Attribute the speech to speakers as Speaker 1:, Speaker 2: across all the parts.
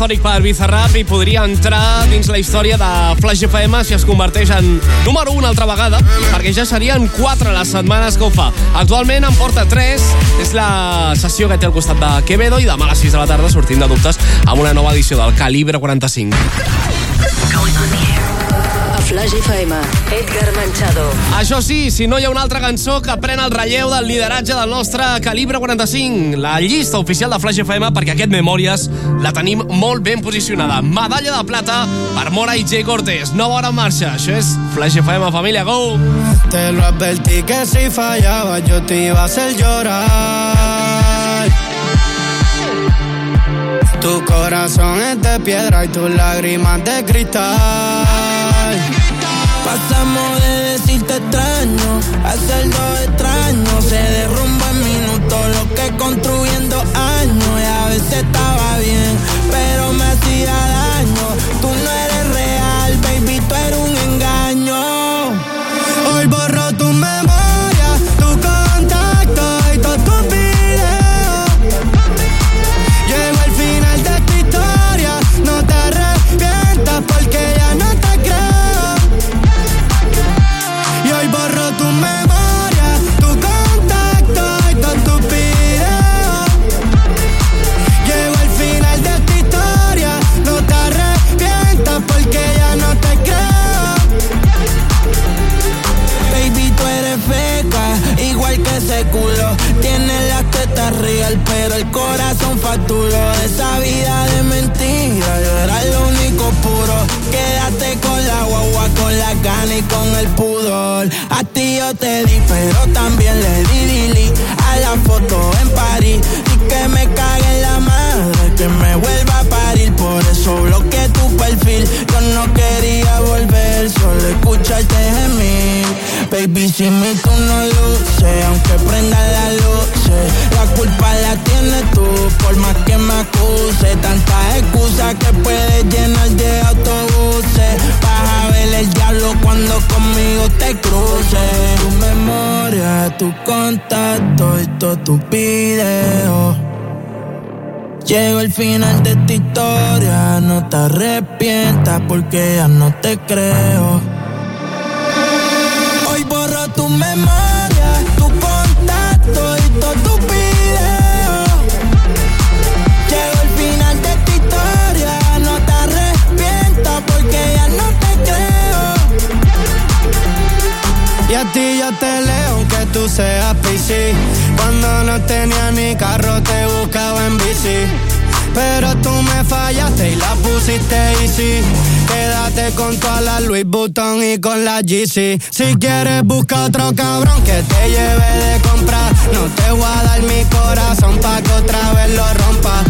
Speaker 1: històric per Bizarrap i podria entrar dins la història de Flash FM si es converteix en número 1 altra vegada, perquè ja serien 4 les setmanes que ho fa. Actualment en porta 3, és la sessió que té al costat de Quevedo i demà a les 6 de la tarda sortim de dubtes amb una nova edició del Calibre 45.
Speaker 2: Going on the air. Flash FM, Edgar Manchado.
Speaker 1: Això sí, si no hi ha una altra cançó que pren el relleu del lideratge del nostre Calibre 45, la llista oficial de Flash FM, perquè aquest Memòries la tenim molt ben posicionada. Medalla de plata per Mora i Jay Cortés. Nova hora en marxa. Això és Flash FM, família, go!
Speaker 3: Te lo advertí que si fallaba yo te iba a hacer llorar. Tu corazón es de piedra y tus lágrimas de cristal. Pasamos de decirte extraño a hacerlo extraño. Se derrumba en minutos lo que construyendo años. Y a veces estaba bien, pero me hacía daño con el pudor. A ti yo te di, pero también le di Lili a la foto en París. Y que me cague en la madre, que me vuelva a parir. Por eso bloqueé tu perfil. Yo no quería volver, solo escucharte en mí
Speaker 4: Baby, si mi no luce, aunque prenda la luz, la culpa la tienes tú, por más que me acuse. Tantas excusas que puedes llenar de autobuses. Vas a ver el diablo cuando conmigo te cruce. Tu memoria, tu contacto y todo tu video. Llego el final de esta historia, no te arrepientas porque ya no te creo. Seas PC. Cuando no tenía ni carro te buscaba en bici. Pero tú me fallaste y la pusiste easy. Quédate con toda la Louis Vuitton y con la GC. Si quieres busca otro cabrón que te lleve de comprar. No te voy a dar mi corazón pa' que otra vez lo rompa.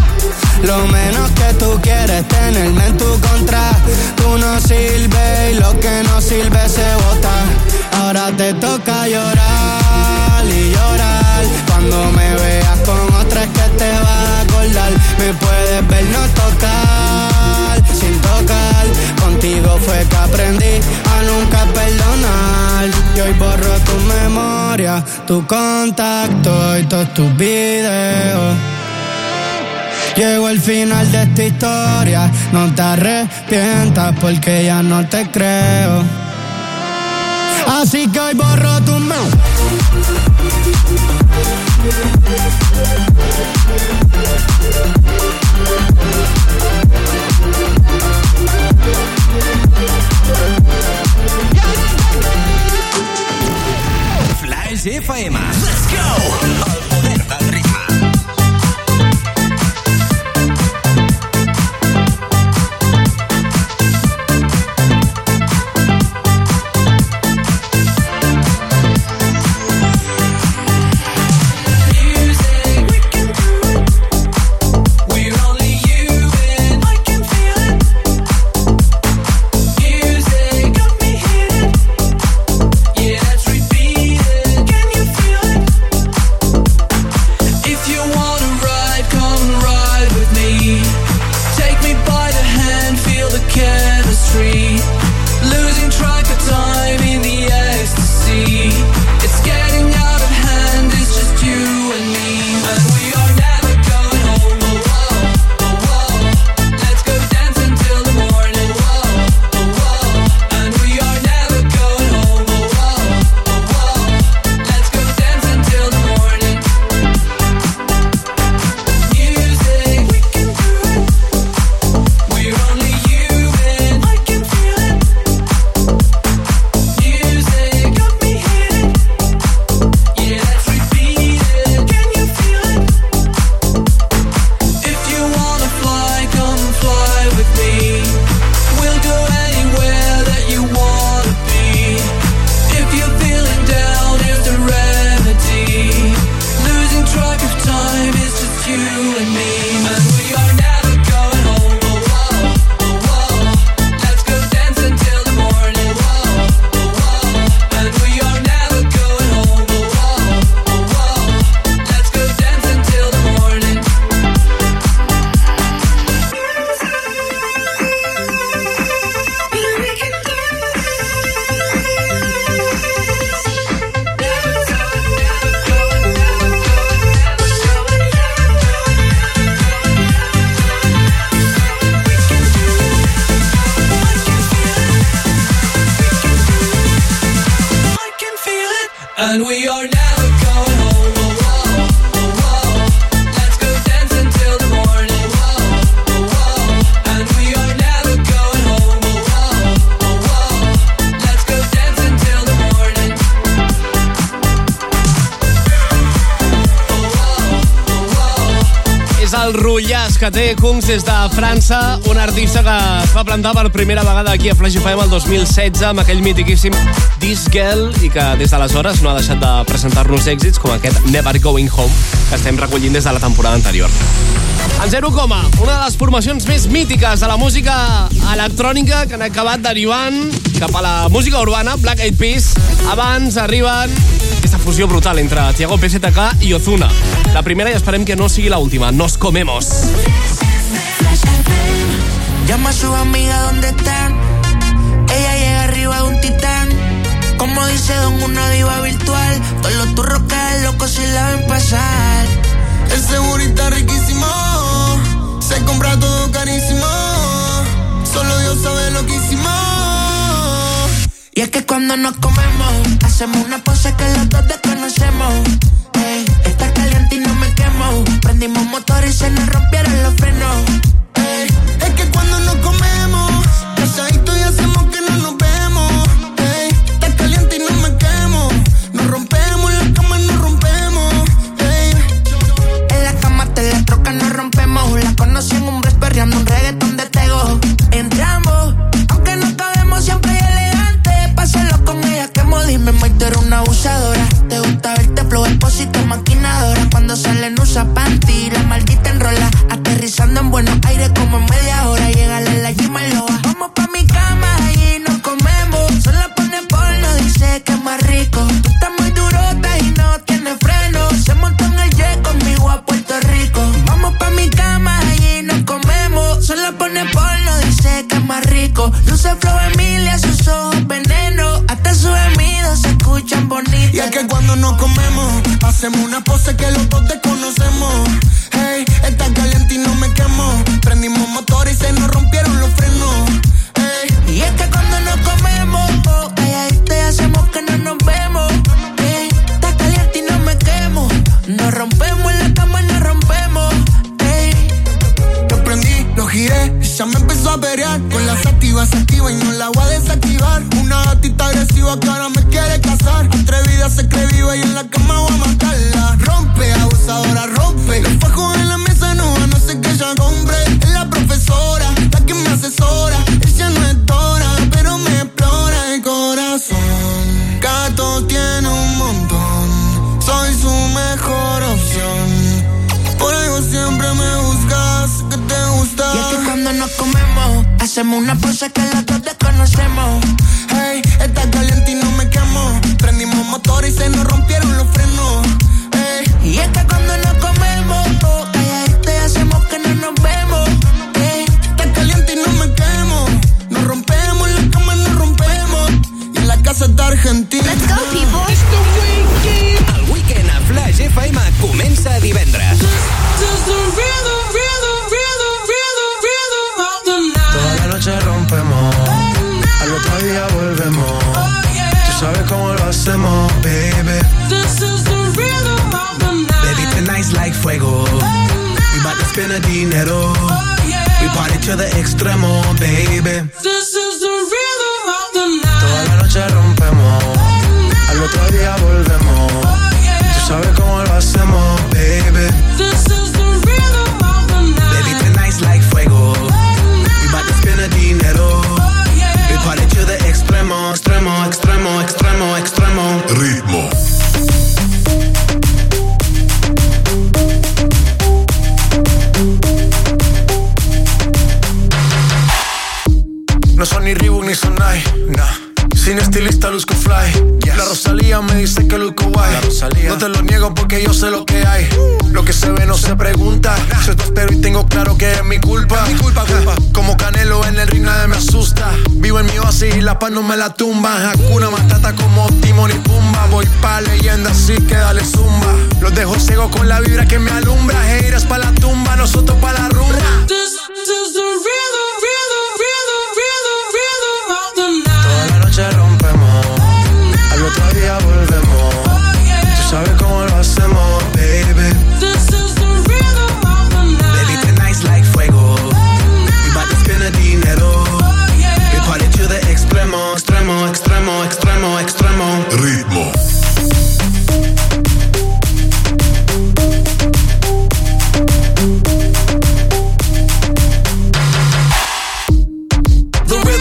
Speaker 4: Lo menos que tú quieres tenerme en tu contra. Tú no sirves y lo que no sirve se bota. Ahora te toca llorar y llorar. Cuando me veas con otra es que te vas a acordar. Me puedes ver no tocar, sin tocar. Contigo fue que aprendí a nunca perdonar. Y hoy borro tu memoria, tu contacto y todos tus videos. Llegó el final de esta historia, no te arrepientas porque ya no te creo. Que hoy borro tu memoria.
Speaker 5: Flash FM. Let's go.
Speaker 1: que té Kungs des de França, un artista que es va plantar per primera vegada aquí a Flash FM el 2016 amb aquell mitiquíssim This Girl i que des d'aleshores no ha deixat de presentar-nos èxits com aquest Never Going Home que estem recollint des de la temporada anterior. En 0, una de les formacions més mítiques de la música electrònica que han acabat derivant cap a la música urbana, Black Eyed Peas, abans arriben aquesta fusió brutal entre Thiago PZK i Ozuna. La primera i esperem que no sigui l'última. Nos comemos. Nos comemos.
Speaker 6: llama a su amiga dónde están. Ella llega arriba de un titán. Como dice Don, una diva virtual. Con los turros caen locos si la ven pasar.
Speaker 7: El segurita riquísimo. Se compra todo carísimo. Solo Dios sabe lo que hicimos.
Speaker 6: Y es que cuando nos comemos, hacemos una pose que los dos desconocemos. Ey,
Speaker 7: está caliente y no me quemo. Prendimos motor y se nos rompieron los frenos.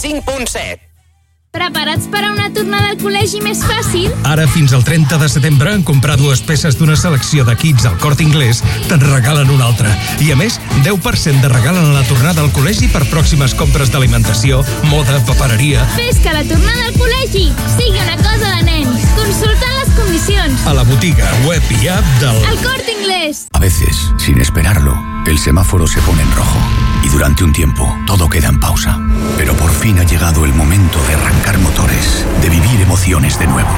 Speaker 8: 105.7.
Speaker 9: Preparats per a una tornada al col·legi més fàcil?
Speaker 10: Ara fins al 30 de setembre, en comprar dues peces d'una selecció de kits al Cort Inglés, te'n regalen una altra. I a més, 10% de regal en la tornada al col·legi per pròximes compres d'alimentació, moda, papereria...
Speaker 9: Fes que la tornada al col·legi sigui una cosa de nens. Consulta les condicions.
Speaker 10: A la botiga, web i app del...
Speaker 9: El Corte Inglés.
Speaker 11: A veces, sin esperarlo, el semáforo se pone en rojo y durante un tiempo todo queda en pausa. Pero por fin ha llegado el momento de arrancar motores, de vivir emociones de nuevo.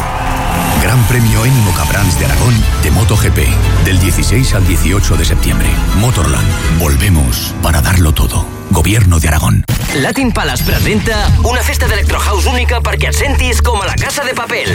Speaker 11: Gran Premio Ennimo Cabrans de Aragón de MotoGP, del 16 al 18 de septiembre. Motorland, volvemos para darlo todo. Gobierno de Aragón.
Speaker 8: Latin Palace presenta una festa d'Electrohouse única perquè et sentis com a la Casa de Papel.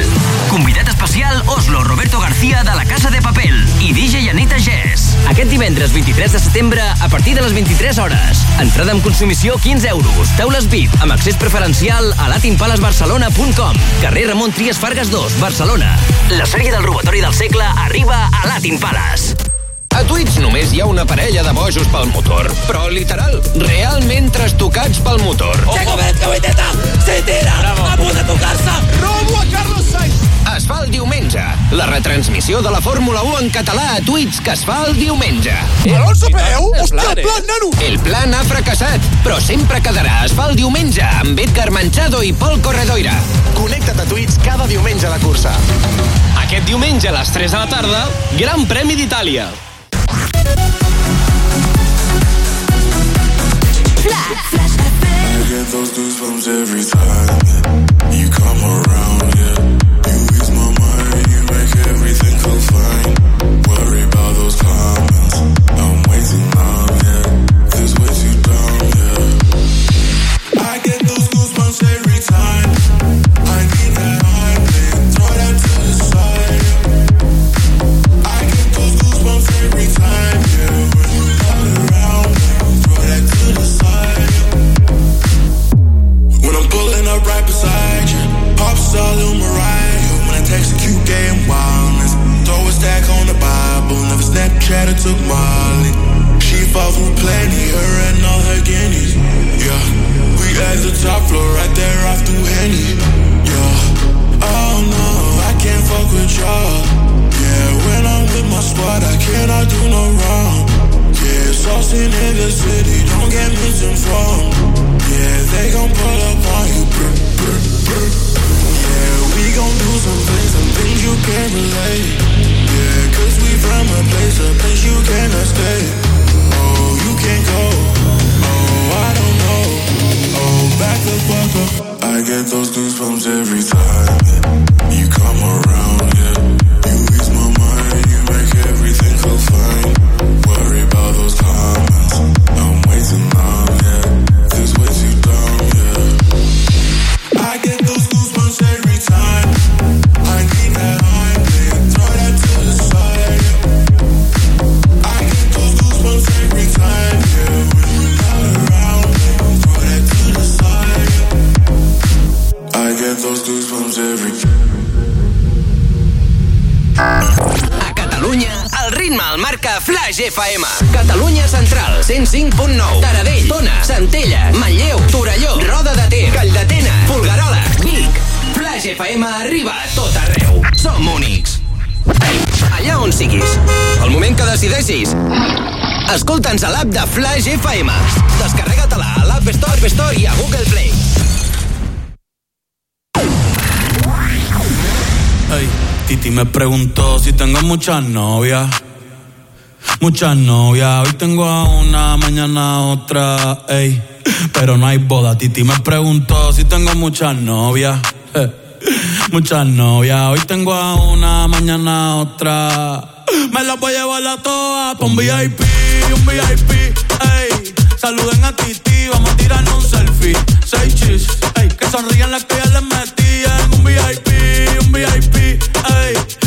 Speaker 8: Convidat especial Oslo Roberto García de la Casa de Papel i DJ Anita Jess. Aquest divendres 23 de setembre a partir de les 23 hores. Entrada amb consumició 15 euros. Taules VIP amb accés preferencial a latinpalesbarcelona.com. Carrer Ramon Trias Fargas 2, Barcelona. La sèrie del robatori del segle arriba a Latin Palace. A Twitch només hi ha una parella de bojos pel motor, però literal, realment trastocats pel motor.
Speaker 12: Checo Pérez que ho intenta, se tira, a punt de tocar-se.
Speaker 13: Robo a Carlos Sainz.
Speaker 8: Es fa el diumenge. La retransmissió de la Fórmula 1 en català a Twitch que es fa el diumenge.
Speaker 13: Alonso Peu? Hòstia, el plan, nano.
Speaker 8: El plan ha fracassat, però sempre quedarà. Es fa el diumenge amb Edgar Manchado i Pol Corredoira.
Speaker 13: Connecta't a Twitch cada diumenge a la cursa.
Speaker 1: Aquest diumenge a les 3 de la tarda, Gran Premi d'Itàlia.
Speaker 14: I get those goosebumps every time. You come around. Or took Molly. She fall through plenty, her and all her guineas. Yeah, we at the top floor, right there off through Henny. Yeah, oh no, I can't fuck with y'all. Yeah, when I'm with my squad, I cannot do no wrong. Yeah, saucing in the city, don't get misinformed. Yeah, they gon' pull up on you. Brr, brr, brr. Yeah, we gon' do some things, some things you can't relate. Cause we from a place, a place you cannot stay. Oh, you can't go. Oh, I don't know. Oh, back the fuck up. I get those goosebumps every time you come around. Yeah, you ease my mind, you make everything feel fine. Worry about those comments,
Speaker 8: A Catalunya, el ritme el marca Flash FM. Catalunya Central, 105.9. Taradell, Tona, Centella, Manlleu, Torelló, Roda de Ter, Calldatena, Folguerola, Vic. Flash FM arriba a tot arreu. Som únics. Allà on siguis. El moment que decideixis. Escolta'ns a l'app de Flash FM. Descarrega-te-la a l'App Store, Store i a Google Play.
Speaker 15: Titi me preguntó si tengo muchas novias. Muchas novias, hoy tengo a una, mañana a otra, ey. Pero no hay boda. Titi me preguntó si tengo muchas novias. eh. Muchas novias, hoy tengo a una, mañana a otra. Me las voy a llevar a todas pa' un VIP, un VIP, ey. Saluden a Titi, vamos a tirarnos un selfie. Seis chis, ey. Sonrían las que ya les metían. Un VIP, un VIP, ey.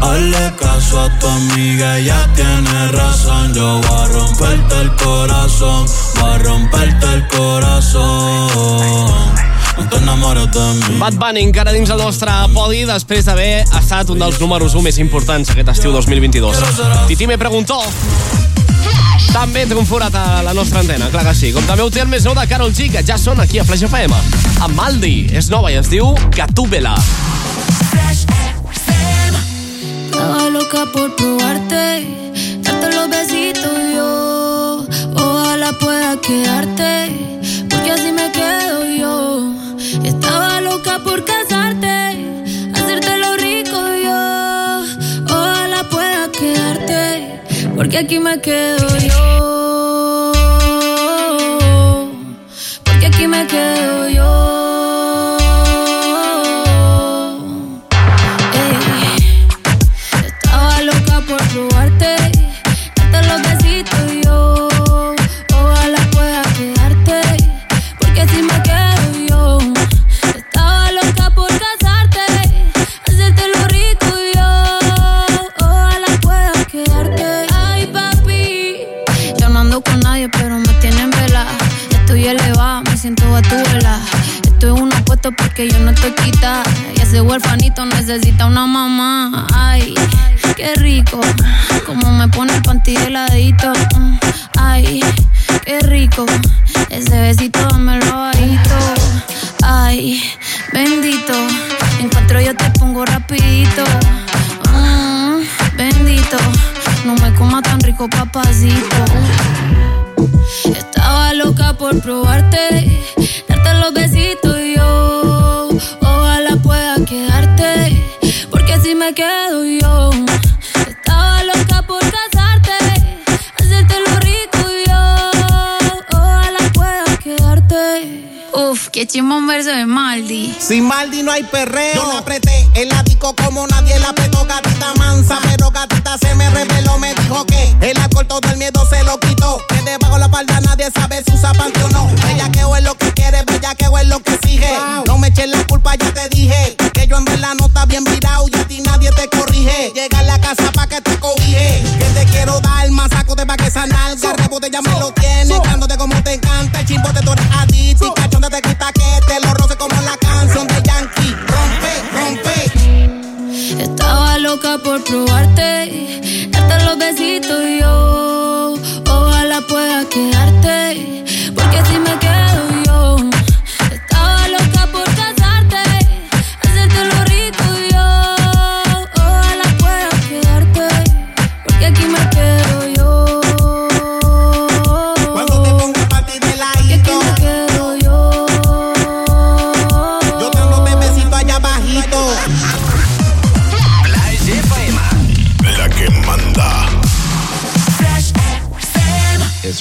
Speaker 15: Hazle caso a tu amiga, ella tiene razón. Yo voy a romperte el corazón, voy a romperte el corazón. No de.
Speaker 1: Bad Bunny encara dins el nostre podi després d'haver estat un dels números 1 més importants aquest estiu 2022. Titi me preguntó. També té un forat a la nostra antena, clar que sí. Com també ho té el més nou de Carol G, que ja són aquí a Flash FM. Amb Maldi, és nova i es diu Gatúbela.
Speaker 16: Estaba loca por probarte, darte los besitos yo. Ojalá pueda quedarte, porque así me quedo yo. Estaba loca por casarte, hacerte lo rico yo. Ojalá pueda quedarte, porque aquí me quedo yo. Porque aquí me quedo yo. Porque yo no estoy quita. Y ese huerfanito necesita una mamá. Ay, qué rico. Como me pone el panty heladito. Ay, qué rico. Ese besito dámelo bajito. Ay, bendito. En cuatro yo te pongo rapidito. Mm, bendito. No me coma tan rico, papacito. Estaba loca por probarte, darte los besitos me quedo yo. Estaba loca por casarte, hacerte lo rico yo. Ojalá pueda quedarte. Uf, qué chimón verso de Maldi.
Speaker 17: Sin Maldi no hay perreo. Yo la apreté el látigo como nadie la apretó, gatita mansa. Pero gatita se me reveló, me dijo que el alcohol todo el miedo se lo quitó. Que debajo la palda nadie sabe si usa panty o no. Ella que es lo que quiere, bella que es lo que exige. No me eches la culpa, ya te dije. Que yo en verdad no está bien virado y a ti nadie te corrige. Llega a la casa pa' que te cobije. Que te quiero dar más saco de pa' que esa nalga. Rebote ya me lo tiene, dándote como te encanta. El chimbote tú eres adicto y cachón te quita que te lo roce como la canción de Yankee. Rompe, rompe.
Speaker 16: Estaba loca por probarte, darte los besitos y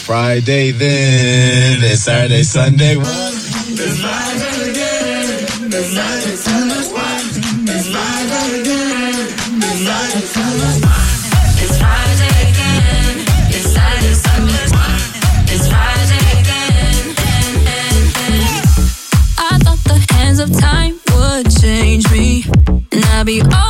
Speaker 16: Friday
Speaker 17: then, it's Saturday, Sunday. It's
Speaker 18: live again.
Speaker 19: It's live again.
Speaker 20: It's live again. It's live again.
Speaker 16: I thought the hands of time would change me, and I'd be all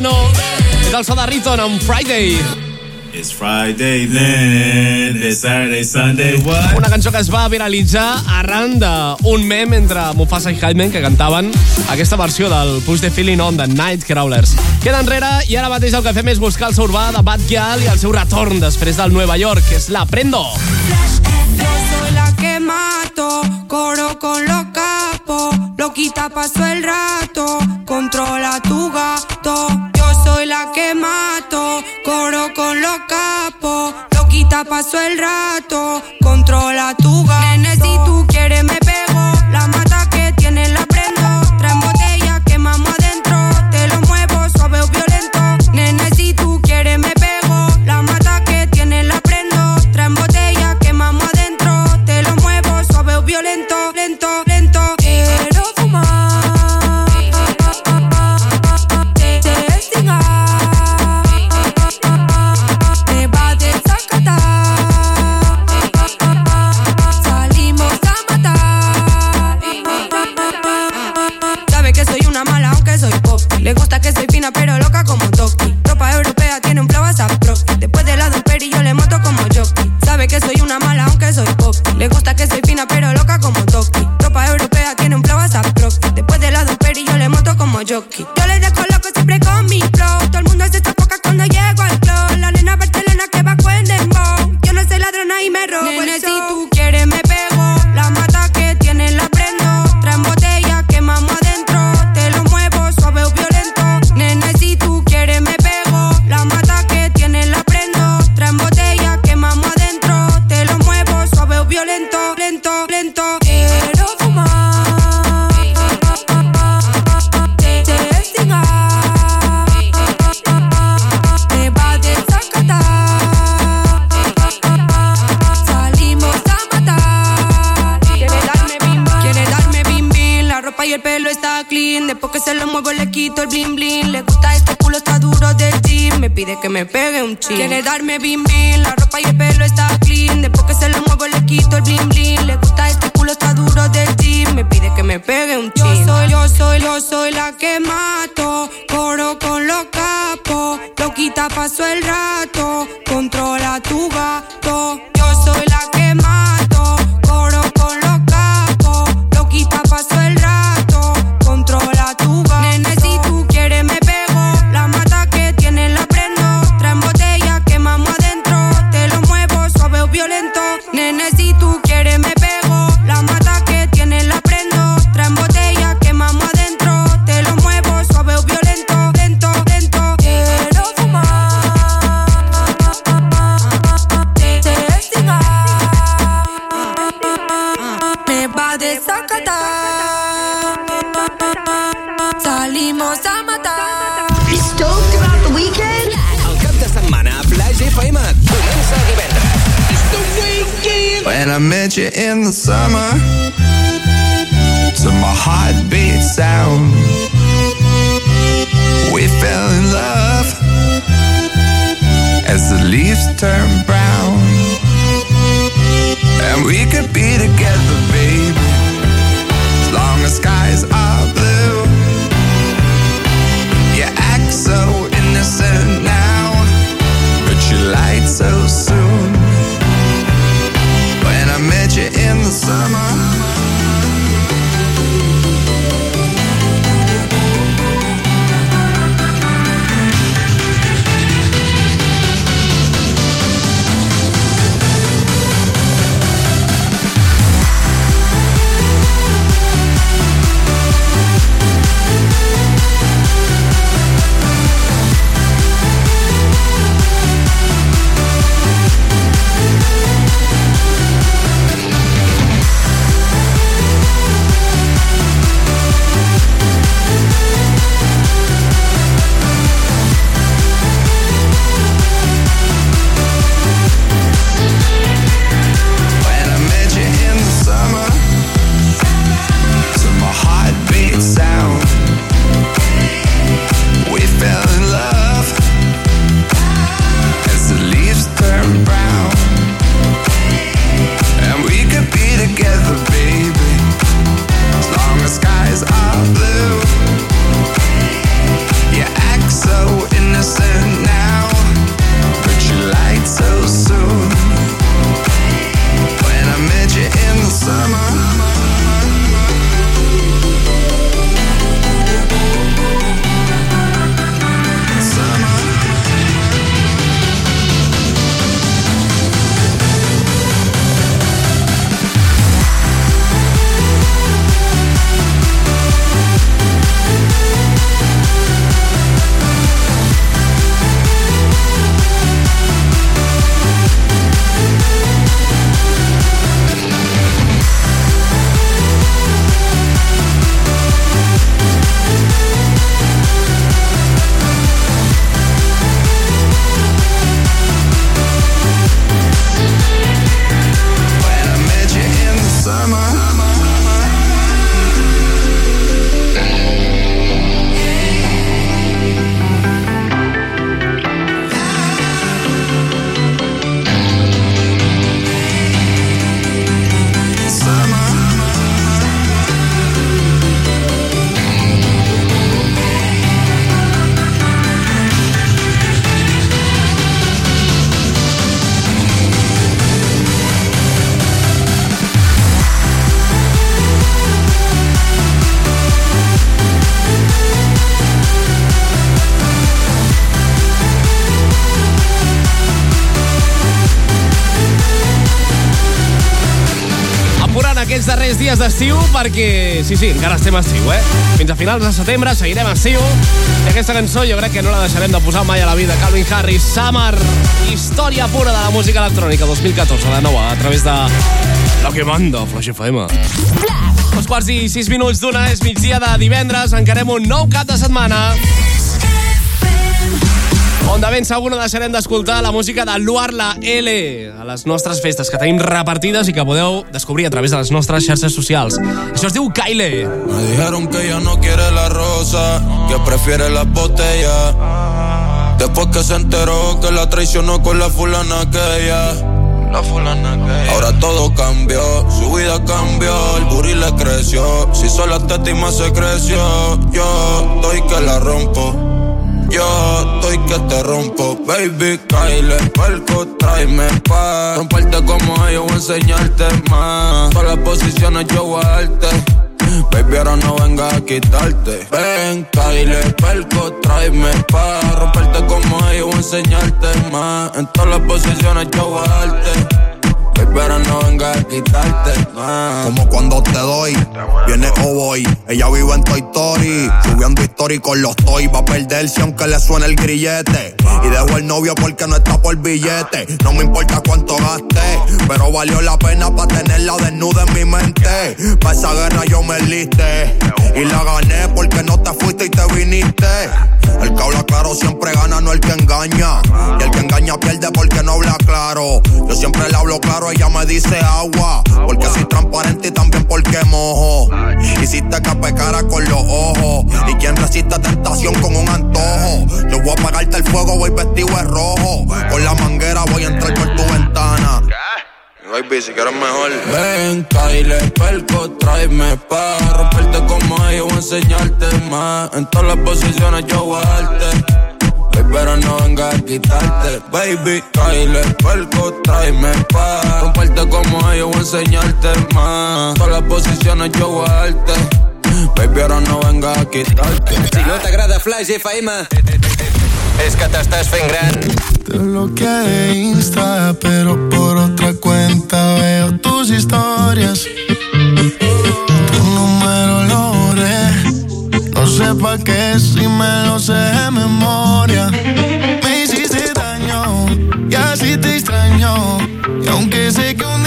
Speaker 1: no. És el so de Riton amb Friday.
Speaker 20: It's Friday then, it's Saturday, Sunday. What?
Speaker 1: Una cançó que es va viralitzar arran d'un mem entre Mufasa i Hyman que cantaven aquesta versió del Push the Feeling on the Night Crawlers. Queda enrere i ara mateix el que fem és buscar el seu urbà de Bad Gyal i el seu retorn després del Nueva York, que és la Prendo.
Speaker 21: Yo soy la que mato, coro con los capos, loquita paso el rato, controla tu gato. La que mato, coro con los capos, loquita paso el rato, controla tu gato. Nene, si tú
Speaker 1: Maybe d'estiu perquè, sí, sí, encara estem a estiu, eh? Fins a finals de setembre seguirem a estiu i aquesta cançó jo crec que no la deixarem de posar mai a la vida. Calvin Harris, Summer, història pura de la música electrònica 2014, la nova, a través de la que manda Flash FM. Dos quarts i sis minuts d'una, és migdia de divendres, encarem un nou cap de setmana on de ben segur no deixarem d'escoltar la música de Luar la L a les nostres festes que tenim repartides i que podeu descobrir a través de les nostres xarxes socials. Això es diu Kyle.
Speaker 22: Me dijeron que ella no quiere la rosa, que prefiere las botellas. Después que se enteró que la traicionó con la fulana aquella. La fulana aquella. Ahora todo cambió, su vida cambió, el booty le creció. Si solo esta estima se creció, yo estoy que la rompo. Yo estoy que te rompo, baby, Kyle, perco, tráeme pa' romperte como yo voy a enseñarte más. Todas las posiciones yo voy a darte. Baby, ahora no venga a quitarte. Ven, Kyle, perco, tráeme pa' romperte como yo voy a enseñarte más. En todas las posiciones yo voy a darte. Ahora no venga a quitarte.
Speaker 23: Como cuando te doy, viene o. Ella vive en Toy Story, subiendo historia y con los toy. Va a perderse aunque le suene el grillete. Y dejo el novio porque no está por billete. No me importa cuánto gaste, pero valió la pena para tenerla desnuda en mi mente. Pa' esa guerra yo me liste. Y la gané porque no te fuiste y te viniste. El que habla claro siempre gana, no el que engaña. Y el que engaña pierde porque no habla claro. Yo siempre le hablo claro, ella me dice agua. Porque soy transparente y también porque mojo. Hiciste que pecara con los ojos. Y quien resiste tentación con un antojo. Yo voy a apagarte el fuego, voy vestido de rojo. Con la manguera voy a entrar por tu ventana.
Speaker 22: Baby, si quieres mejor. Ven, Kyle, perco, tráeme pa' romperte como yo voy a enseñarte más. En todas las posiciones yo voy a darte. Baby, pero no venga a quitarte. Baby, Kyle, perco, tráeme pa' romperte como yo voy a enseñarte más. Todas las posiciones yo voy a darte. Baby, ahora no venga a quitarte.
Speaker 8: Si no t'agrada Flash FM, és que t'estàs fent gran.
Speaker 24: Te bloqueé de Insta, pero por otra cuenta veo tus historias. Sé pa' qué si me lo sé de memoria. Me hiciste daño y así te extraño. Y aunque sé que un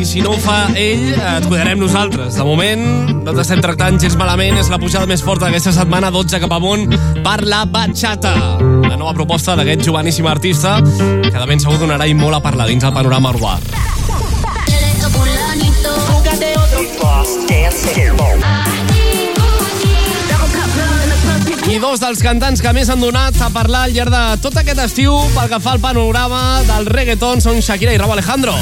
Speaker 1: i si no ho fa ell, eh, et cuidarem nosaltres. De moment, no t'estem tractant gens malament, és la pujada més forta d'aquesta setmana, 12 cap amunt, per la bachata. La nova proposta d'aquest joveníssim artista, que de ben segur donarà i molt a parlar dins el panorama urbà. I dos dels cantants que més han donat a parlar al llarg de tot aquest estiu pel que fa al panorama del reggaeton són Shakira i Raúl Alejandro.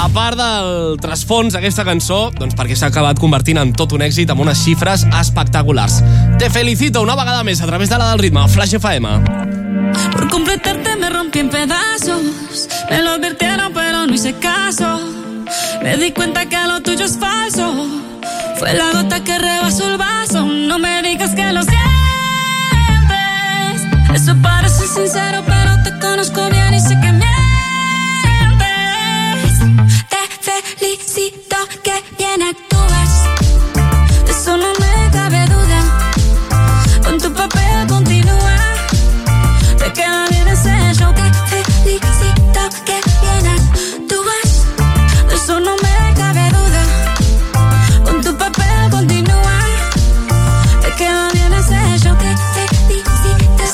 Speaker 1: A part del trasfons d'aquesta cançó, doncs perquè s'ha acabat convertint en tot un èxit amb unes xifres espectaculars. Te felicito una vegada més a través de la del ritme, Flash FM.
Speaker 25: Por completarte me rompí en pedazos. Me lo advirtieron, pero no hice caso. Me di cuenta que lo tuyo es falso. Fue la gota que rebasó el vaso. No me digas que lo sientes. Eso parece sincero, pero te conozco bien y sé que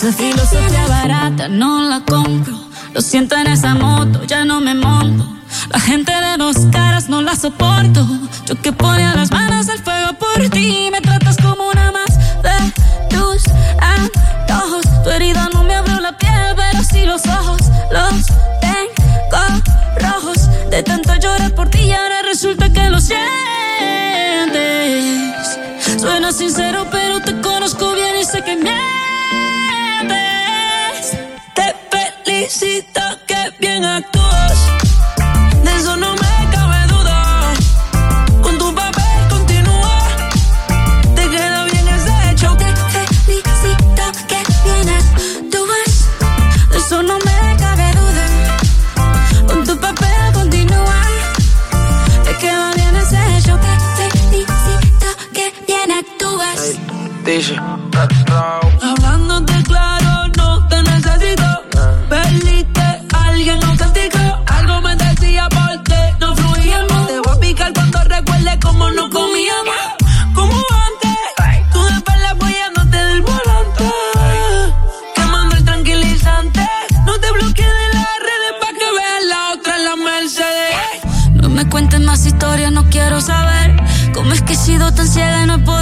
Speaker 25: Esa filosofía barata no la compro. Lo siento en esa moto, ya no me monto. La gente de dos caras no la soporto. Yo que ponía las manos al fuego por ti. Me tratas como una más de tus antojos. Tu herida no me abrió la piel, pero sí los ojos. Los tengo rojos. De tanto llorar por ti y ahora resulta que lo sientes. Suena sincero, pero te conozco bien y sé que mientes. Felicito que bien actúas. De eso no me cabe duda. Con tu papel continúa. Te queda bien ese hecho. Te felicito que bien actúas. De eso no me cabe duda. Con tu papel continúa. Te queda bien ese hecho. Te felicito que bien actúas.
Speaker 26: Dice.
Speaker 25: Tan ciega no he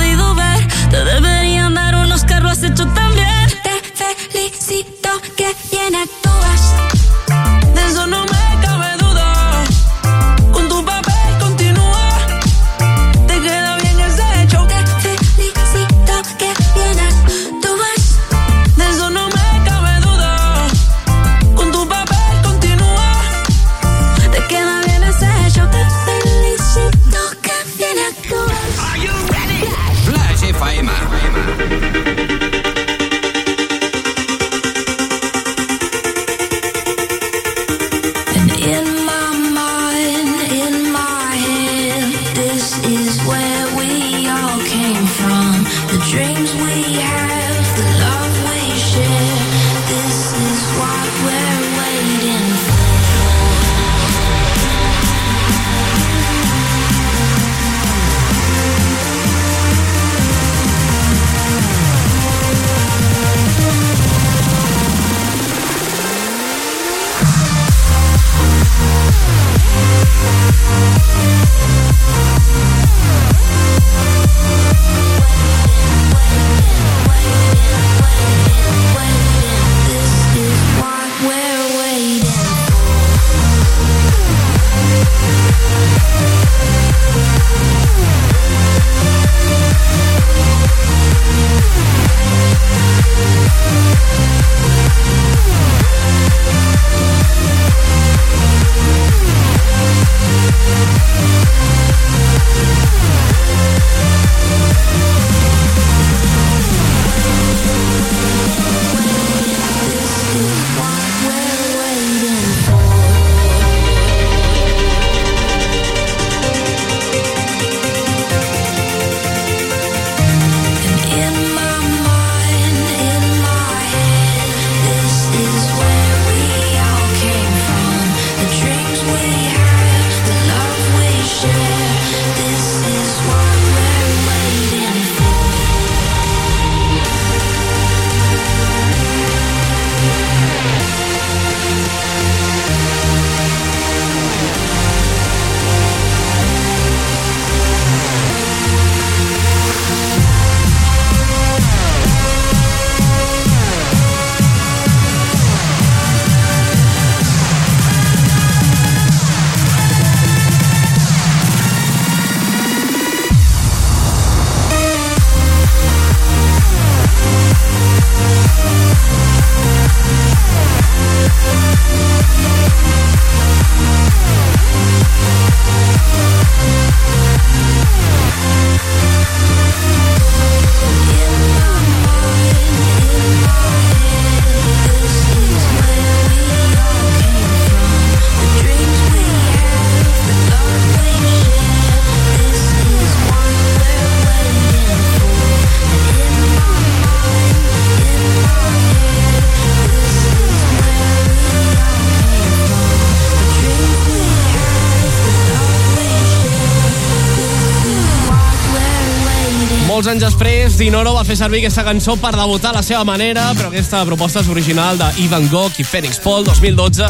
Speaker 1: anys després, Dinoro va fer servir aquesta cançó per debutar a la seva manera, però aquesta proposta és original de Ivan Gogh i Phoenix Paul 2012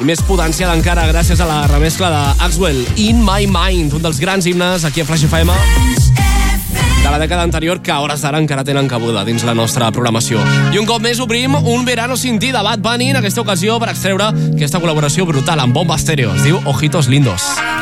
Speaker 1: i més potència encara gràcies a la remescla de In My Mind, un dels grans himnes aquí a Flash FM de la dècada anterior que a hores d'ara encara tenen cabuda dins la nostra programació. I un cop més obrim un verano sin ti de Bad Bunny en aquesta ocasió per extreure aquesta col·laboració brutal amb Bomba Estéreo. Es diu Ojitos Lindos.
Speaker 15: Ojitos Lindos.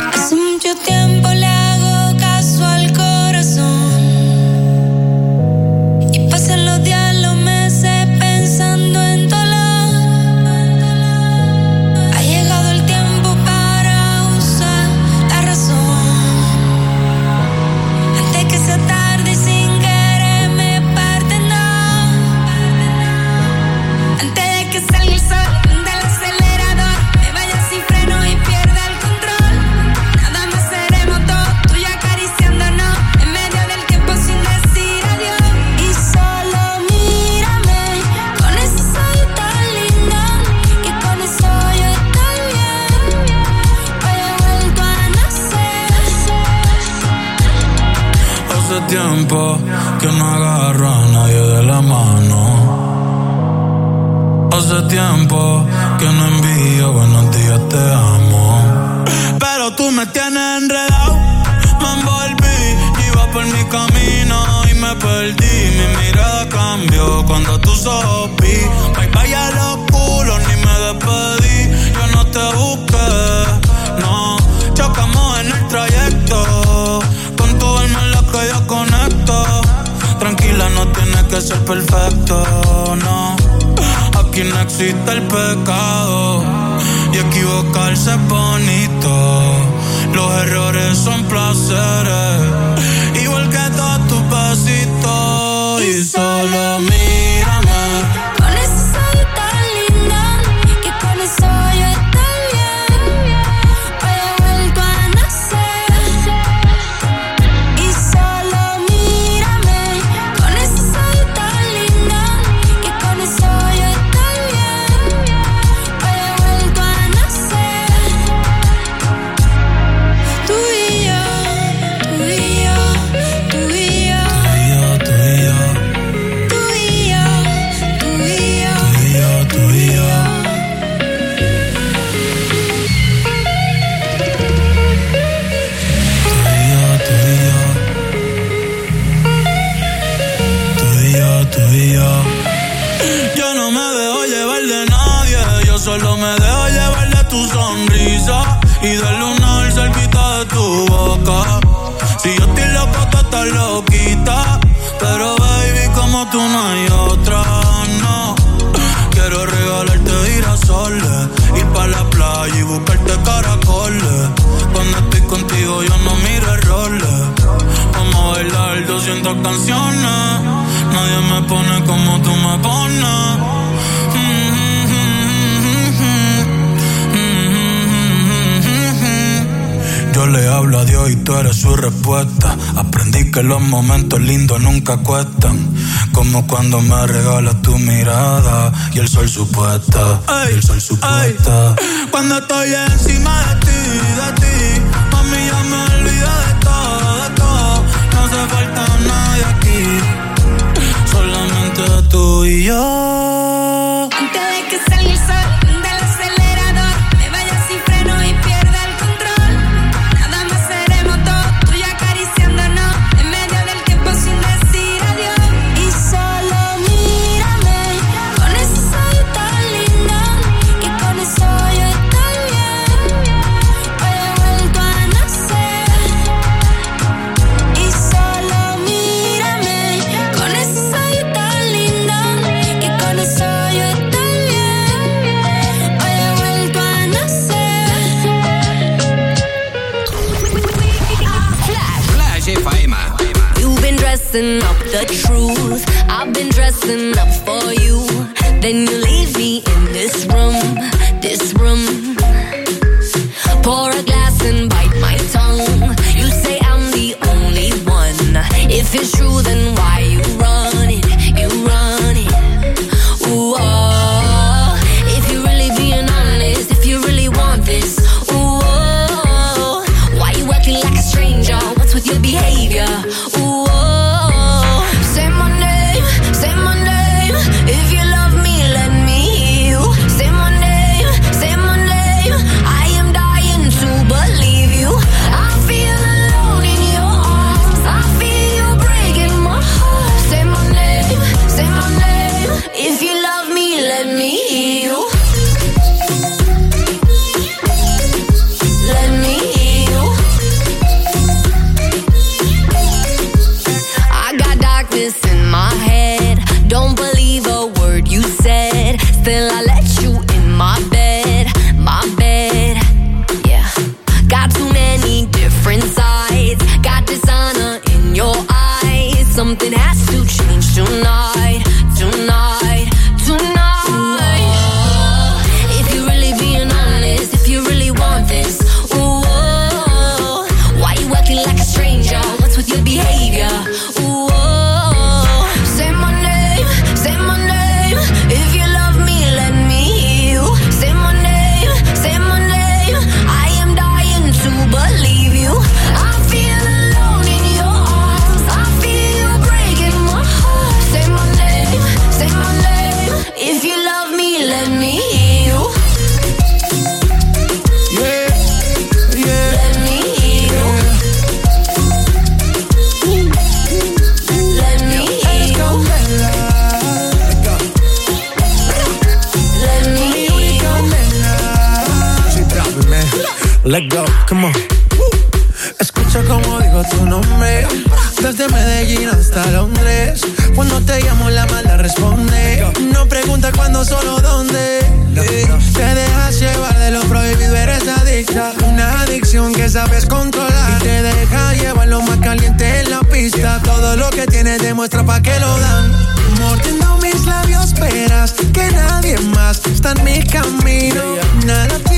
Speaker 23: Your behavior?
Speaker 13: Cuándo, solo dónde. Te dejas llevar de lo prohibido, eres adicta. Una adicción que sabes controlar. Y te deja llevar lo más caliente en la pista. Todo lo que tienes demuestra pa' que lo dan. Mordiendo mis labios, esperas que nadie más está en mi camino. Nada tiene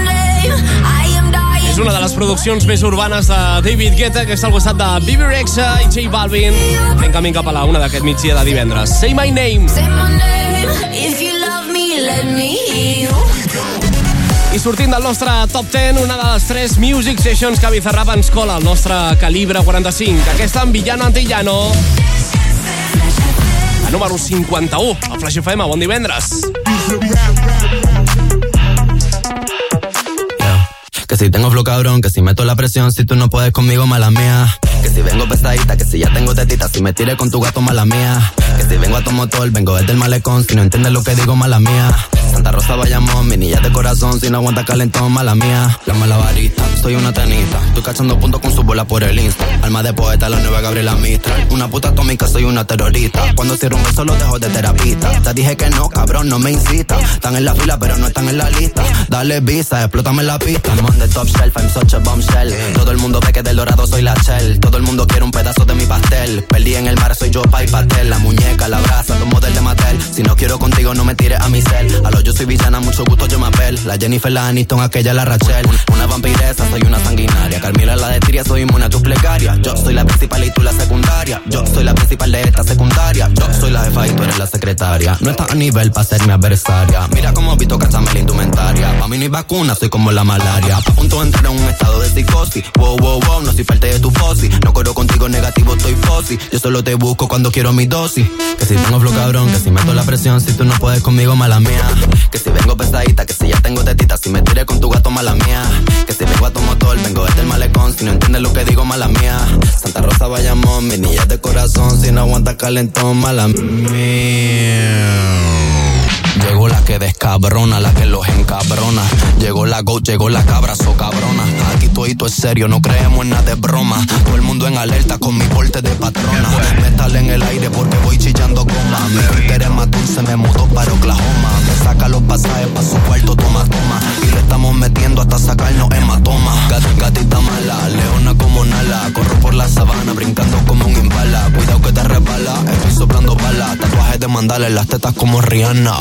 Speaker 1: Una de les produccions més urbanes de David Guetta, que està al costat de Bibi Rexa i J Balvin. Fent camí cap a la una d'aquest migdia de divendres. Say my name.
Speaker 23: Say my name. If you love me, let me.
Speaker 1: I sortint del nostre top 10, una de les tres music sessions que Bizarrap ens cola, el nostre calibre 45. Aquesta amb Villano Antillano. A número 51, a Flash FM, bon divendres.
Speaker 27: Que si tengo flow cabrón, que si meto la presión, si tú no puedes conmigo, mala mía. Que si vengo pesadita, que si ya tengo tetita, si me tire con tu gato, mala mía. Que si vengo a tu motor, vengo desde el malecón, si no entiendes lo que digo, mala mía. Santa Rosa Bayamón, mi niña de corazón, si no aguanta calentón, mala mía. La malabarista, soy una tenista, estoy cachando puntos con su bola por el Insta. Alma de poeta, la nueva Gabriela Mistral. Una puta atómica, soy una terrorista. Cuando cierro un beso, lo dejo de terapista. Te dije que no, cabrón, no me incita. Están en la fila, pero no están en la lista. Dale visa, explótame la pista. I'm on the top shelf, I'm such a bombshell. Todo el mundo ve que del dorado soy la shell. Todo el mundo quiere un pedazo de mi pastel. Perdí en el mar, soy yo, pa' y pastel. La muñeca, la brasa, los model de Mattel. Si no quiero contigo, no me tires a mi cel. A yo soy villana, mucho gusto, yo me apel. La Jennifer, la Aniston, aquella, la Rachel. Una vampiresa, soy una sanguinaria. Carmila, la de Tiria, soy inmune a tus plegarias. Yo soy la principal y tú la secundaria. Yo soy la principal de esta secundaria. Yo soy la jefa y tú eres la secretaria. No estás a nivel para ser mi adversaria. Mira cómo Vito cachame la indumentaria. Pa' mí no hay vacuna, soy como la malaria. A punto de entrar en un estado de psicosis. Wow, wow, wow, no soy parte de tu fosi. No corro contigo negativo, estoy fosi. Yo solo te busco cuando quiero mi dosis. Que si tengo flow cabrón, que si meto la presión, si tú no puedes conmigo, mala mía. Que si vengo pesadita, que si ya tengo tetita, si me tiré con tu gato, mala mía. Que si vengo a tu motor, vengo desde el malecón, si no entiendes lo que digo, mala mía. Santa Rosa Bayamón, mi niña de corazón, si no aguanta calentón, mala mía. Llegó la que descabrona, la que los encabrona. Llegó la go, llegó la cabra, so cabrona. Aquí todito es serio, no creemos en nada de broma. Todo el mundo en alerta con mi porte de patrona. Metal en el aire porque voy chillando goma. Mi Twitter es más dulce, me mudó para Oklahoma. Saca los pasajes pa' su cuarto, toma, toma. Y le estamos metiendo hasta sacarnos hematoma. Gat- gatita mala, leona como Nala. Corro por la sabana, brincando como un impala. Cuidado que te resbala, estoy soplando balas. Tatuajes de mandala en las tetas como Rihanna.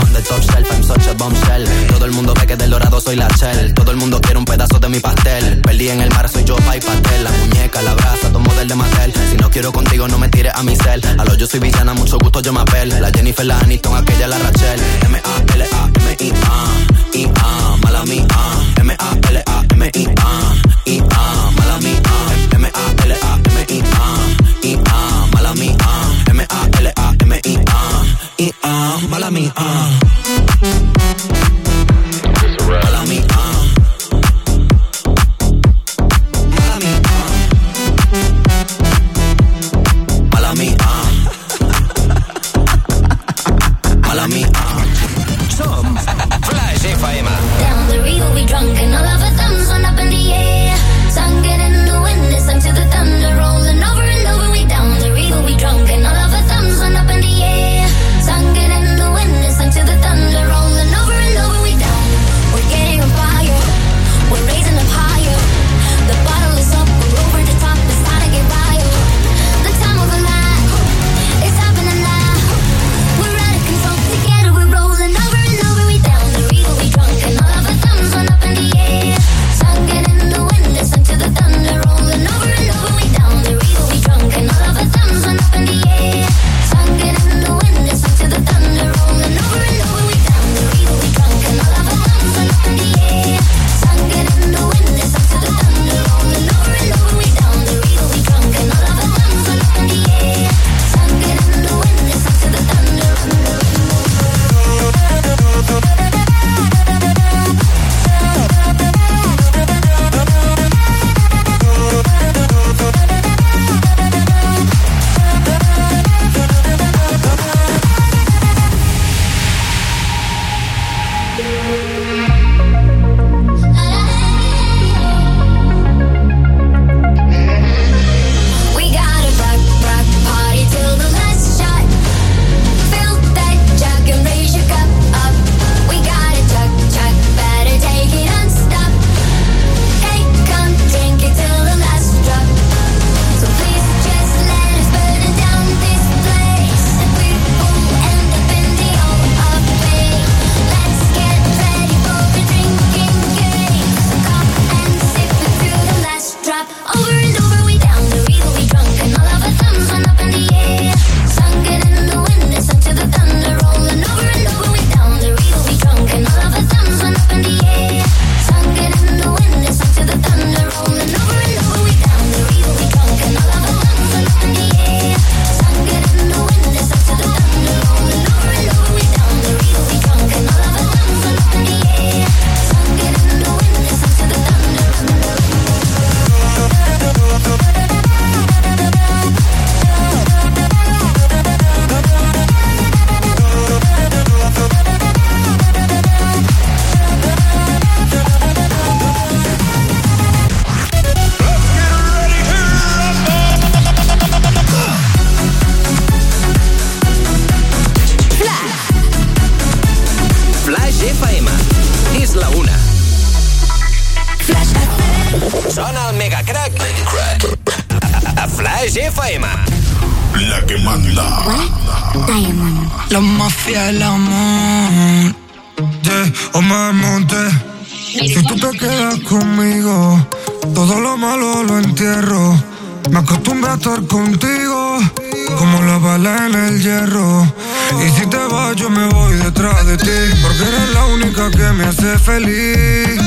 Speaker 27: On top shelf, I'm such bombshell. Todo el mundo ve que del dorado soy la shell. Todo el mundo quiere un pedazo de mi pastel. Perdí en el mar, soy yo, pa' y pastel. La muñeca, la brasa, todo model de Mattel. Si no quiero contigo, no me tires a mi cel. A lo yo soy villana, mucho gusto, yo me apel. La Jennifer, la Aniston, aquella, la Rachel. M-A-L-A-M-I-A. I-A, mala mía. M-A-L-A-M-I-A. I-A, M-A-L-A-M-I-A. I-A, mala mía. Mala
Speaker 8: Flash FM. És la una. Sona el Mega Crack. A Flash FM.
Speaker 28: La que manda.
Speaker 29: La mafia del amor.
Speaker 28: Yeah, Omar Monte. Si tú te quedas conmigo, todo lo malo lo entierro. Me acostumbro a estar contigo, como la bala en el hierro. Y si te vas, yo me voy detrás de ti, porque eres la única que me hace feliz.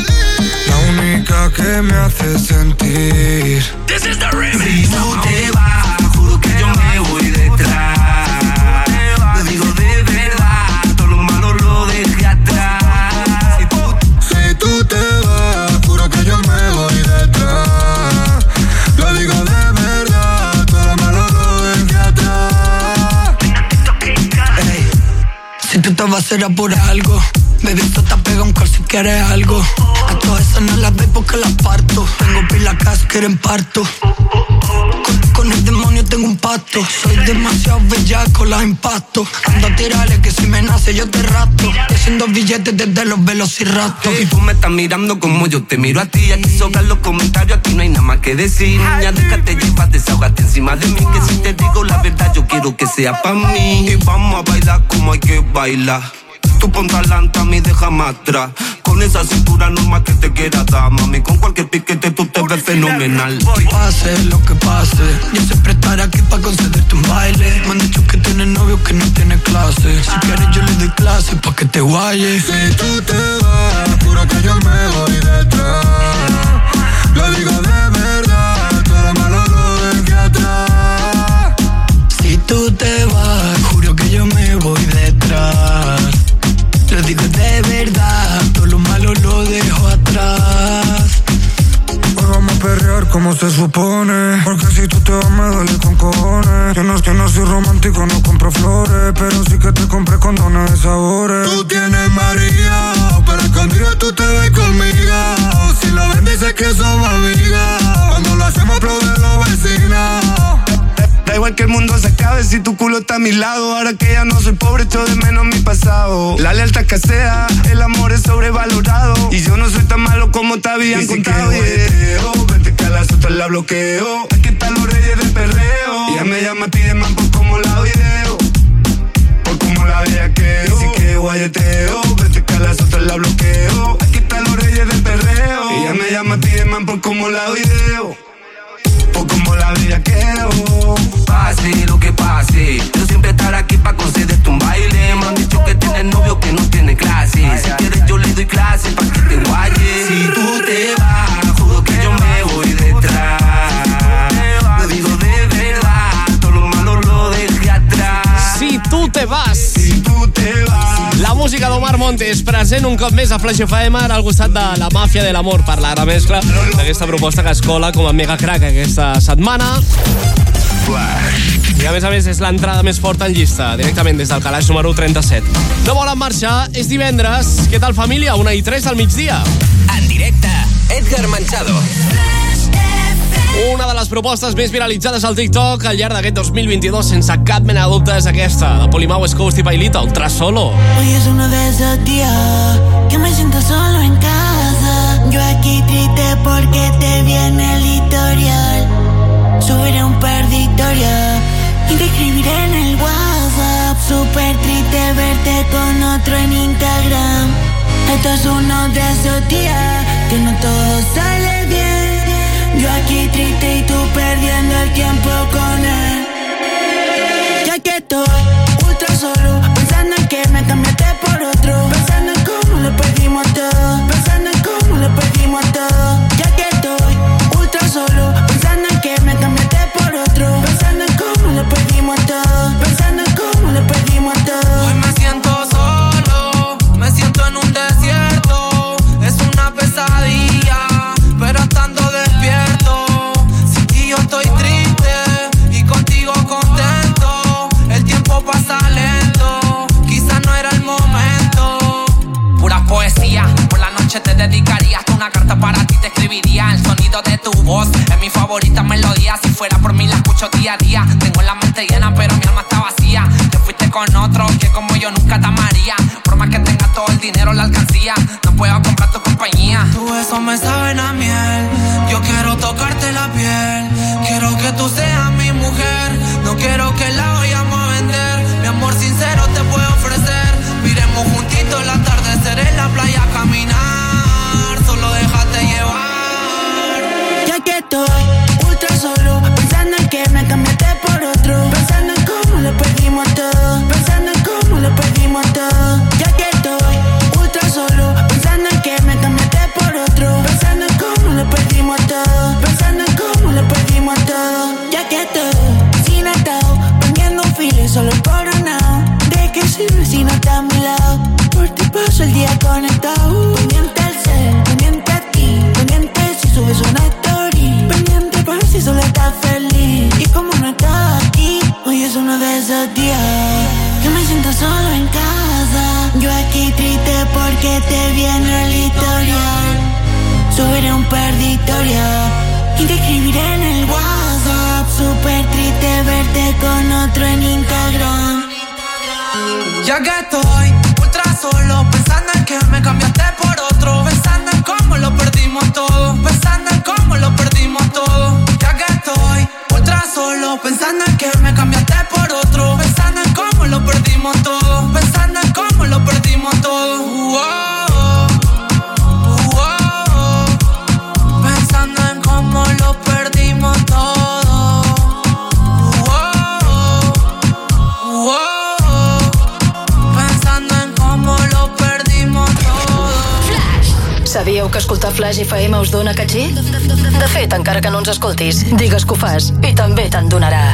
Speaker 28: La única que me hace sentir.
Speaker 12: This is the remix.
Speaker 29: Será por algo Baby, esto te pega un call si quieres algo A todas esas no las veo porque las parto Tengo pila casa que en parto con, con el demonio tengo un pacto Soy demasiado bellaco, las impacto Ando a tirarle que si me nace yo te rato Haciendo billetes desde los velociraptors
Speaker 12: Y tú me estás mirando como yo te miro a ti. Aquí sobran los comentarios, aquí no hay nada más que decir. Niña, déjate llevar, desahogate encima de mí. Que si te digo la verdad, yo quiero que sea pa' mí. Y vamos a bailar como hay que bailar. Tú ponte adelante a mí, déjame atrás. Con esa cintura normal que te quiera dar, mami. Con cualquier piquete tú te ves fenomenal.
Speaker 29: Pase lo que pase, yo siempre estaré aquí para concederte un baile. Me han dicho que tienes novio que no tiene clase. Si quieres yo le doy clase pa' que te guayes.
Speaker 28: Si tú te vas, juro que yo me voy detrás. Lo digo de verdad, todo lo malo lo dejé atrás.
Speaker 29: Si tú te digo de verdad, todo lo malo lo dejo atrás.
Speaker 28: Hoy vamos a perrear como se supone. Porque si tú te vas, me duele con cojones. Yo no es que no soy romántico, no compro flores. Pero sí que te compré condones de sabores. Tú tienes María, pero escondido tú te ves conmigo. Si lo ven, dices que somos amigas. Cuando lo hacemos, aplauden los vecinos.
Speaker 12: Da igual que el mundo se acabe si tu culo está a mi lado. Ahora que ya no soy pobre, echo de menos mi pasado. La lealtad escasea, el amor es sobrevalorado. Y yo no soy tan malo como te habían
Speaker 28: si
Speaker 12: contado.
Speaker 28: quiero
Speaker 12: yeah. Vente que a las otras la bloqueo. Aquí están los reyes del perreo. Ella me llama, pide man por como la video. Por como la bellaqueo. Si quiero guayeteo. Vente que a las otras la bloqueo. Aquí están los reyes del perreo. Ella me llama, pide man por como la video. Como la vida quiero. Pase lo que pase. Yo siempre estaré aquí para concederte un baile. Me han dicho que tienes novio que no tiene clase. Si quieres, yo le doy clase para que te guayes. Si tú te vas, juro que yo me voy detrás. Lo digo de verdad, todo lo malo lo dejé atrás.
Speaker 1: Si tu te vas.
Speaker 12: Si tu te vas.
Speaker 1: La música d'Omar Montes present un cop més a Flash FM ara al costat de la màfia de l'amor per la remescla d'aquesta proposta que es cola com a mega crack aquesta setmana.
Speaker 30: Flash.
Speaker 1: I a més a més és l'entrada més forta en llista, directament des del calaix número 37. No volen marxar, és divendres. Què tal família? Una i tres al migdia.
Speaker 8: En directe, Edgar Manchado.
Speaker 1: Una de les propostes més viralitzades al TikTok al llarg d'aquest 2022, sense cap mena de dubte, és aquesta, de Polimau West Coast i Pailita, Ultra Solo.
Speaker 31: Hoy es uno de esos días que me siento solo en casa. Yo aquí triste porque te viene el historial. Subiré un par de historias y te escribiré en el WhatsApp. Súper triste verte con otro en Instagram. Esto es uno de esos días que no todo sale. Yo aquí triste y tú perdiendo el tiempo con él. Ya que estoy
Speaker 32: te dedicaría hasta una carta para ti te escribiría. El sonido de tu voz es mi favorita melodía. Si fuera por mí la escucho día a día. Tengo la mente llena, pero mi alma está vacía. Te fuiste con otro que como yo nunca te amaría. Por más que tenga todo el dinero, la alcancía, no puedo comprar tu compañía.
Speaker 26: Tu beso me saben a miel. Yo quiero tocarte la piel. Quiero que tú seas mi mujer. No quiero que la Solo déjate llevar.
Speaker 31: Ya que estoy esos días. Que me siento solo en casa. Yo aquí triste porque te viene el historial. Subiré un historias y te escribiré en el WhatsApp. Súper triste verte con otro en Instagram.
Speaker 26: Ya que estoy ultra solo, pensando en que me cambiaste por otro. Pensando en cómo lo perdimos todo. Pensando en cómo lo perdimos todo. Ya que estoy ultra solo, pensando en que me cambiaste por otro Pensando en cómo lo perdimos todo Pensando en cómo lo perdimos todo uh -oh.
Speaker 2: Sabíeu que escoltar Flash FM us dona caché? De fet, encara que no ens escoltis, digues que ho fas i també te'n donarà.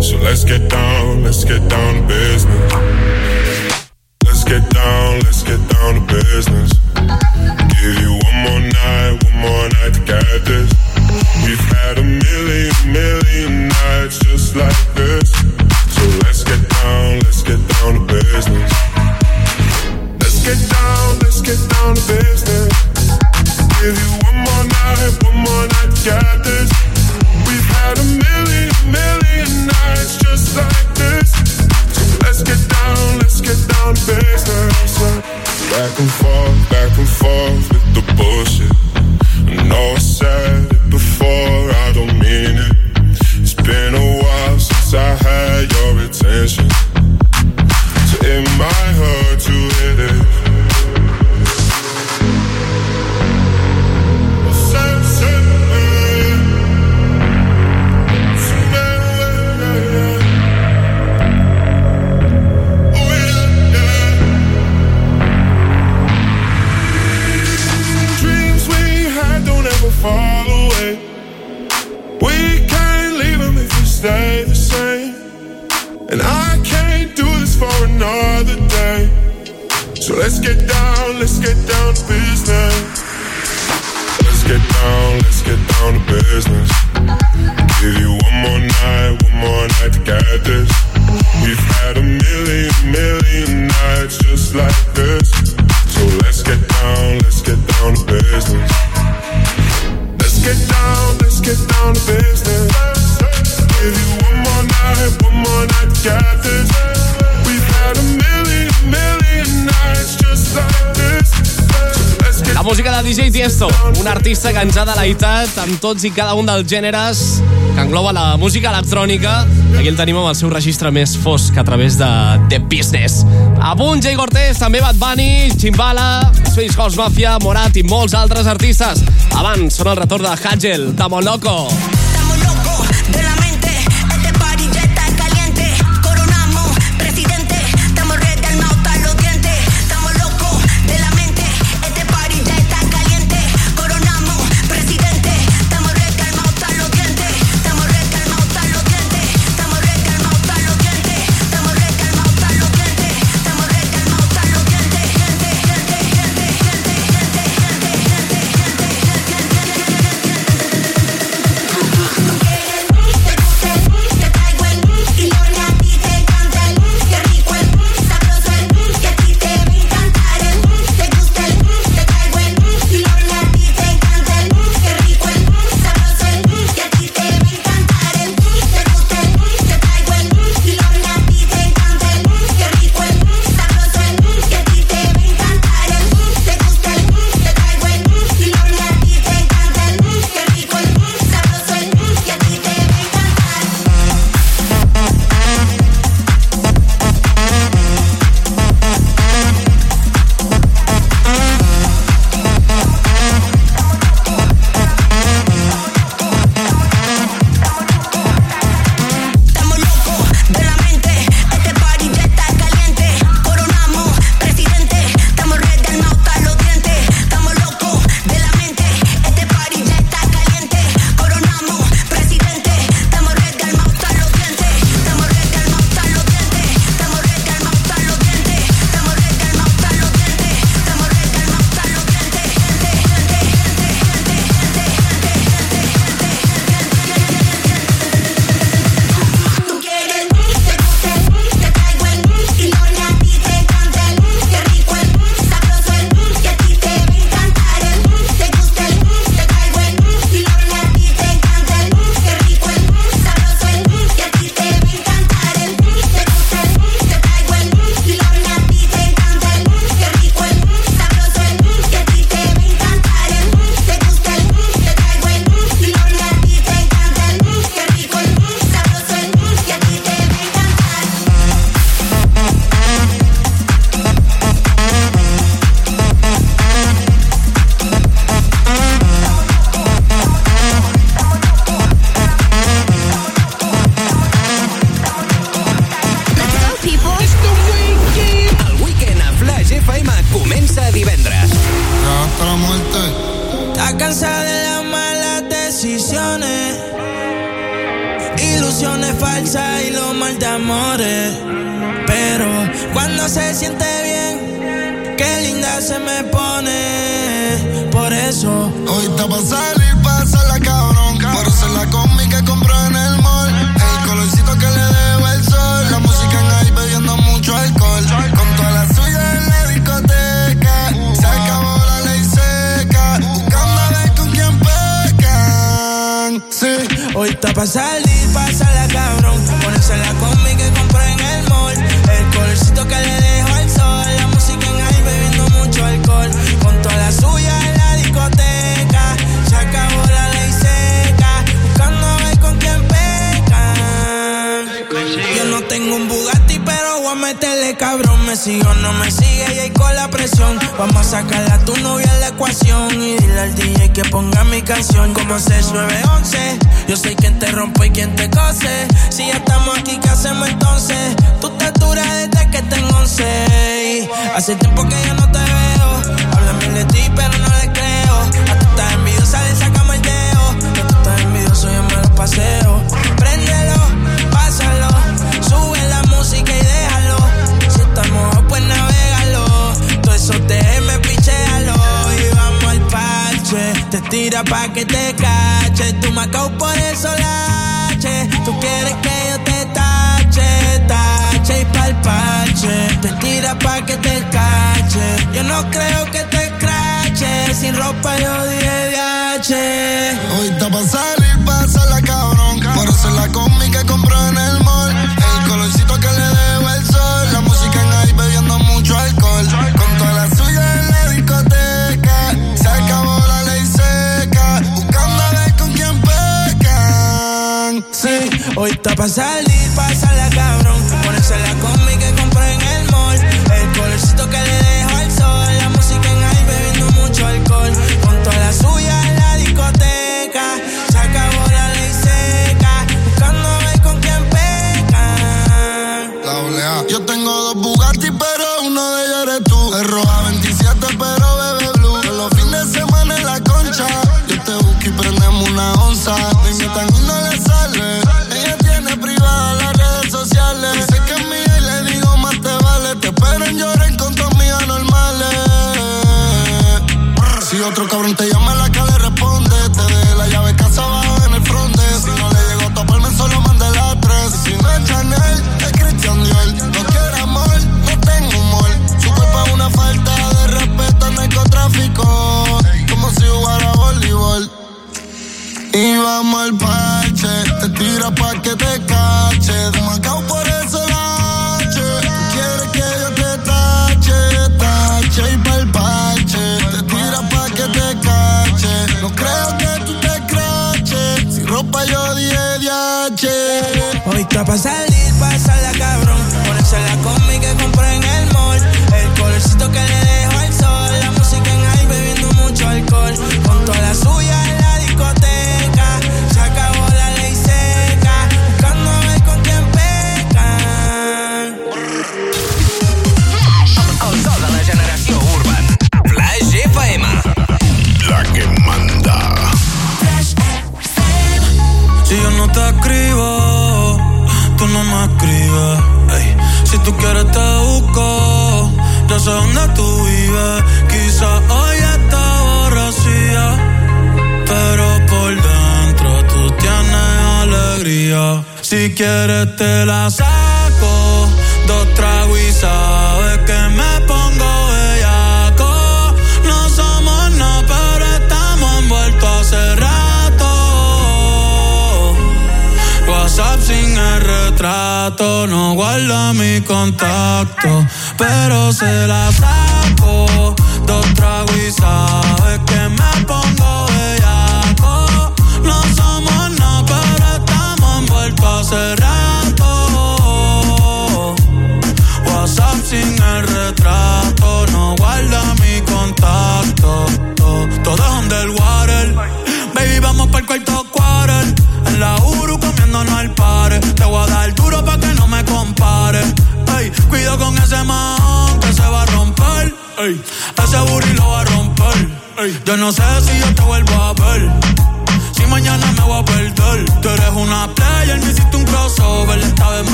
Speaker 33: So let's get down, let's get down to business. Let's get down, let's get down to business. Give you one more night, one
Speaker 34: actualitat amb tots i cada un dels gèneres que engloba la música electrònica. Aquí el tenim amb el seu registre més fosc a través de The Business. A punt, Jay Gortés, també Bad Bunny, Chimbala, Swiss House Mafia, Morat i molts altres artistes. Abans, són el retorn de Hagel, Tamo Loco.
Speaker 15: Tamo Loco.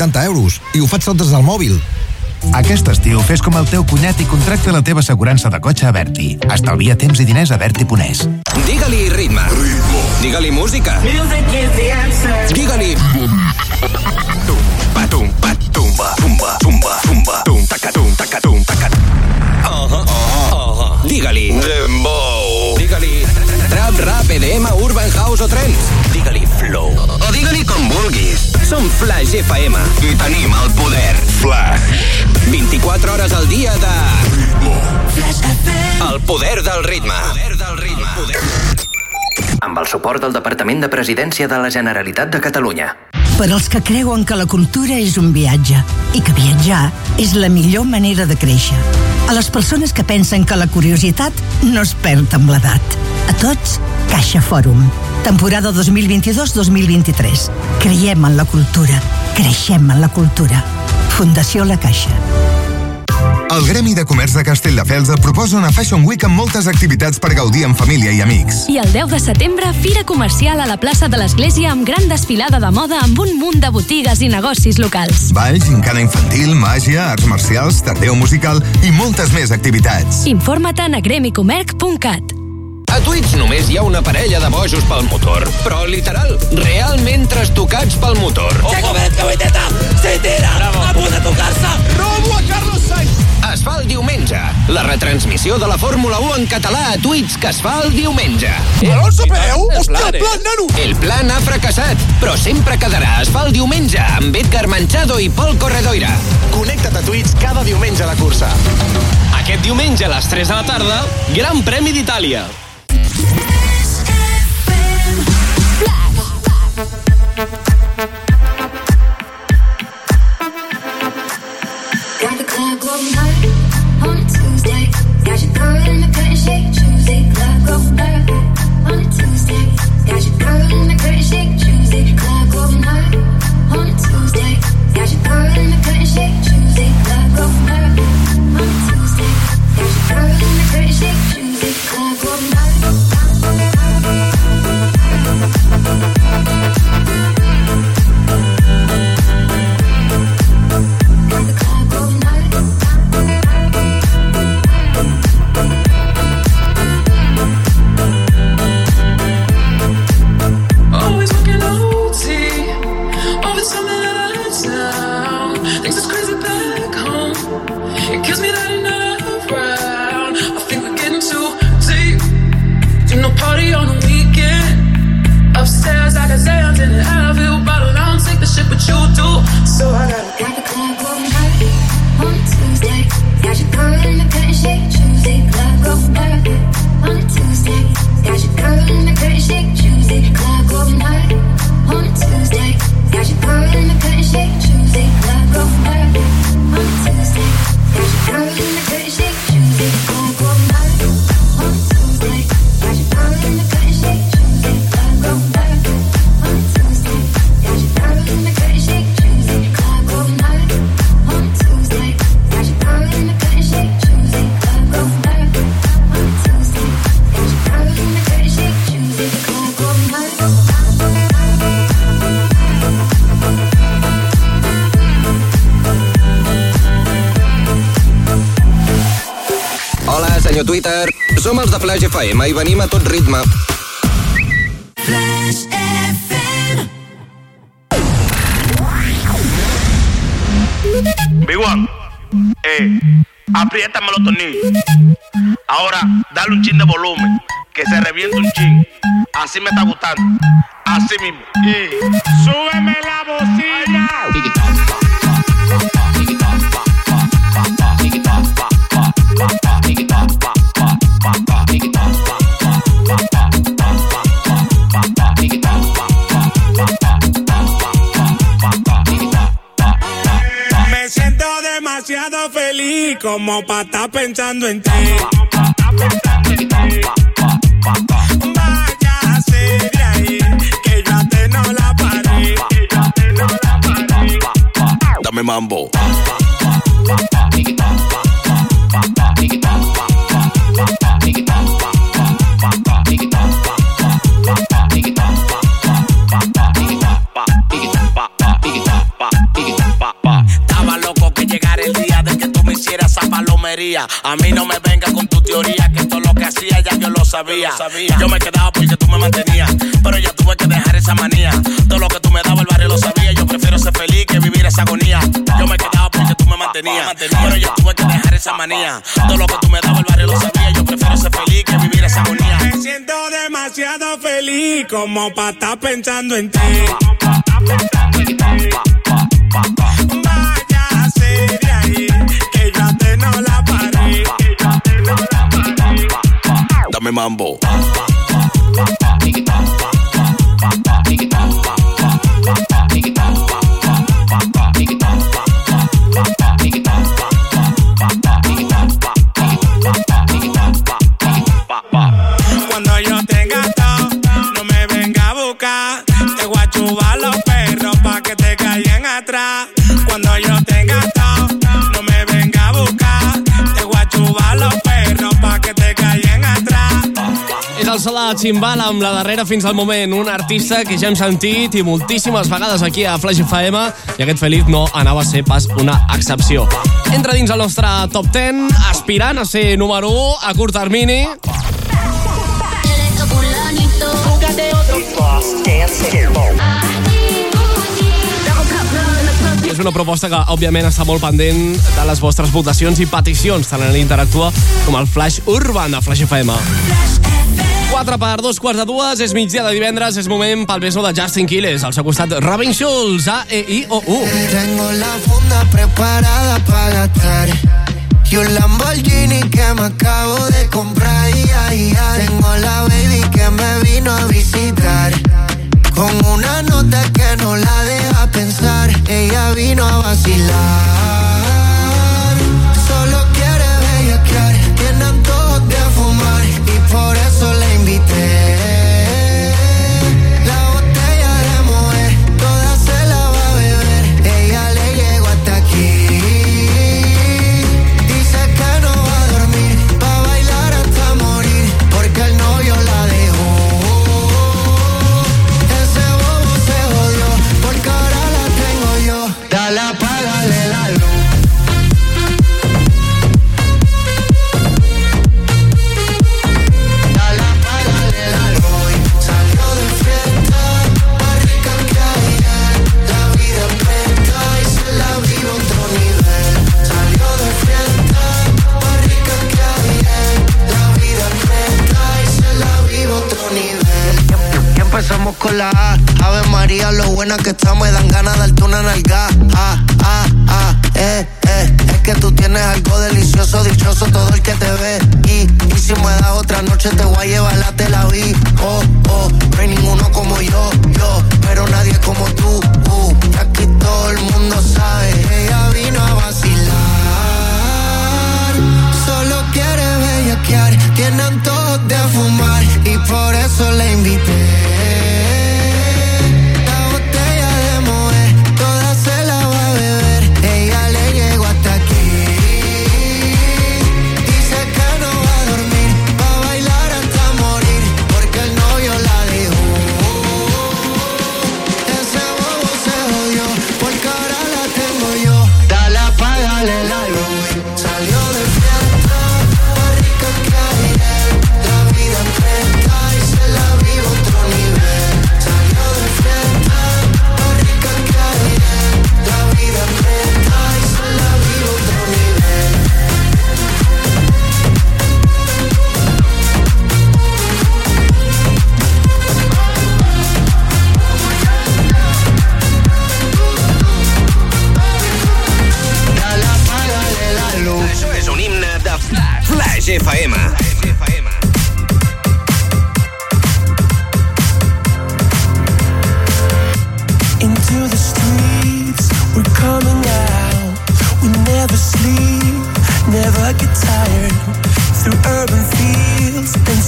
Speaker 15: 80 euros i ho faig tot des del mòbil.
Speaker 35: Aquest estiu fes com el teu cunyat i contracta la teva assegurança de cotxe a Berti. Estalvia temps i diners a Berti Ponés.
Speaker 8: Digue-li ritme. Ritmo. Digue-li música. Digue-li... Tumba, tumba, tumba, tumba, tumba, tumba, tum, taca, tum, taca, tum, taca. Uh -huh, uh -huh. Digue-li... Dembow. Digue-li... Trap, rap, EDM, Urban House o trends. Digue-li flow. O digue-li com vulguis. Som Flash FM i tenim el poder. Flash. 24 hores al dia de... El poder del ritme. Poder del ritme. Amb el suport del Departament de Presidència de la Generalitat de Catalunya.
Speaker 36: Per als que creuen que la cultura és un viatge i que viatjar és la millor manera de créixer. A les persones que pensen que la curiositat no es perd amb l'edat. A tots, Caixa Fòrum. Temporada 2022-2023. Creiem en la cultura. Creixem en la cultura. Fundació La Caixa.
Speaker 37: El Gremi de Comerç de Castelldefels et proposa una Fashion Week amb moltes activitats per gaudir amb família i amics.
Speaker 38: I el 10 de setembre, fira comercial a la plaça de l'Església amb gran desfilada de moda amb un munt de botigues i negocis locals.
Speaker 37: Ball, gincana infantil, màgia, arts marcials, tardeu musical i moltes més activitats.
Speaker 38: Informa't a gremicomerc.cat.
Speaker 8: Twitch només hi ha una parella de bojos pel motor, però literal, realment trastocats pel motor.
Speaker 39: Checo Pérez que intenta, se tira, a punt de tocar-se. Robo a Carlos Sainz.
Speaker 8: Es fa el diumenge. La retransmissió de la Fórmula 1 en català a Twitch que es fa el diumenge.
Speaker 39: Alonso P10? Hòstia, el plan, nano.
Speaker 8: El plan ha fracassat, però sempre quedarà. Es fa el diumenge amb Edgar Manchado i Pol Corredoira.
Speaker 40: Connecta't a Twitch cada diumenge a la cursa.
Speaker 41: Aquest diumenge a les 3 de la tarda, Gran Premi d'Itàlia.
Speaker 39: So
Speaker 8: Twitter. Som els de Flash FM i venim a tot ritme.
Speaker 42: Big One, eh, apriétame los tornillos. Ahora, dale un chin de volumen, que se reviente un chin.
Speaker 43: Así me está gustando. Así mismo. Y
Speaker 44: pensando en ti. A
Speaker 41: mí no me venga con tu teoría, que todo lo que hacía ya yo lo sabía. Yo me quedaba porque tú me mantenías, pero ya tuve que dejar esa manía. Todo lo que tú me dabas el barrio lo sabía. Yo prefiero ser feliz que vivir esa agonía. Yo me quedaba porque tú me mantenías, pero ya tuve que dejar esa manía. Todo lo que tú me dabas el barrio lo sabía. Yo prefiero ser feliz que vivir esa agonía.
Speaker 44: Me siento demasiado feliz como para estar pensando en ti.
Speaker 43: Mambo.
Speaker 44: Cuando yo tenga todo, no me venga a buscar. Te voy a los perros pa' que te caigan atrás. Cuando yo tenga
Speaker 1: De Chimbala amb la darrera fins al moment, un artista que ja hem sentit i moltíssimes vegades aquí a Flash FM i aquest Feliz no anava a ser pas una excepció. Entra dins el nostre top 10, aspirant a ser número 1 a curt termini. És una proposta que, òbviament, està molt pendent de les vostres votacions i peticions, tant en l'Interactua com el Flash Urban de Flash FM. 4 per 2 quarts de dues, és migdia de divendres, és moment pel beso de Justin Quiles. Al seu costat, Robin Schulz, A, E, I, O, U.
Speaker 45: Tengo la funda preparada para gastar. Y un Lamborghini que me acabo de comprar. Ay, ay, ay. Tengo la baby que me vino a visitar. Con una nota que no la deja pensar. Ella vino a vacilar. Con la A. Ave María, lo buena que estamos me dan ganas de darte una nalga. Ah, ah, ah, eh, eh. Es que tú tienes algo delicioso, dichoso todo el que te ve. Y, y si me das otra noche te voy a llevar la te la vi. Oh, oh, no hay ninguno como yo, yo. Pero nadie como tú, uh. Y aquí todo el mundo sabe. Ella vino a vacilar. Solo quiere bellaquear. Tiene antojos de fumar. Y por eso la invité.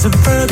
Speaker 46: Suburban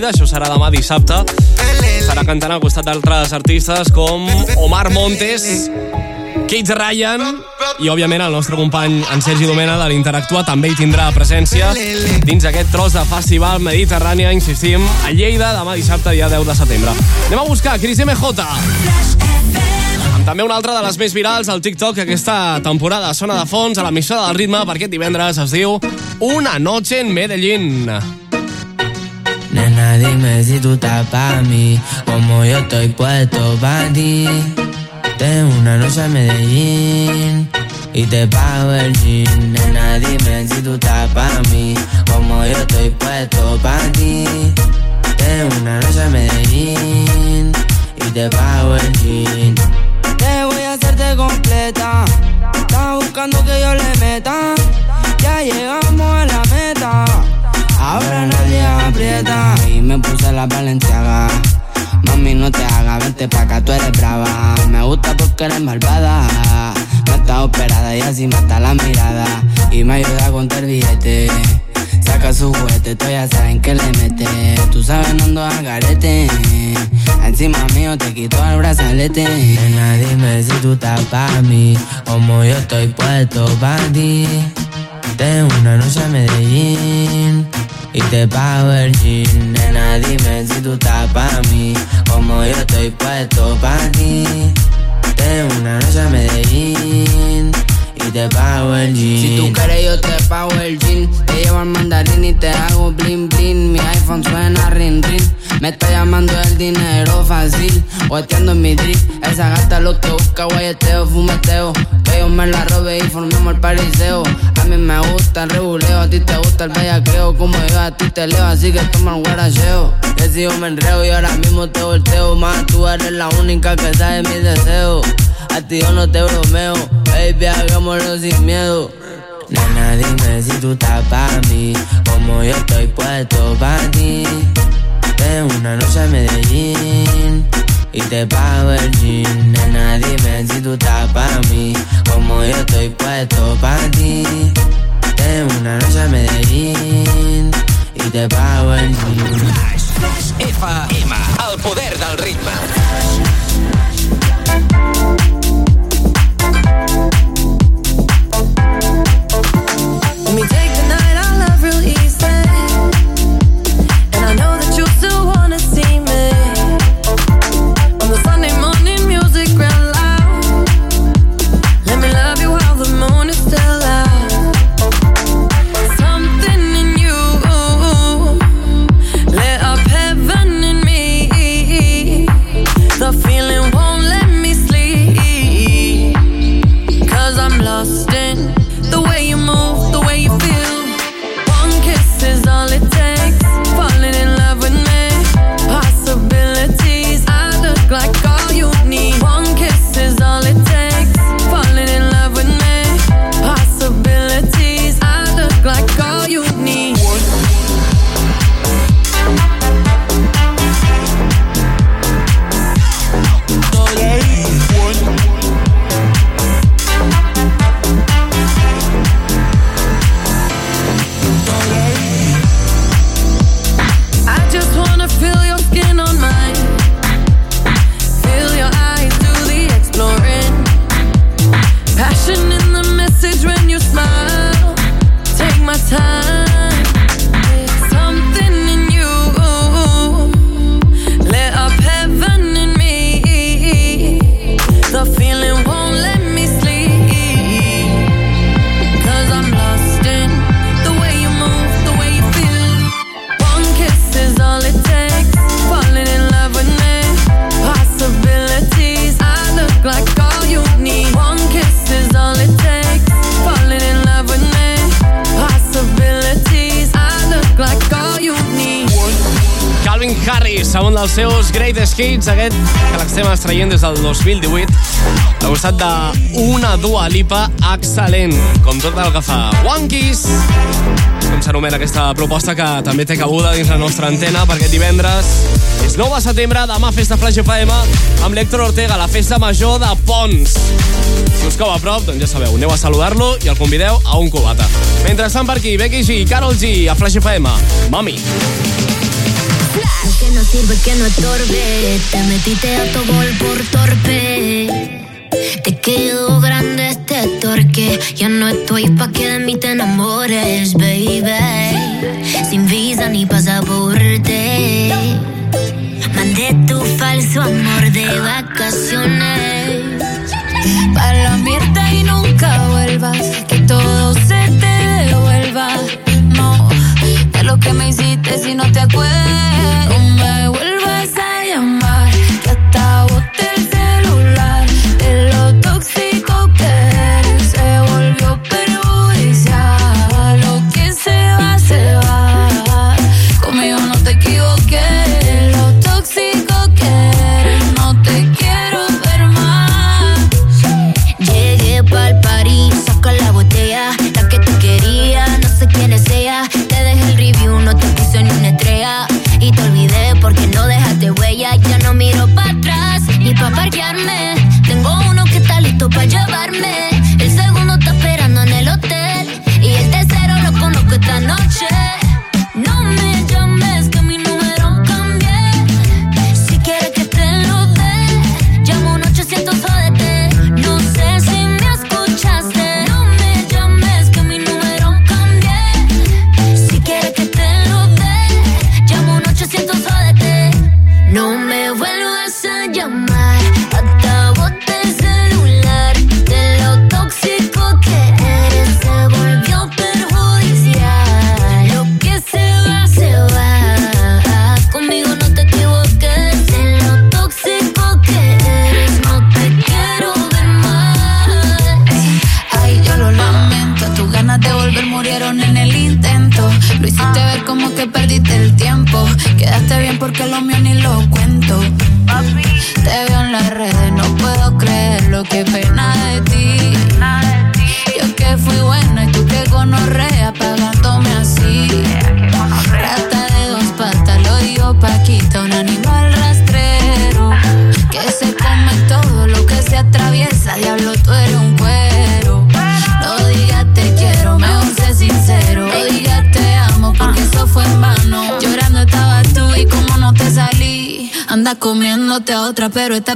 Speaker 1: Lleida, això serà demà dissabte. Estarà cantant al costat d'altres artistes com Omar Montes, Kids Ryan i, òbviament, el nostre company en Sergi Domena de l'Interactua també hi tindrà presència dins aquest tros de Festival Mediterrània, insistim, a Lleida, demà dissabte, dia 10 de setembre. Anem a buscar Cris MJ. Amb també una altra de les més virals al TikTok que aquesta temporada sona de fons a l'emissora del ritme per aquest divendres es diu Una noche en Medellín.
Speaker 47: Dime si tú estás pa' mí, como yo estoy puesto pa' ti. Tengo una noche en Medellín y te pago el jean. Nena, dime si tú estás pa' mí, como yo estoy puesto pa' ti. Tengo una noche en Medellín y te pago el jean.
Speaker 48: Te voy a hacerte completa. Estás buscando que yo le meta. Ya llegamos. Ahora nadie aprieta. Y me puse la valenciaga. Mami, no te hagas, vente pa' acá, tú eres brava. Me gusta porque eres malvada. No está operada y así mata la mirada. Y me ayuda a contar billete. Saca su juguete, tú ya saben que le mete. Tú sabes, no ando al garete. Encima mío te quito el brazalete.
Speaker 47: Nena, dime si tú estás pa' mí, como yo estoy puesto pa' ti. Tengo una noche en Medellín y te pago el jean. Nena, dime si tú estás pa' mí, como yo estoy puesto pa' ti. Tengo una noche en Medellín. Y te pago el jean.
Speaker 48: Si tú quieres yo te pago el jean. Te llevo al mandarín y te hago bling bling. Mi iPhone suena ring ring Me está llamando el dinero fácil. Hueteando en mi drip. Esa gata lo que busca guayeteo, fumeteo. Que yo me la robe y formemos el pariseo A mí me gusta el reguleo A ti te gusta el bellaqueo Como yo a ti te leo Así que toma el guaracheo Que si yo me enreo y ahora mismo te volteo Más tú eres la única que sabe mis deseos A ti yo no te bromeo Baby, hagámoslo sin miedo
Speaker 47: Nena, dime si tú estás pa' mí, como yo estoy puesto pa' ti. Tengo una noche en Medellín y te pago el jean. Nena, dime
Speaker 1: passat d'una Dua Lipa excel·lent, com tot el que fa Wankies, com s'anomena aquesta proposta que també té cabuda dins la nostra antena perquè divendres és 9 de setembre, demà festa Flash FM amb l'Hector Ortega, la festa major de Pons. Si us cau a prop, doncs ja sabeu, aneu a saludar-lo i el convideu a un cubata. Mentrestant per aquí, Becky G i Carol G a Flash FM. Mami.
Speaker 49: Que no sirve, que no atorbe te metiste a tu gol por torpe. quedó grande este torque. Ya no estoy pa' que de mí te enamores, baby. Sin visa ni pasaporte. Mandé tu falso amor de vacaciones.
Speaker 50: Para la mierda y nunca vuelvas pero
Speaker 1: esta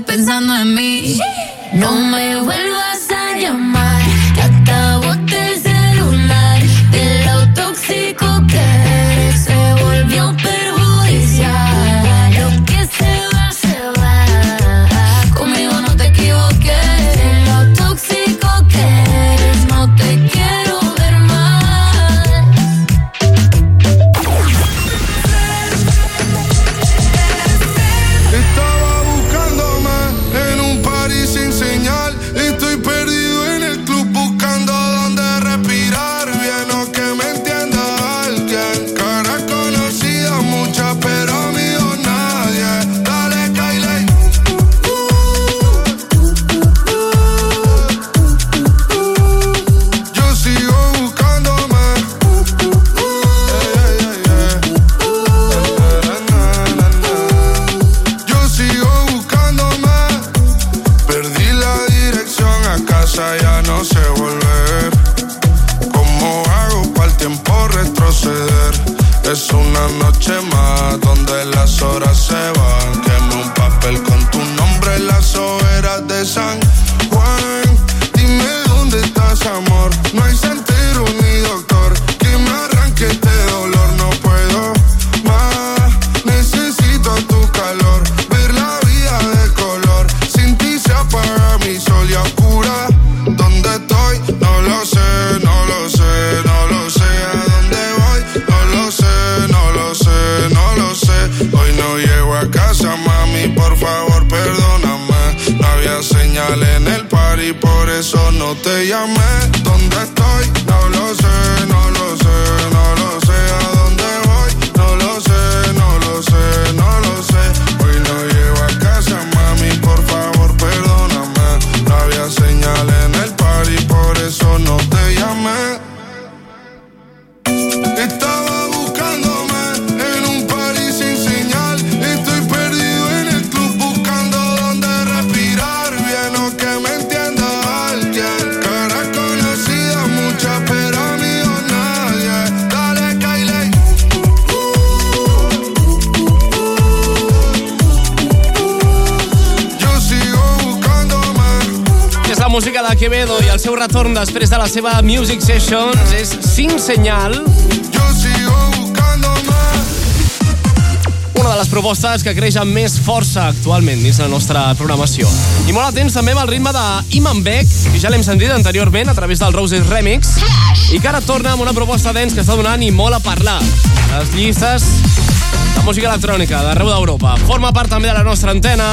Speaker 1: Quevedo i el seu retorn després de la seva Music Sessions és Sin Senyal. Una de les propostes que creix amb més força actualment dins la nostra programació. I molt atents també amb el ritme de Iman Beck, que ja l'hem sentit anteriorment a través del Roses Remix, i que ara torna amb una proposta dents que està donant i molt a parlar. Les llistes de música electrònica d'arreu d'Europa. Forma part també de la nostra antena.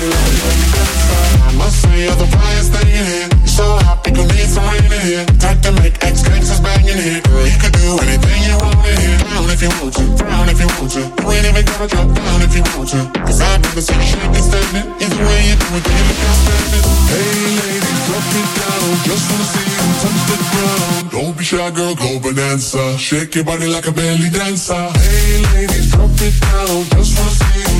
Speaker 51: I must say you're the brightest thing in here. So hot, people need some rain in here. Type to make ex gangsters here. Girl, you can do anything you want in here. Down if you want to, down if you want to. You ain't even gotta drop down if you want to. Cause I've never seen you shaking standing. Either way you do it, you it. Hey ladies, drop it down. Just wanna see you touch the ground. Don't be shy, girl, go bonanza. Shake your body like a belly dancer. Hey ladies, drop it down. Just wanna see you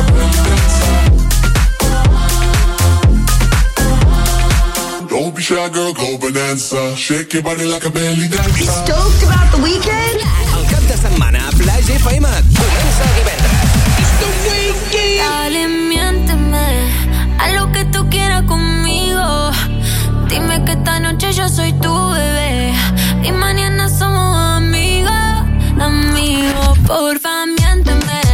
Speaker 51: a shy, girl, go bonanza. Shake your body like a belly dancer.
Speaker 52: Stoked about the weekend?
Speaker 8: El cap de setmana a Flash FM comença divendres.
Speaker 49: Dale, miénteme a lo que tú quieras conmigo. Dime que esta noche yo soy tu bebé y mañana somos amigos, amigos. Porfa, miénteme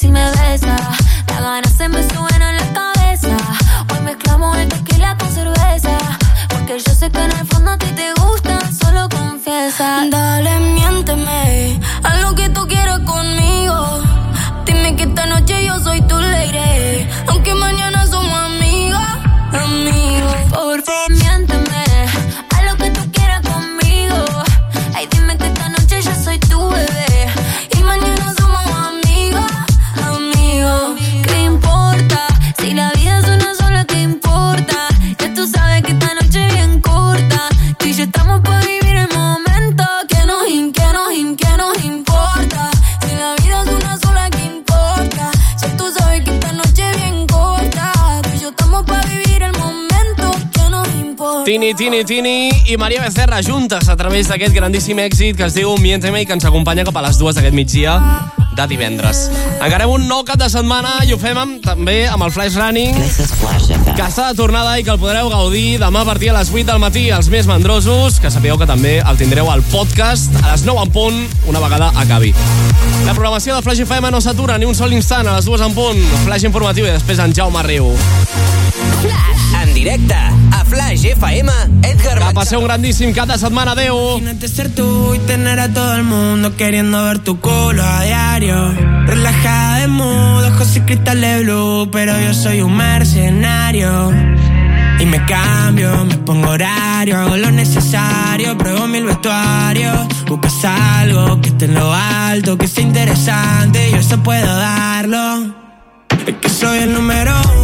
Speaker 49: si me besa,
Speaker 1: Tini, Tini, Tini i Maria Becerra juntes a través d'aquest grandíssim èxit que es diu Miénteme i que ens acompanya cap a les dues d'aquest migdia de divendres. Encarem un nou cap de setmana i ho fem amb, també amb el Flash Running que està de tornada i que el podreu gaudir demà a partir de les 8 del matí els més mandrosos, que sapigueu que també el tindreu al podcast a les 9 en punt una vegada acabi. La programació de Flash FM no s'atura ni un sol instant a les dues en punt. Flash informatiu i després en Jaume Riu.
Speaker 53: En directe Flash FM, Edgar
Speaker 1: Que passeu un grandíssim cap de setmana. Adéu.
Speaker 54: Imagínate ser tú y tener a todo el mundo queriendo ver tu culo a diario. Relajada de mood, ojos y cristales blue, pero yo soy un mercenario. Y me cambio, me pongo horario, hago lo necesario, pruebo mil vestuarios. Buscas algo que esté en lo alto, que sea interesante, y yo eso puedo darlo. Es que soy el número uno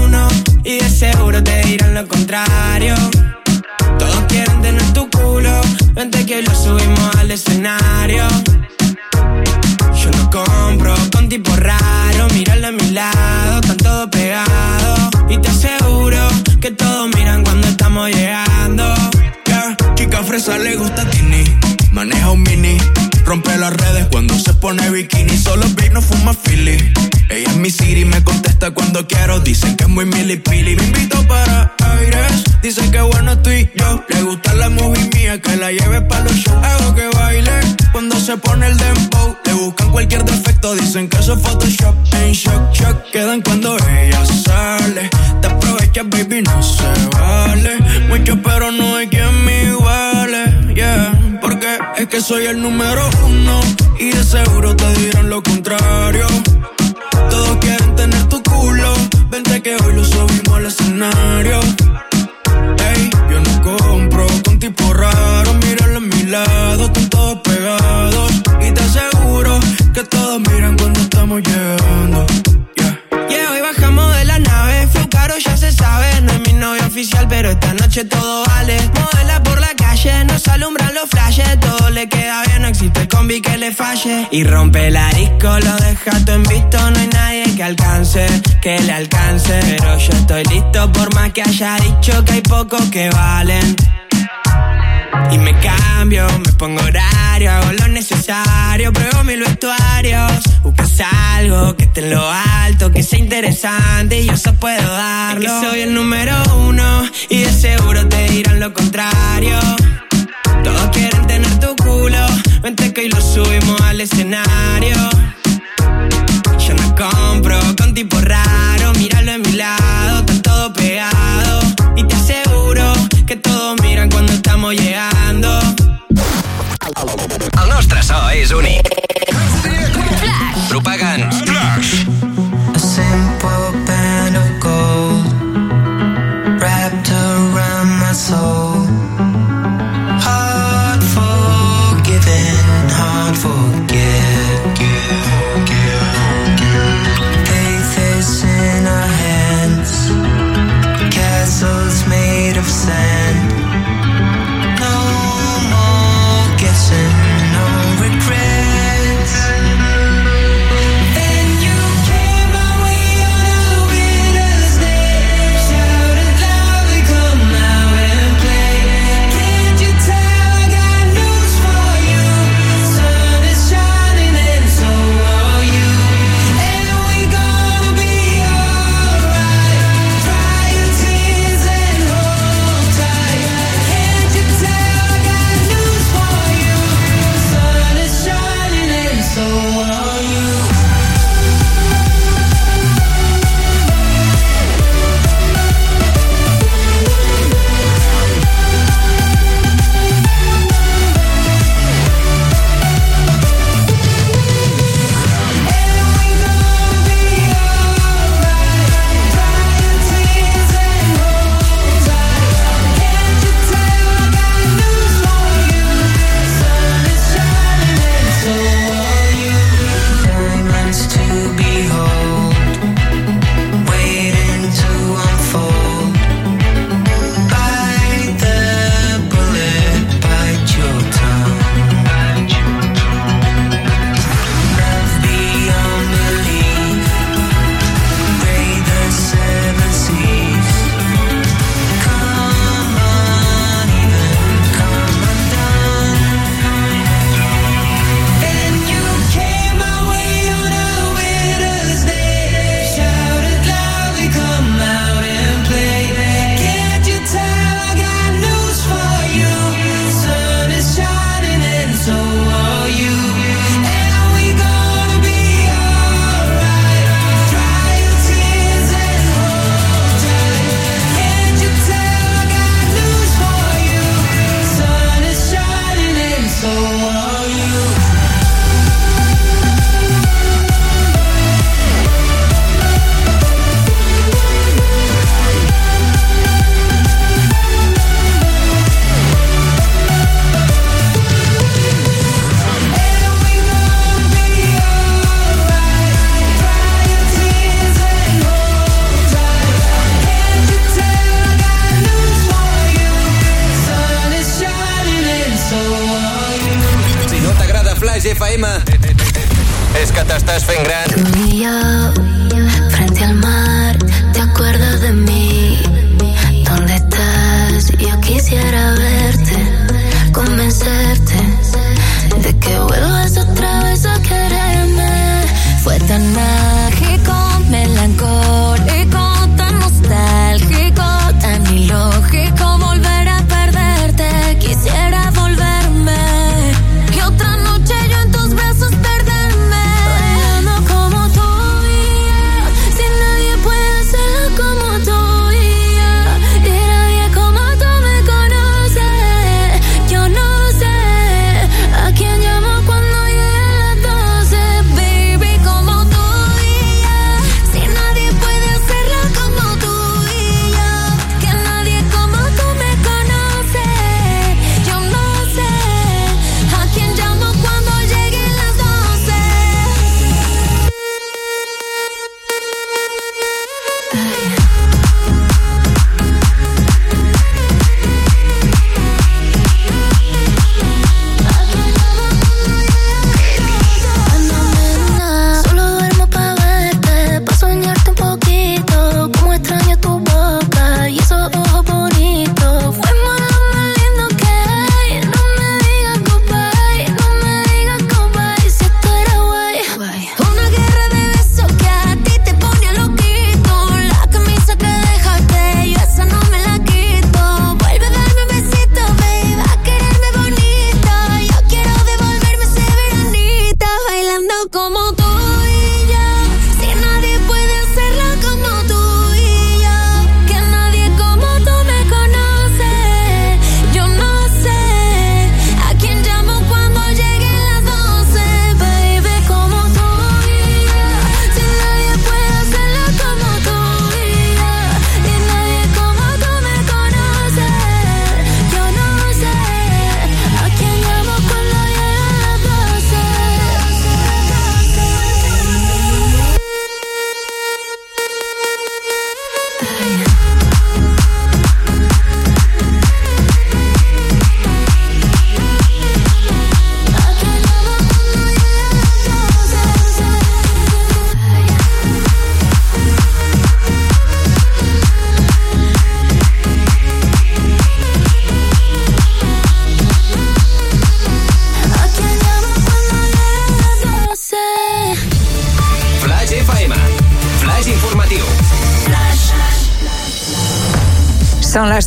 Speaker 54: y de seguro te dirán lo contrario. Todos quieren tener tu culo, vente que lo subimos al escenario. Yo no compro con tipo raro, míralo a mi lado, están todos pegados. Y te aseguro que todos miran cuando estamos llegando.
Speaker 55: Yeah, chica fresa le gusta Tini, maneja un mini, rompe las redes cuando se pone bikini, solo big no fuma Philly. Ella es mi city, me contesta cuando quiero, dicen que es muy milipili. Me invito para aires, dicen que bueno estoy yo. Le gusta la movie mía, que la lleve para los shows. Hago que baile cuando se pone el dembow. Le buscan cualquier defecto, dicen que eso es Photoshop. En shock, shock, quedan cuando ella sale. Te aprovechas, baby, no se vale. Que soy el número uno. Y de seguro te dirán lo contrario. Todos quieren tener tu culo. Vente que hoy lo subimos al escenario. Ey, yo no compro con tipo raro. Míralo a mi lado, están todos pegados. Y te aseguro que todos miran cuando estamos llegando.
Speaker 54: Bajamos de la nave, ya se sabe, no es mi novio oficial, pero esta noche todo vale. Modela por la nos alumbran los flashes, todo le queda bien, no existe combi que le falle. Y rompe la disco, lo deja todo en visto, no hay nadie que alcance, que le alcance. Pero yo estoy listo por más que haya dicho que hay pocos que valen. Y me cambio, me pongo horario, hago lo necesario, pruebo mil vestuarios. Buscas algo que esté en lo alto, que sea interesante y yo eso puedo darlo. Es que soy el número uno y de seguro te dirán lo contrario. Todos quieren tener tu culo, vente que hoy lo subimos al escenario. Yo no compro con tipo raro, míralo a mi lado,
Speaker 53: El nostre so és únic. Propagants.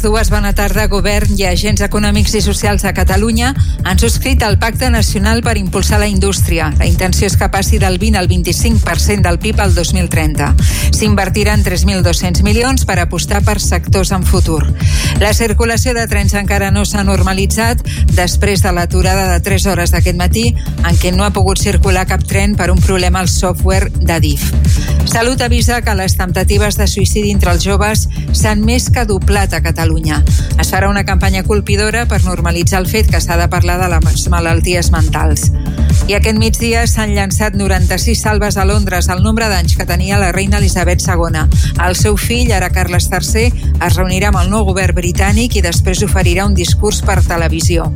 Speaker 56: Dues. Bona tarda. Govern i agents econòmics i socials de Catalunya han subscrit el Pacte Nacional per impulsar la indústria. La intenció és que passi del 20 al 25% del PIB al 2030. S'invertiran 3.200 milions per apostar per sectors en futur. La circulació de trens encara no s'ha normalitzat després de l'aturada de 3 hores d'aquest matí en què no ha pogut circular cap tren per un problema al software d'Adif. Salut avisa que les temptatives de suïcidi entre els joves s'han més que doblat a Catalunya. Es farà una campanya colpidora per normalitzar el fet que s'ha de parlar de les malalties mentals. I aquest migdia s'han llançat 96 salves a Londres, el nombre d'anys que tenia la reina Elisabet II. El seu fill, ara Carles III, es reunirà amb el nou govern britànic i després oferirà un discurs per televisió.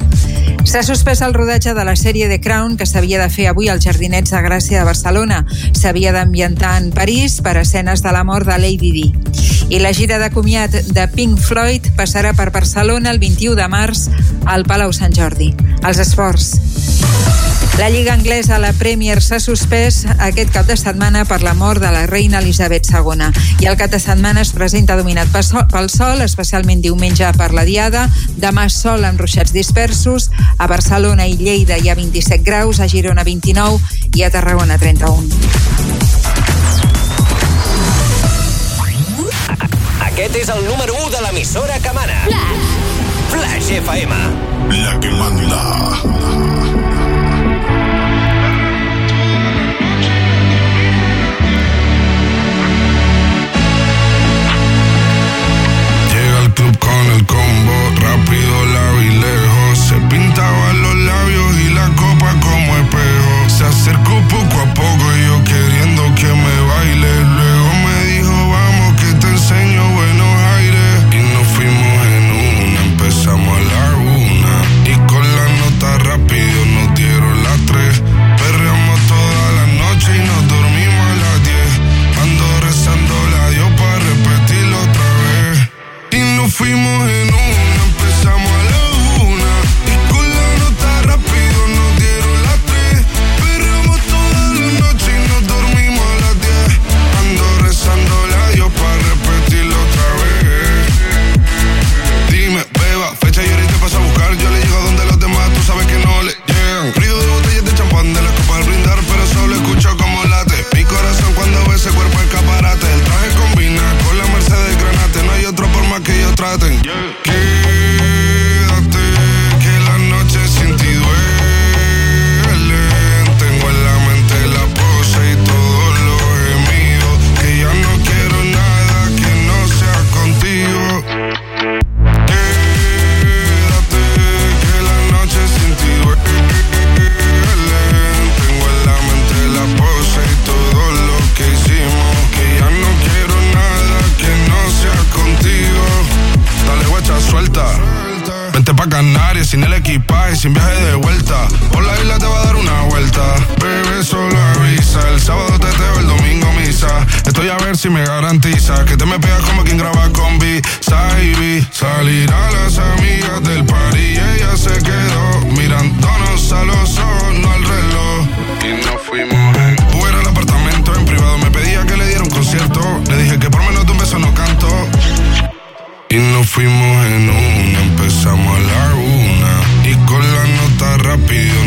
Speaker 56: S'ha suspès el rodatge de la sèrie The Crown que s'havia de fer avui als Jardinets de Gràcia de Barcelona. S'havia d'ambientar en París per escenes de la mort de Lady Di. I la gira de comiat de Pink Floyd passarà per Barcelona el 21 de març al Palau Sant Jordi. Els esports. La Lliga Anglesa, la Premier, s'ha suspès aquest cap de setmana per la mort de la reina Elisabet II. I el cap de setmana es presenta dominat pel sol, especialment diumenge per la Diada. Demà sol amb ruixats dispersos. A Barcelona i Lleida hi ha 27 graus, a Girona 29 i a Tarragona 31.
Speaker 57: Aquest és el número 1 de l'emissora que mana. Flash. Flash FM.
Speaker 50: La que manda. sin viaje de vuelta. Por la isla te va a dar una vuelta. Bebé, solo avisa. El sábado te teo, el domingo misa. Estoy a ver si me garantiza que te me pegas como quien graba con B. Saibi. Salir a las amigas del par y ella se quedó mirándonos a los ojos, no al reloj. Y nos fuimos en. Fuera al apartamento en privado, me pedía que le diera un concierto. Le dije que por menos de un beso no canto. Y nos fuimos en una, empezamos a la una. Con la nota rápido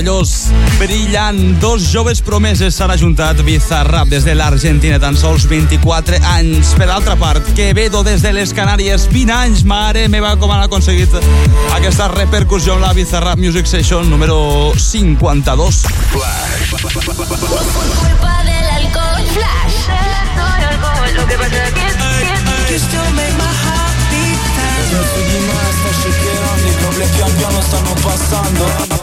Speaker 58: Meravellós, brillant. Dos joves promeses s'han ajuntat Bizarrap des de l'Argentina, tan sols 24 anys. Per altra part, Quevedo des de les Canàries, 20 anys. Mare meva, com han aconseguit aquesta repercussió en la Bizarrap Music Session número 52.
Speaker 49: Culpa del alcohol. Flash. El alcohol. Lo que pasa es que.
Speaker 6: You still make my heart beat fast.
Speaker 59: Seguimos hasta chequeando y doble no estamos pasando.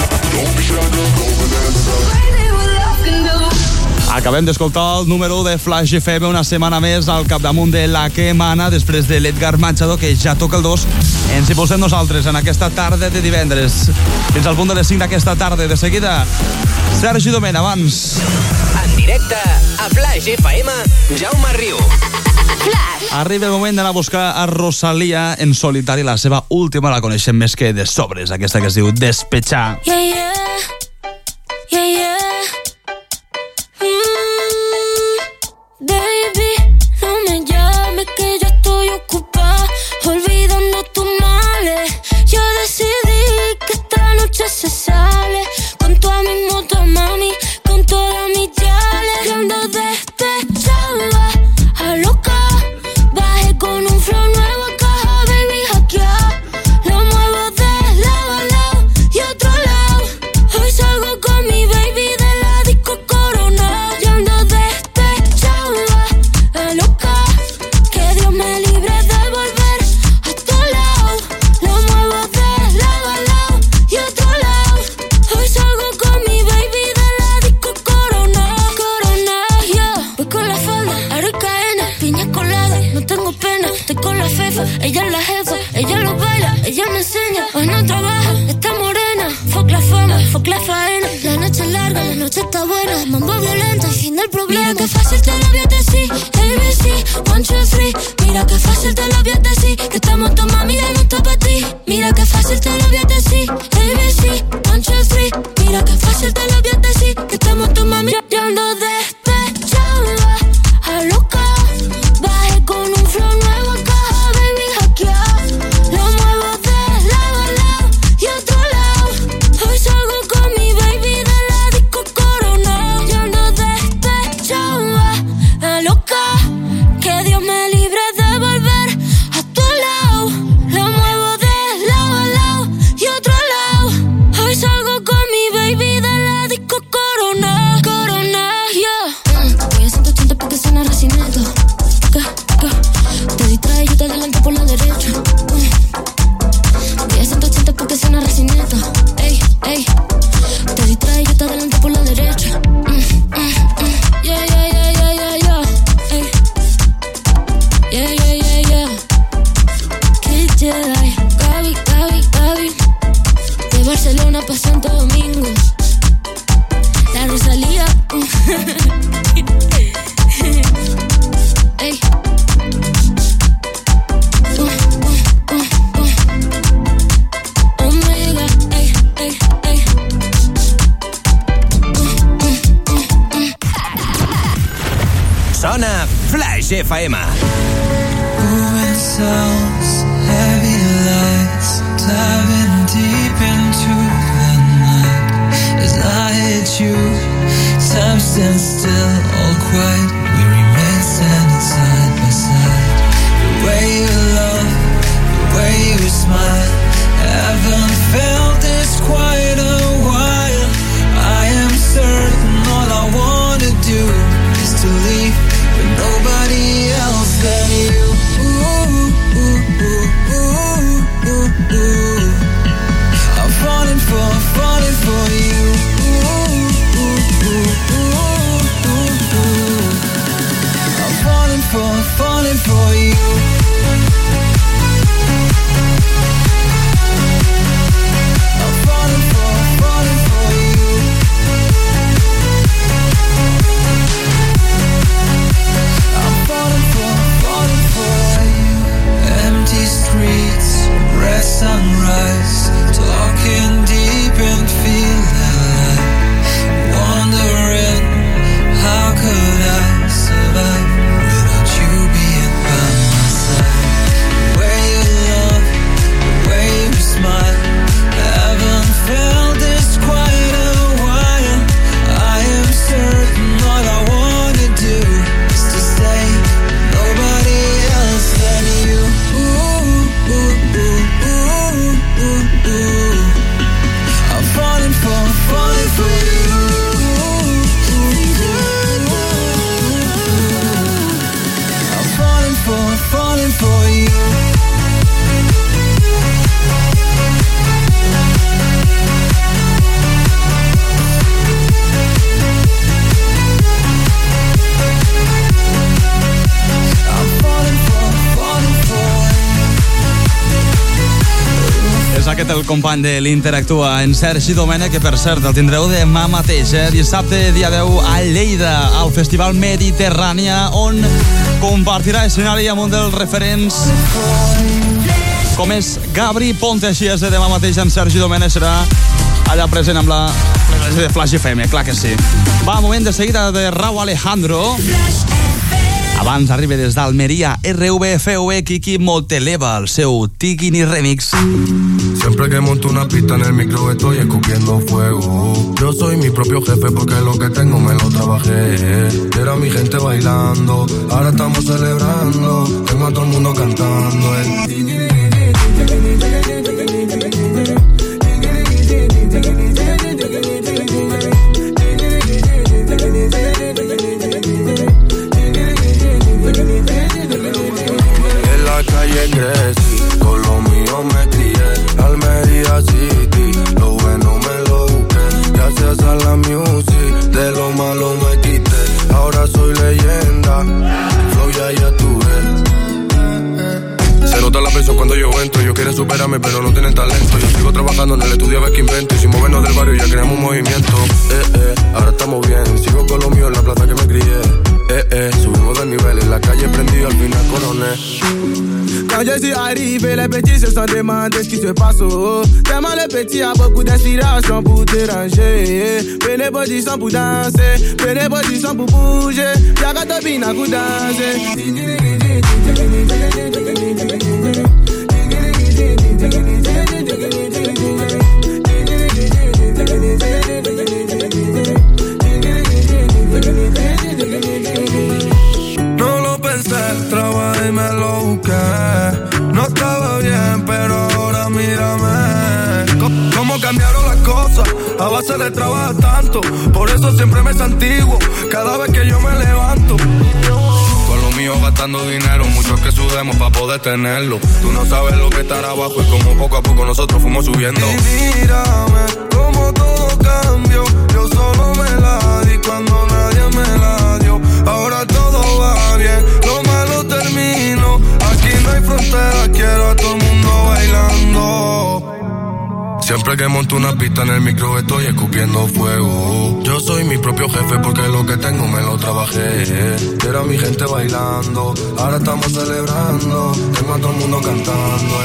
Speaker 58: Acabem d'escoltar el número 1 de Flash FM una setmana més al capdamunt de la que mana després de l'Edgar Machado, que ja toca el 2. Ens hi posem nosaltres en aquesta tarda de divendres. Fins al punt de les 5 d'aquesta tarda. De seguida, Sergi Domèn, abans.
Speaker 60: En directe a Flash FM, Jaume Riu.
Speaker 58: Arriba el moment d'anar a buscar a Rosalia en solitari. La seva última la coneixem més que de sobres, aquesta que es diu Despechar.
Speaker 49: Yeah, yeah. Yeah,
Speaker 60: FM.
Speaker 58: Company de l'Interactua, en Sergi Domènech, que per cert el tindreu demà mateix, eh? dissabte, dia 10, a Lleida, al Festival Mediterrània, on compartirà escenari amb un dels referents com és Gabri Ponte, així és de demà mateix en Sergi Domènech serà allà present amb la de Flash FM, clar que sí. Va, moment de seguida de Rau Alejandro. Abans arriba des d'Almeria RVFOE Kiki Moteleva, el seu Tikini Remix.
Speaker 61: Siempre que monto una pista en el micro estoy escupiendo fuego. Yo soy mi propio jefe porque lo que tengo me lo trabajé. Era mi gente bailando, ahora estamos celebrando. Tengo todo el mundo cantando. el- lo malo me quité. Ahora soy leyenda, flow ya ya tuve. Se nota la presión cuando yo entro. Ellos quieren superarme, pero no tienen talento. Yo sigo trabajando en el estudio a ver qué invento. Y sin movernos del barrio ya creamos un movimiento. Eh, eh, ahora estamos bien. Sigo con lo mío en la plaza que me crié. Eh, eh, subimos de nivel. En la calle prendido, al final coroné.
Speaker 62: Quand je suis arrivé, les petits se sont demandé ce qui se passe. Oh. Tellement les petits a beaucoup d'inspiration pour déranger. Prenez position pour danser, prenez position pour bouger. Y'a qu'à bina pour danser.
Speaker 61: Cosas, a base de trabajar tanto. Por eso siempre me santiguo, cada vez que yo me levanto. Con lo mío gastando dinero, muchos que sudemos para poder tenerlo. Tú no sabes lo que estar abajo y como poco a poco nosotros fuimos subiendo. Y mírame, cómo todo cambió. Yo solo me la di cuando nadie me la dio. Ahora todo va bien, lo malo termino. Aquí no hay frontera, quiero a todo el mundo bailando. Siempre que monto una pista en el micro estoy escupiendo fuego. Yo soy mi propio jefe porque lo que tengo me lo trabajé. Era mi gente bailando, ahora estamos celebrando. Tengo a todo el mundo cantando.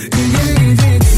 Speaker 26: Flash.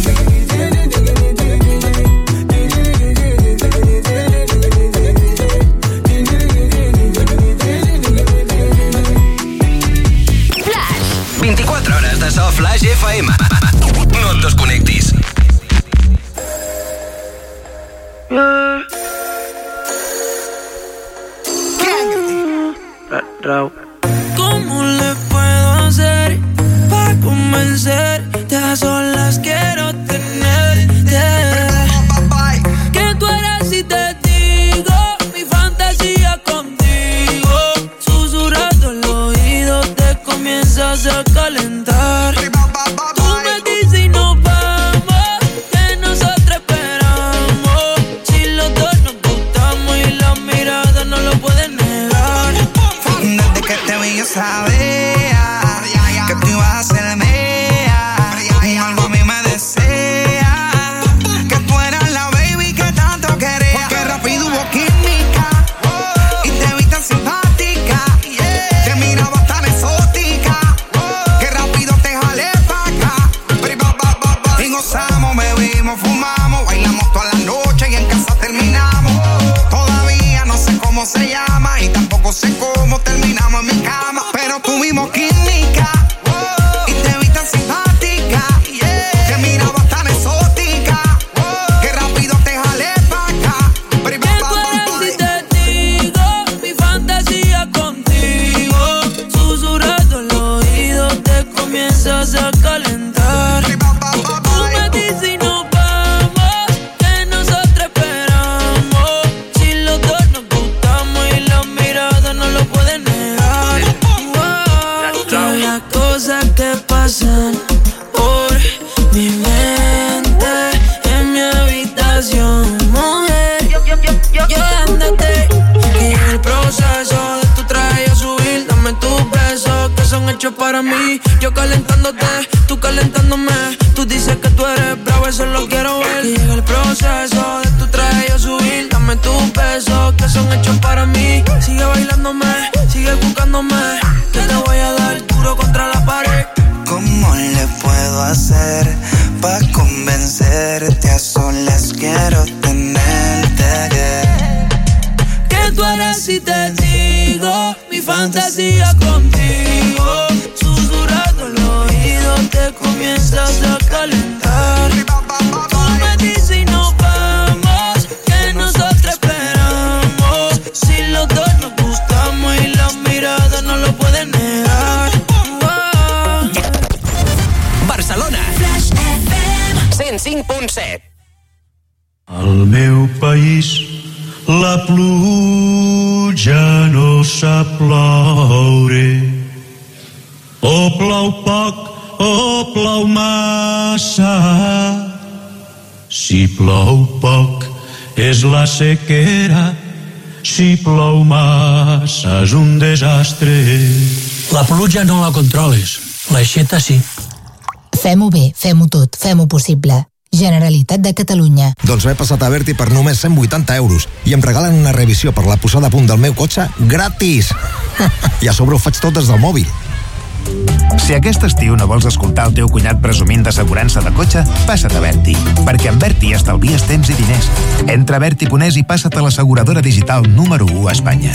Speaker 63: Sequera, si plou massa és un desastre.
Speaker 64: La pluja no la controles, l'aixeta sí.
Speaker 65: Fem-ho bé, fem-ho tot, fem-ho possible. Generalitat de Catalunya.
Speaker 27: Doncs m'he passat a Berti per només 180 euros i em regalen una revisió per la posada a punt del meu cotxe gratis. I a sobre ho faig tot des del mòbil.
Speaker 66: Si aquest estiu no vols escoltar el teu cunyat presumint d'assegurança de cotxe, passa't a Berti, perquè amb Berti estalvies temps i diners. Entra a Berti.es i passa't a l'asseguradora digital número 1 a Espanya.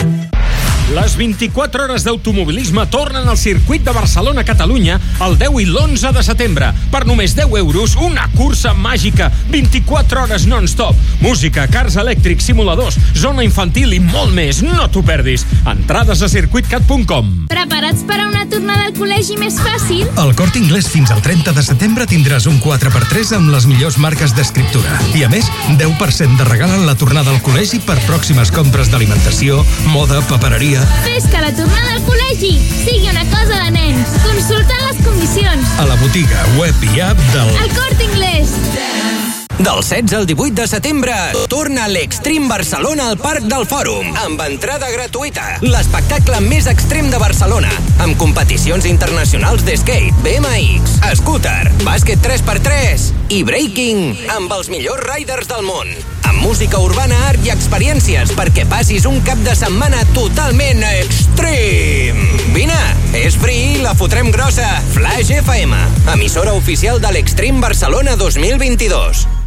Speaker 67: Les 24 hores d'automobilisme tornen al circuit de Barcelona-Catalunya el 10 i l'11 de setembre. Per només 10 euros, una cursa màgica. 24 hores non-stop. Música, cars elèctrics, simuladors, zona infantil i molt més. No t'ho perdis. Entrades a circuitcat.com
Speaker 68: Preparats per a una tornada al col·legi més fàcil?
Speaker 69: Al Cort Inglés fins al 30 de setembre tindràs un 4x3 amb les millors marques d'escriptura. I a més, 10% de regal en la tornada al col·legi per pròximes compres d'alimentació, moda, papereria...
Speaker 68: Fes que la tornada al col·legi sigui una cosa de nens. Consulta les condicions.
Speaker 69: A la botiga, web i app del...
Speaker 68: El Corte Inglés.
Speaker 8: Del 16 al 18 de setembre, torna l'Extreme Barcelona al Parc del Fòrum, amb entrada gratuïta. L'espectacle més extrem de Barcelona, amb competicions internacionals de skate, BMX, scooter, bàsquet 3x3 i breaking, amb els millors riders del món. Amb música urbana, art i experiències perquè passis un cap de setmana totalment extrem. Vine, és free la fotrem grossa. Flash FM, emissora oficial de l'Extreme Barcelona 2022.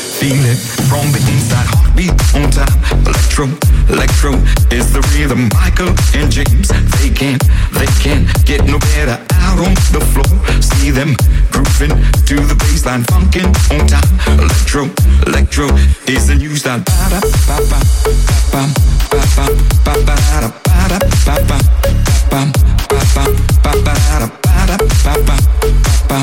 Speaker 70: feel it from the inside. Heartbeat on time. Electro, electro is the rhythm. Michael and James, they can't, they can't get no better out on the floor. See them grooving to the baseline, funkin' on time. Electro, electro is the new style. Ba-da-ba-ba, ba-bam, ba-bam, ba-ba-da-da, ba-da-ba-ba, ba-bam, ba-bam, ba ba ba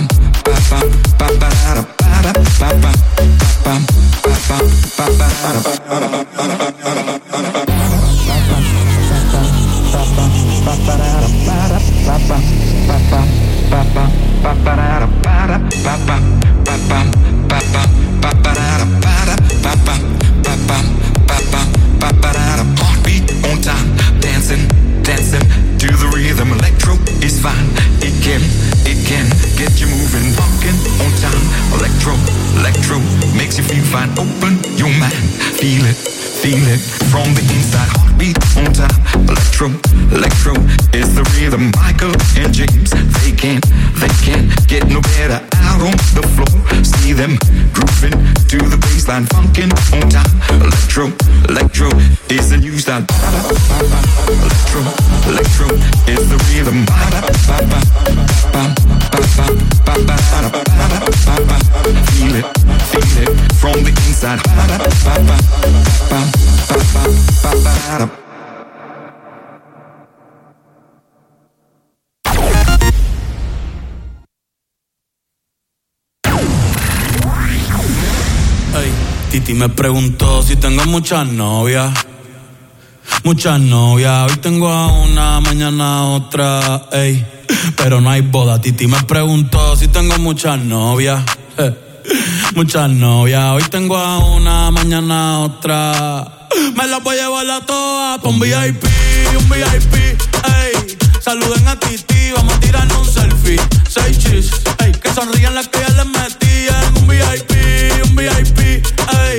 Speaker 70: ba ba-ba-da-da, ba-da-ba-ba, ba-bam, ba-bam, ba-ba-da-da. find. Open your mind, feel it, feel it from the inside. Heartbeat on time, electro, electro is the rhythm. Michael and James, they can't, they can't get no better out on the floor. See them grooving to the baseline, funkin' on time. Electro, electro is the new style. Electro, electro is the rhythm. Feel it, feel it from the inside.
Speaker 15: Ey, Titi me preguntó si tengo muchas novias. Muchas novias, hoy tengo a una, mañana otra, ey. Pero no hay boda. Titi me preguntó si tengo muchas novias. eh. Muchas novias, hoy tengo a una, mañana a otra. Me las voy a llevar a todas un VIP, un VIP, ey. Saluden a Titi, vamos a tirarnos un selfie. Seis chis, ey. Que sonrían las que ya les metían. Un VIP, un VIP, ey.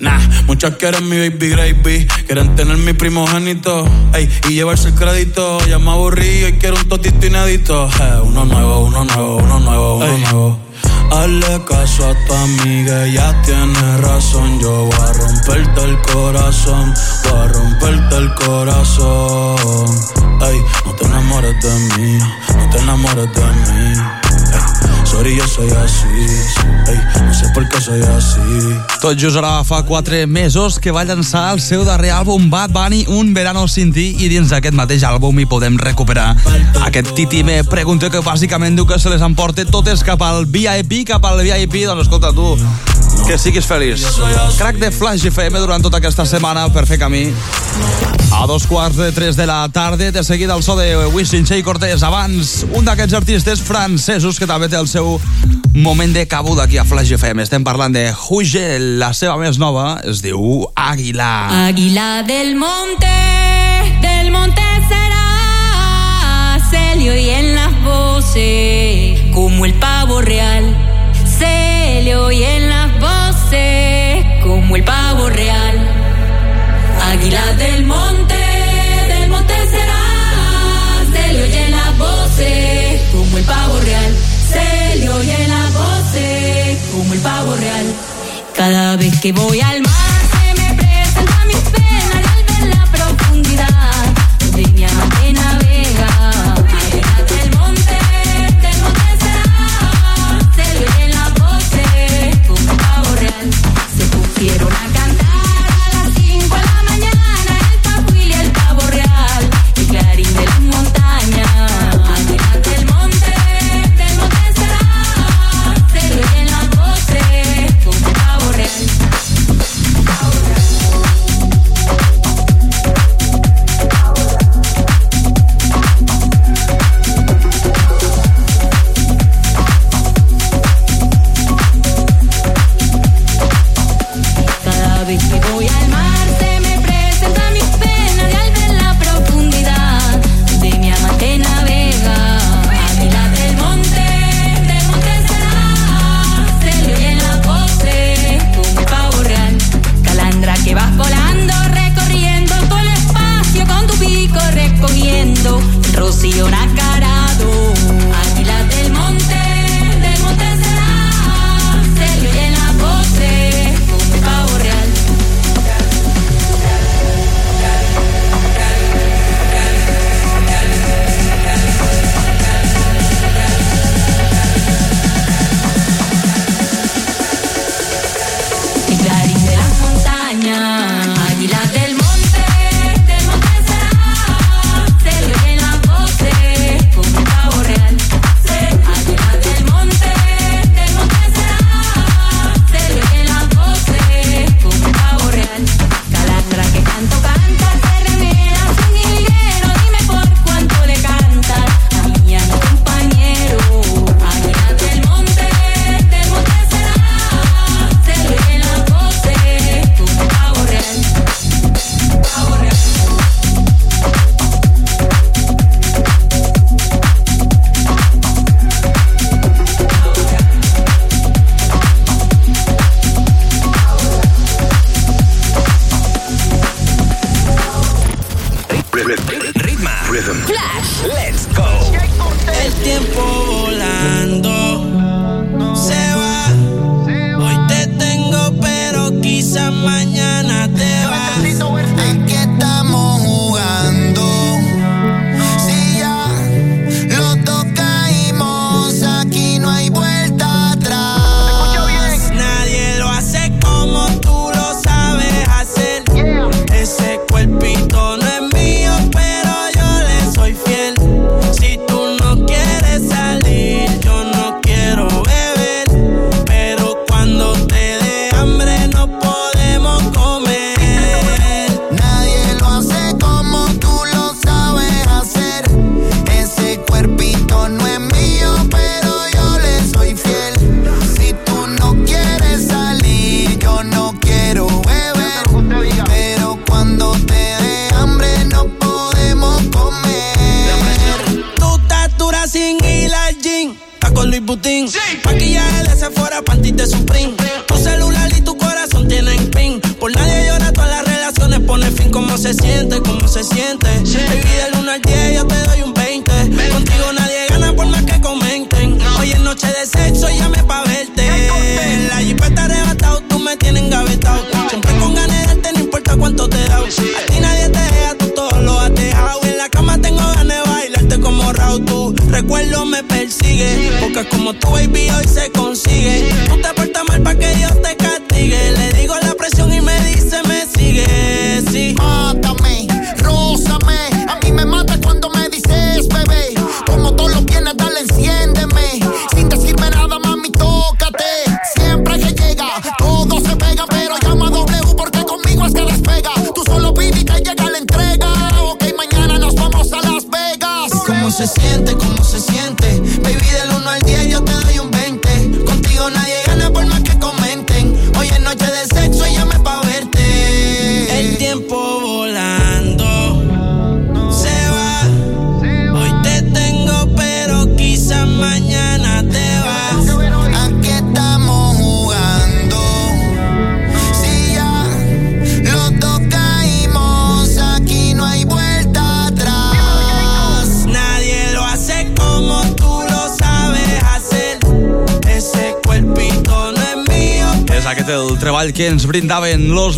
Speaker 15: Nah, muchas quieren mi baby gravy, quieren tener mi primogénito, ey, y llevarse el crédito. Ya me aburrí y quiero un totito inédito. Eh, uno nuevo, uno nuevo, uno nuevo, uno nuevo. Hazle caso a tu amiga, ella tiene razón. Yo voy a romperte el corazón, voy a romperte el corazón. Ey, no te enamores de mí, no te enamores de mí. Sorry, yo soy así, ey, no sé por qué soy así.
Speaker 58: Tot just ara fa 4 mesos que va llançar el seu darrer àlbum Bad Bunny, Un verano sin ti, i dins d'aquest mateix àlbum hi podem recuperar aquest Titi. Me pregunta que bàsicament diu que se les emporta totes cap al VIP, cap al VIP, doncs escolta tu, que siguis feliç. Crack de Flash FM durant tota aquesta setmana per fer camí. A dos quarts de tres de la tarda, de seguida el so de Wisin Che i Cortés. Abans, un d'aquests artistes francesos que també té el seu moment de cabuda aquí a Flash FM. Estem parlant de Huge, la seva més nova es diu Águila.
Speaker 68: Águila del monte, del monte será, se le oyen las voces como el pavo real. Se le oyen las como el pavo real. Águila del monte, del monte será, se le oyen las voces como el pavo real. Se le oyen las voces como el pavo real. Cada vez que voy al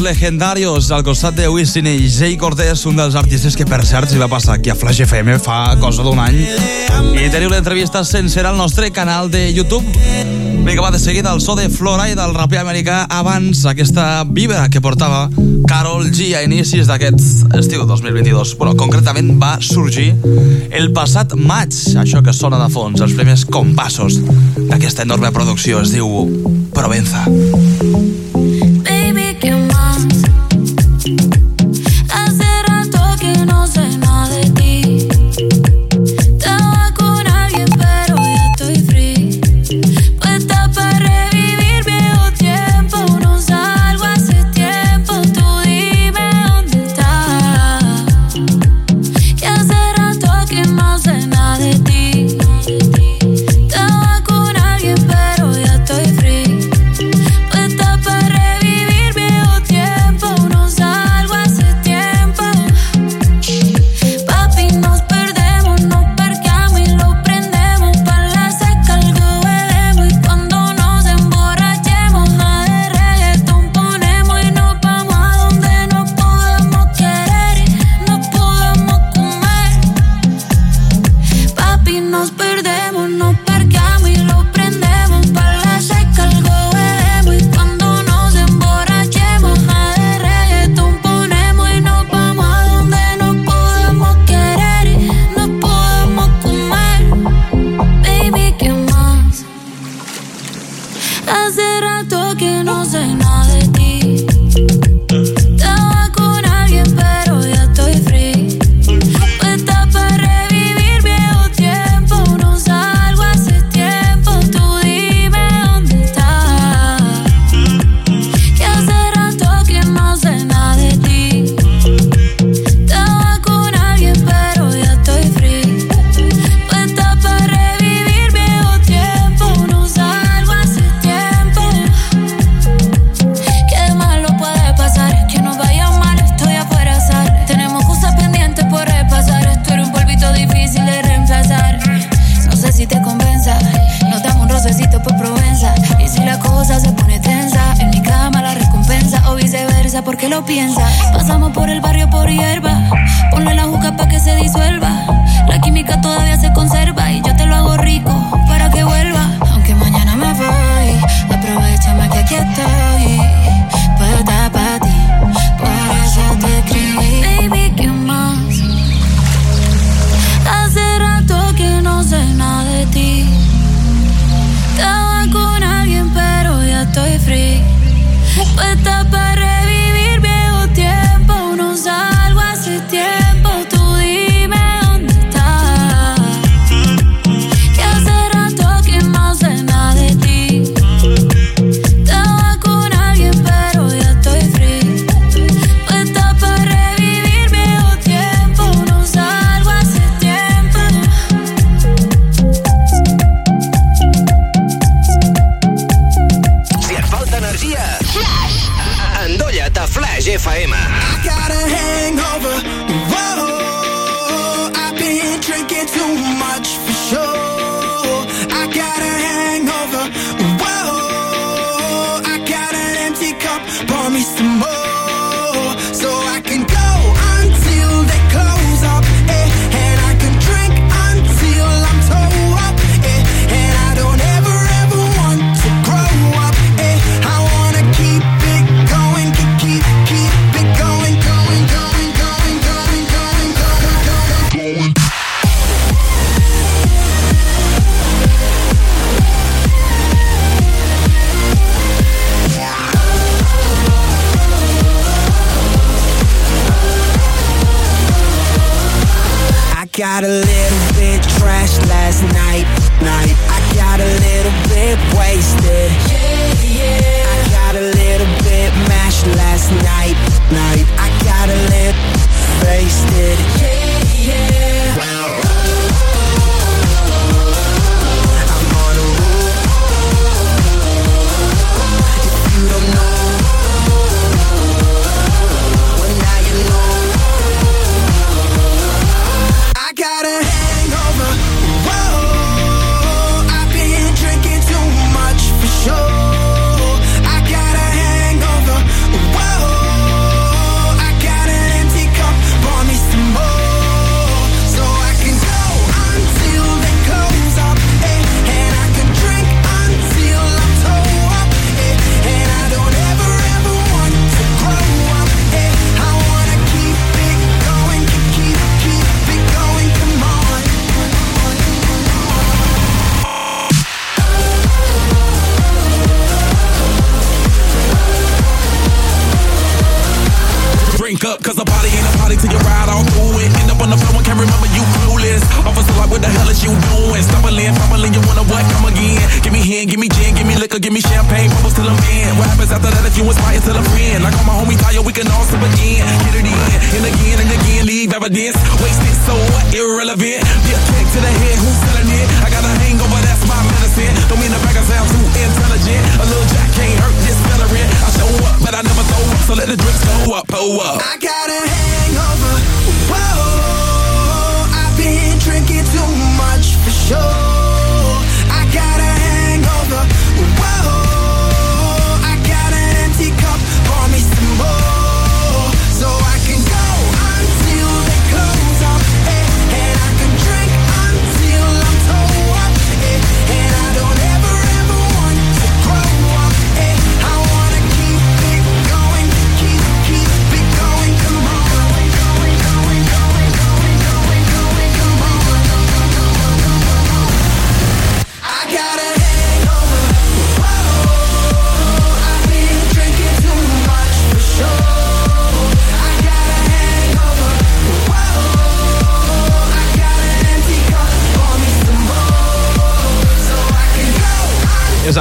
Speaker 68: legendaris al
Speaker 58: costat de Wisin i Jay Cortés, un dels artistes que, per cert, si va passar aquí a Flash FM fa cosa d'un any. I teniu l'entrevista sencera al nostre canal de YouTube. Vinga, va, de seguida el so de Flora i del raper americà abans aquesta vibra que portava Carol G a inicis d'aquest estiu 2022. Però concretament va sorgir el passat maig, això que sona de fons, els primers compassos d'aquesta enorme producció. Es diu Provenza.
Speaker 45: Provenza.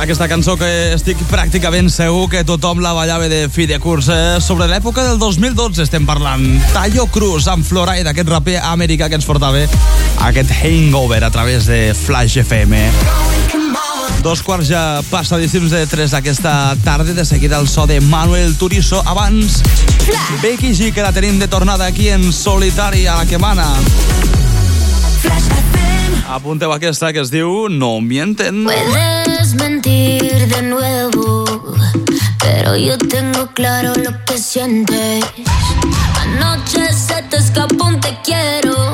Speaker 45: Aquesta cançó que estic pràcticament segur que tothom la ballava de fi de curs. Eh? Sobre l'època del 2012 estem parlant. Tallo Cruz amb Florida, e, aquest raper americà que ens portava aquest hangover a través de Flash FM. Dos quarts ja passadíssims de tres d'aquesta tarda. De seguida el so de Manuel Turiso. Abans, Becky G, que la tenim de tornada aquí en solitari a la que mana. Apunteu aquesta que es diu No mienten.
Speaker 23: Well, mentir de nuevo, pero yo tengo claro lo que sientes. Anoche se te escapó un te quiero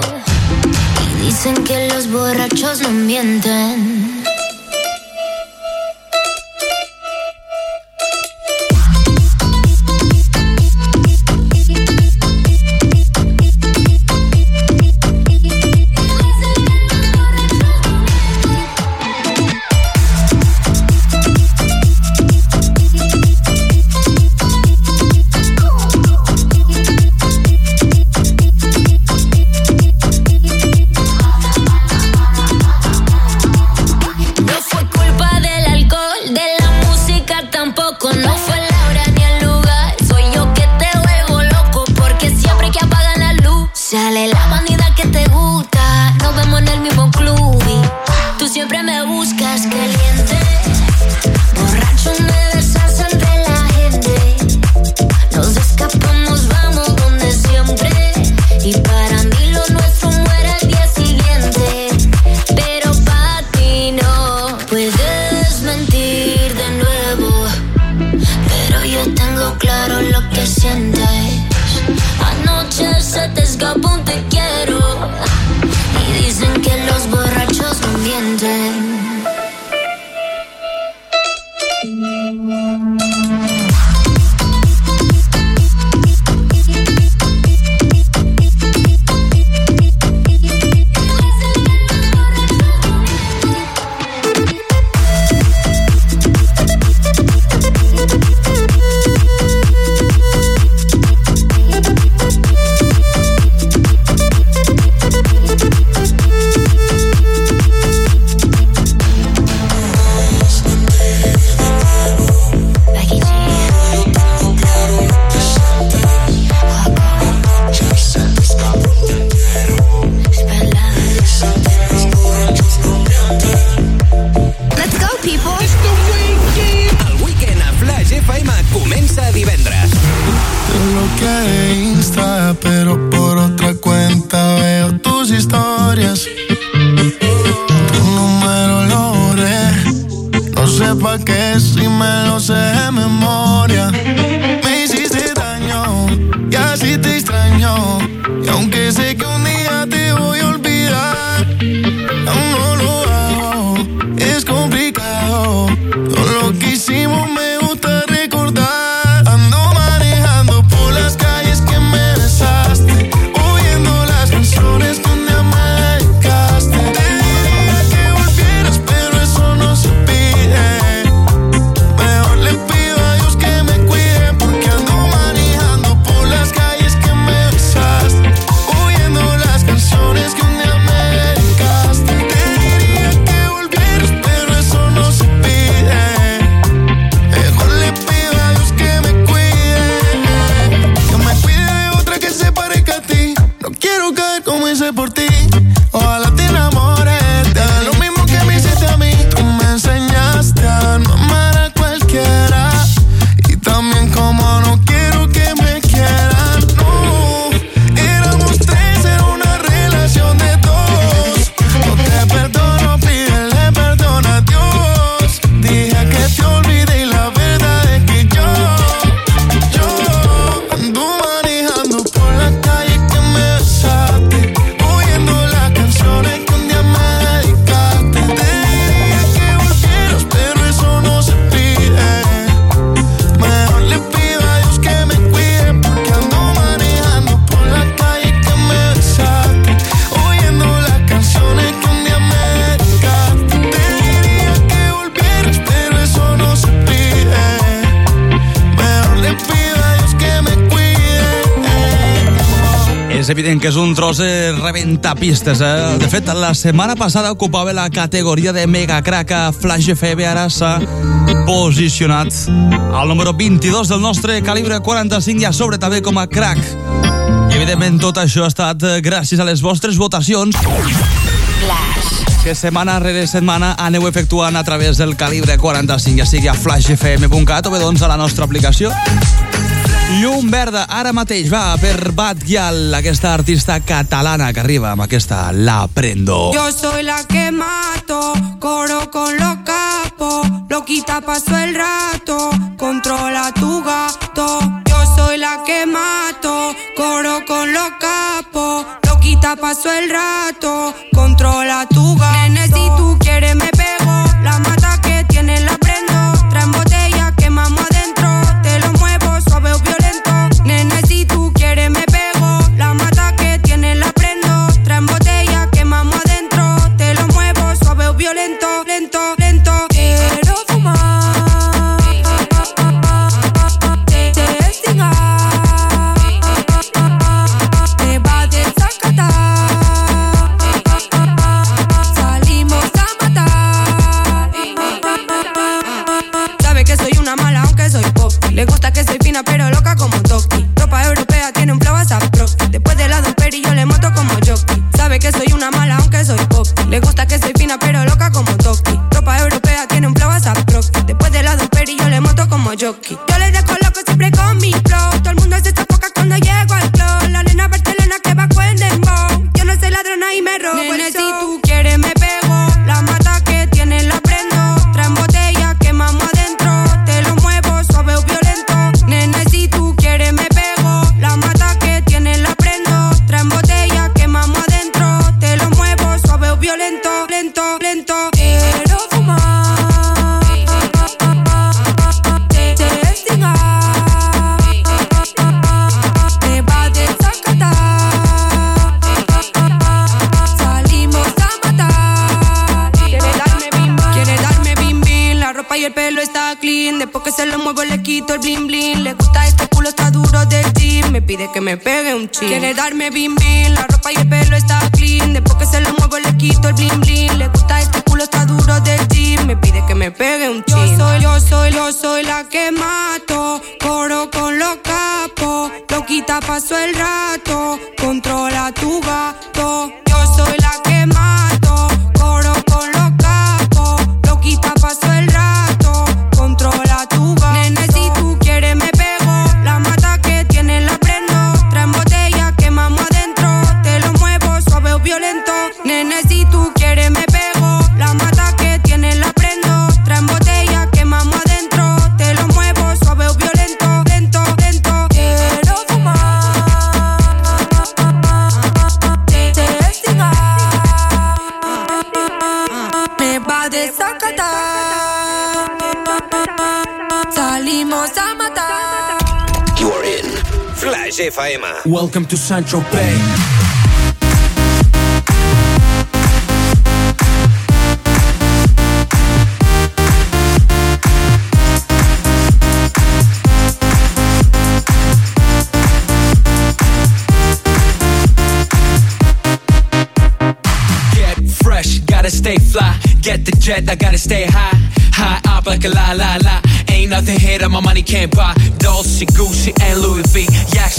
Speaker 23: y dicen que los borrachos no mienten.
Speaker 58: tapistes, eh? De fet, la setmana passada ocupava la categoria de mega craca. Flash FB ara s'ha posicionat al número 22 del nostre calibre 45 i a sobre també com a crack. I evidentment tot això ha estat eh, gràcies a les vostres votacions. Flash que setmana rere setmana aneu efectuant a través del calibre 45, ja sigui a flashfm.cat o bé doncs a la nostra aplicació Llum verda, ara mateix va per Bad Gyal, aquesta artista catalana que arriba amb aquesta La Prendo.
Speaker 21: Yo soy la que mato, coro con los capos, loquita paso el rato, controla tu gato. Yo soy la que mato, coro con los capos, loquita paso el rato, bim. La ropa y el pelo está clean. Después que se lo muevo le quito el bling bling. Le gusta este culo está duro del gym. Me pide que me pegue un chin. Yo soy, yo soy, yo soy la que mato. Coro con los capos. Loquita pasó el
Speaker 71: Welcome to fresh, gotta stay fly. Get the jet, I gotta stay high. High up like a la la la. Ain't nothing here that my money can't buy. Dolce, Gucci,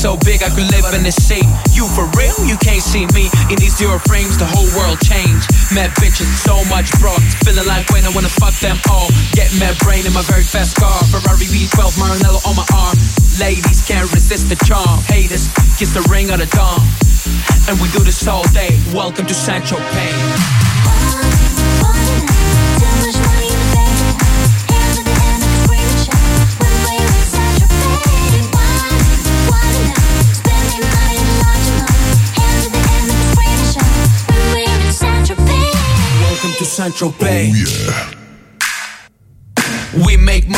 Speaker 71: so big I could live in the sea. You for real? You can't see me. In these zero frames, the whole world changed. Mad bitches, so much broad. Feeling like when I wanna fuck them all. Get mad brain in my very fast car. Ferrari V12, Maranello on my arm. Ladies can't resist the charm. Haters, kiss the ring of the dawn. And we do this all day. Welcome to Sancho Pay. Central Bay. Oh, yeah. We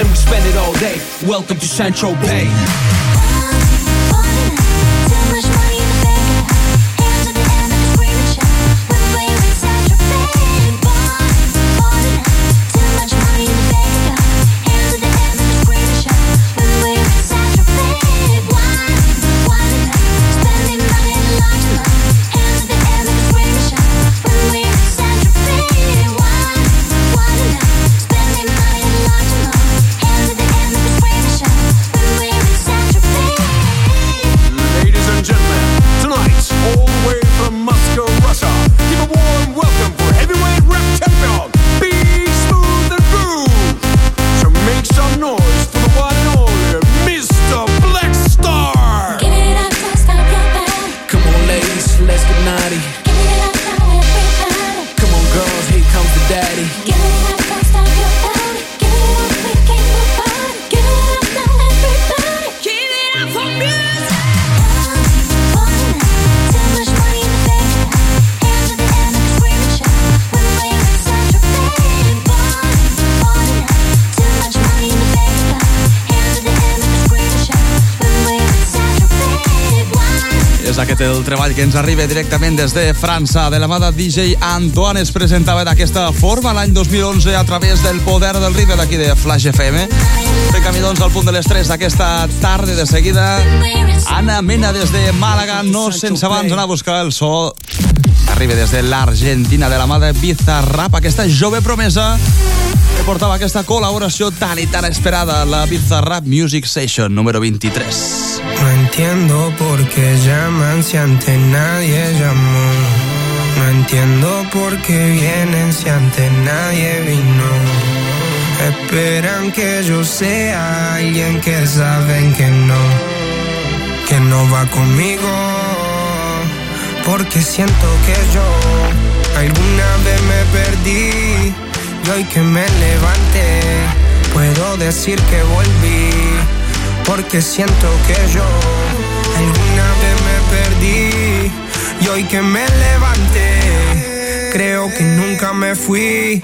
Speaker 71: and we spend it all day. Welcome to Central Bay.
Speaker 58: Treball que ens arriba directament des de França. De la mà de DJ Antoine es presentava d'aquesta forma l'any 2011 a través del poder del ritme d'aquí de Flash FM. Fem camí doncs al punt de les 3 d'aquesta tarda de seguida. Anna Mena des de Màlaga, no sense abans anar a buscar el so arriba des de l'Argentina de la mà de Bizarrap, aquesta jove promesa que portava aquesta col·laboració tan i tan esperada, la Bizarrap Music Session número 23.
Speaker 65: No entiendo por qué llaman si antes nadie llamó. No entiendo por qué vienen si antes nadie vino. Esperan que yo sea alguien que saben que no, que no va conmigo. Porque siento que yo alguna vez me perdí y hoy que me levanté puedo decir que volví. Porque siento que yo alguna vez me perdí y hoy que me levanté creo que nunca me fui.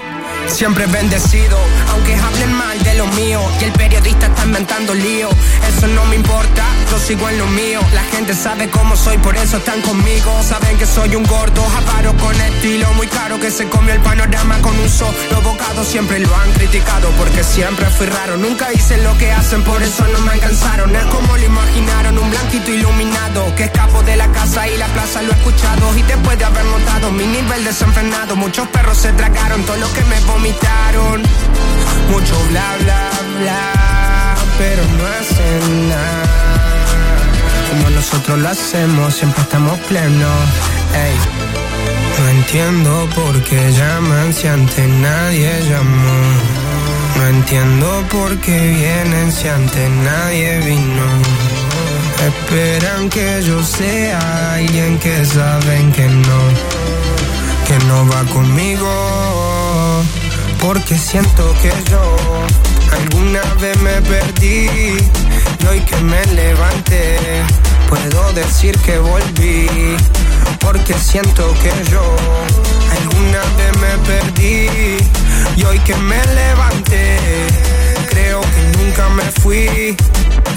Speaker 65: Siempre bendecido, aunque hablen mal de lo mío y el periodista está inventando lío. Eso no me importa, yo sigo en lo mío. La gente sabe cómo soy, por eso están conmigo. Saben que soy un gordo, avaro con estilo muy caro que se comió el panorama con un solo bocado. Siempre lo han criticado porque siempre fui raro. Nunca hice lo que hacen, por eso no me alcanzaron. Es como lo imaginaron, un blanquito iluminado que escapo de la casa y la plaza lo he escuchado. Y después de haber notado mi nivel desenfrenado, muchos perros se tragaron todo lo que me vomitaron. Mucho bla bla bla, pero no hacen nada. Como nosotros lo hacemos, siempre estamos plenos. No entiendo por qué llaman si antes nadie llamó. No entiendo por qué vienen si antes nadie vino. Esperan que yo sea alguien que saben que no, que no va conmigo. Porque siento que yo alguna vez me perdí y hoy que me levanté puedo decir que volví. Porque siento que yo alguna vez me perdí y hoy que me levanté creo que nunca me fui.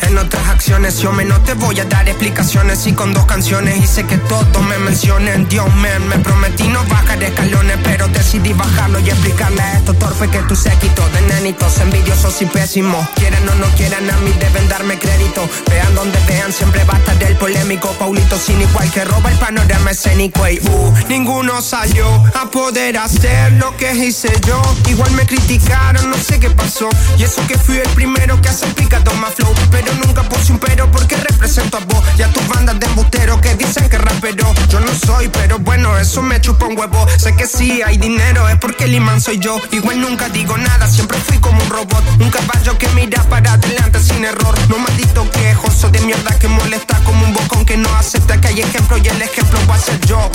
Speaker 65: En otras acciones yo me no te voy a dar explicaciones y con dos canciones hice que todos me mencionen. Dios man, me prometí no bajar escalones, pero decidí bajarlo y explicarle a estos torpes que tú séquito de nenitos envidiosos y pésimos. Quieran o no quieran a mí deben darme crédito. Vean donde vean, siempre va a estar el polémico. Paulito sin igual que roba el panorama escénico. Y uh, ninguno salió a poder hacer lo que hice yo. Igual me criticaron, no sé qué pasó. Y eso que fui el primero que hace picado más flow. Pero nunca puse un pero porque represento a vos y a tus bandas de embusteros que dicen que rapero. Yo no soy, pero bueno, eso me chupa un huevo. Sé que sí hay dinero, es porque el imán soy yo. Igual nunca digo nada, siempre fui como un robot. Un caballo que mira para adelante sin error. No maldito quejoso de mierda que molesta como un bocón que no acepta que hay ejemplo y el ejemplo va a ser yo.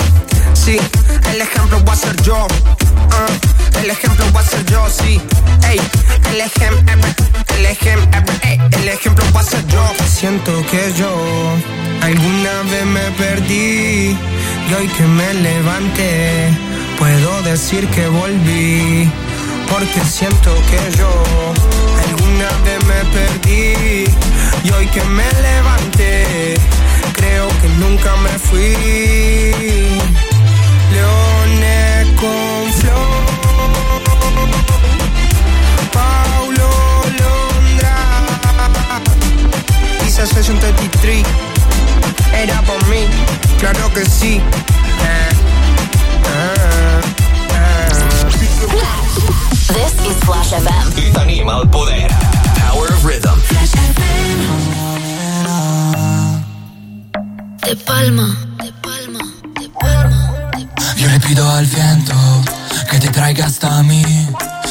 Speaker 65: Sí, el ejemplo va a ser yo. Ah, el ejemplo va a ser yo, sí. Ey, el ejemplo, el ejemplo, el ejemplo va a ser yo. Siento que yo alguna vez me perdí y hoy que me levanté puedo decir que volví. Porque siento que yo alguna vez me perdí y hoy que me levanté creo que nunca me fui. Leones con flor. Quizás Session 33. Era por mí, claro que sí.
Speaker 72: This is Flash FM.
Speaker 57: I tenim el poder. Power of Rhythm.
Speaker 23: De palma, de palma, de palma.
Speaker 73: Yo le pido al viento que te traiga hasta mí.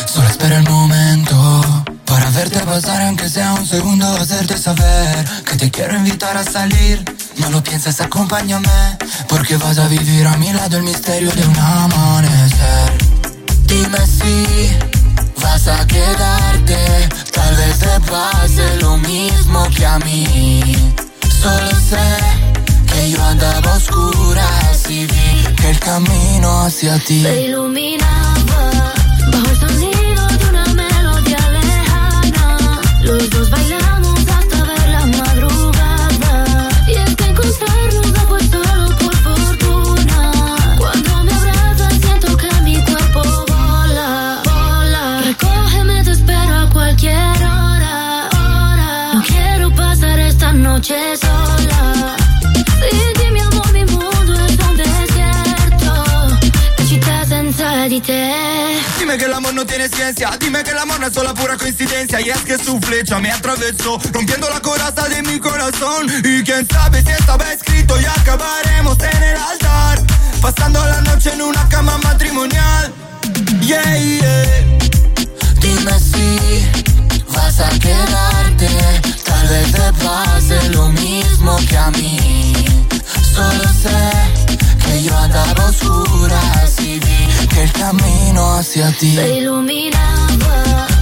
Speaker 73: Solo espera el momento para verte pasar, aunque sea un segundo, hacerte saber que te quiero invitar a salir. No lo pienses, acompáñame, porque vas a vivir a mi lado el misterio de un amanecer. Dime si vas a quedarte, tal vez te pase lo mismo que a mí. Solo sé que yo andaba a oscuras y vi que el camino hacia ti
Speaker 23: Se iluminaba bajo el
Speaker 74: tiene ciencia, dime que el amor no es solo pura coincidencia. Y es que su flecha me atravesó, rompiendo la coraza de mi corazón. Y quién sabe si estaba escrito y acabaremos en el altar
Speaker 73: hacia ti.
Speaker 49: Se iluminaba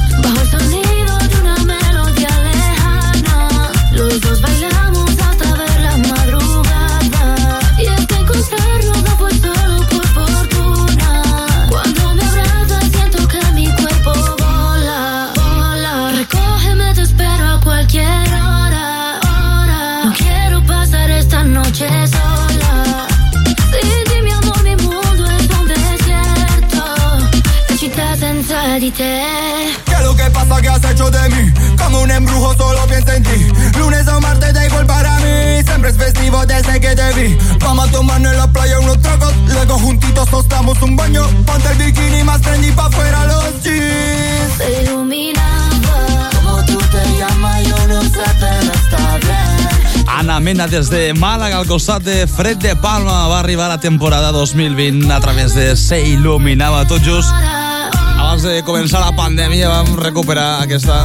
Speaker 49: un
Speaker 74: embrujo solo pienso en ti. Lunes o martes da igual para mí. Siempre es festivo desde que te vi. Vamos a tomarnos en la playa unos tragos. Luego juntitos nos damos un baño. Ponte el bikini más trendy pa' fuera los jeans.
Speaker 49: Se iluminaba.
Speaker 73: Como tú te llamas, yo no sé, pero está bien.
Speaker 58: Anna Mena des de Màlaga al costat de Fred de Palma. Va arribar a la temporada 2020 a través de Se Il·luminava tot just abans de començar la pandèmia vam recuperar aquesta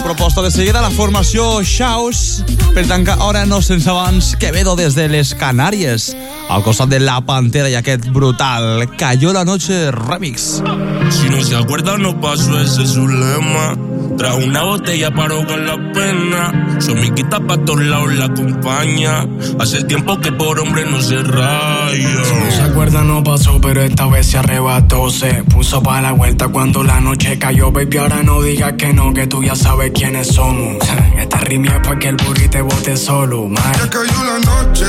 Speaker 58: proposta de seguida la formació Shaus per tancar hora no sense abans Quevedo des de les Canàries al costat de La Pantera i aquest brutal Cayó la noche remix
Speaker 75: Si no se acuerda, no pasó, ese es su lema. Trajo una botella para ahogar la pena. Su amiguita pa' todos lados la acompaña. Hace tiempo que por hombre no se raya.
Speaker 76: Si no se acuerda no pasó, pero esta vez se arrebató Se puso para la vuelta cuando la noche cayó Baby, ahora no digas que no, que tú ya sabes quiénes somos Esta rima es pa' que el burrito te bote solo, man
Speaker 50: Ya cayó la noche,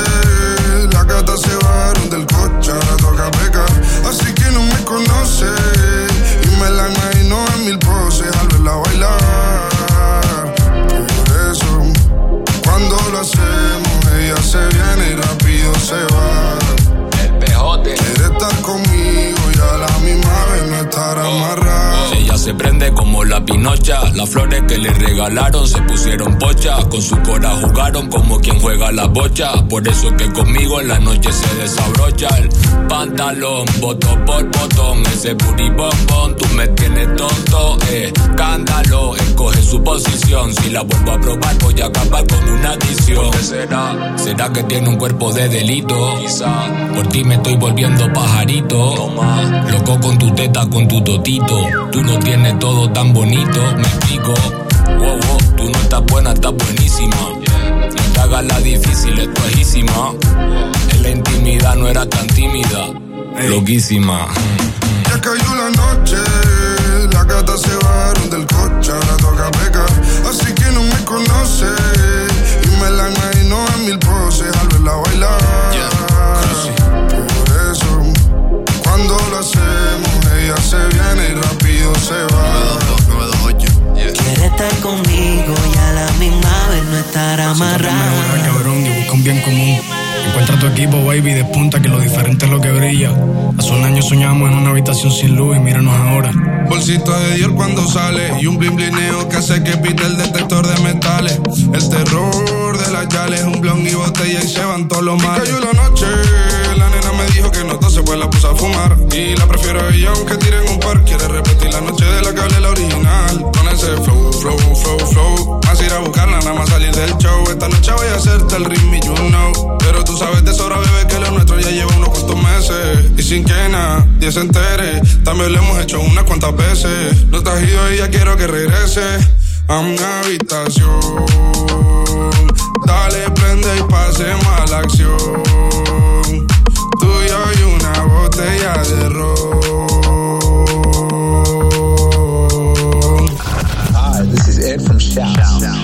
Speaker 50: las gatas se bajaron del coche, ahora toca pecar. Así que no me conoce y me la imagino en mil poses al verla bailar. Por eso, cuando lo hacemos, ella se viene y rápido se va.
Speaker 75: Se prende como la pinocha. Las flores que le regalaron se pusieron pocha. Con su cora jugaron como quien juega la bocha. Por eso es que conmigo en la noche se desabrocha el pantalón. Botón por botón, ese booty bombón. Tú me tienes tonto, eh. Cándalo, escoge su posición. Si la vuelvo a probar, voy a acabar con una adicción. ¿Qué será? ¿Será que tiene un cuerpo de delito? Quizá. Por ti me estoy volviendo pajarito. Toma. Loco con tu teta, con tu totito. Tú no tienes todo tan bonito, me explico. Wow, wow, tú no estás buena, estás buenísima. No te hagas la difícil, es easísima. En la intimidad no era tan tímida. Loquísima.
Speaker 50: Ya cayó la noche, las gatas se bajaron del coche, ahora toca pecar. Así que no me conoce y me la imagino en mil poses al verla bailar. Por eso, cuando lo hacemos, se viene y rápido se va.
Speaker 73: Quiere estar conmigo y a la misma vez no estar amarrada.
Speaker 76: cabrón y busca un bien común. Encuentra tu equipo, baby, despunta que lo diferente es lo que brilla. Hace un año soñamos en una habitación sin luz y míranos ahora.
Speaker 50: Bolsito de Dior cuando sale y un blin blineo que hace que pite el detector de metales. El terror de las yales, un blon y botella y se van todos los males. Y cayó la noche, dijo que no tose, pues la puse a fumar. Y la prefiero ella aunque tiren un par. Quiere repetir la noche de la que hablé la original. Con ese flow, flow, flow, flow. Más ir a buscarla, nada más salir del show. Esta noche voy a hacerte el ritmo you know. Pero tú sabes de sobra, bebé, que lo nuestro ya lleva unos cuantos meses. Y sin que nadie se entere, también lo hemos hecho unas cuantas veces. No te has ido y ya quiero que regrese a mi habitación. Dale, prende y pasemos a la acción. Tú y yo y una botella de ron.
Speaker 77: Hi, this is Ed from Shout.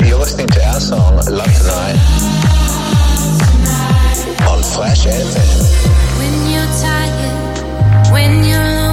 Speaker 77: You're listening to our song Love Tonight on Flash FM.
Speaker 49: When you're tired, when you're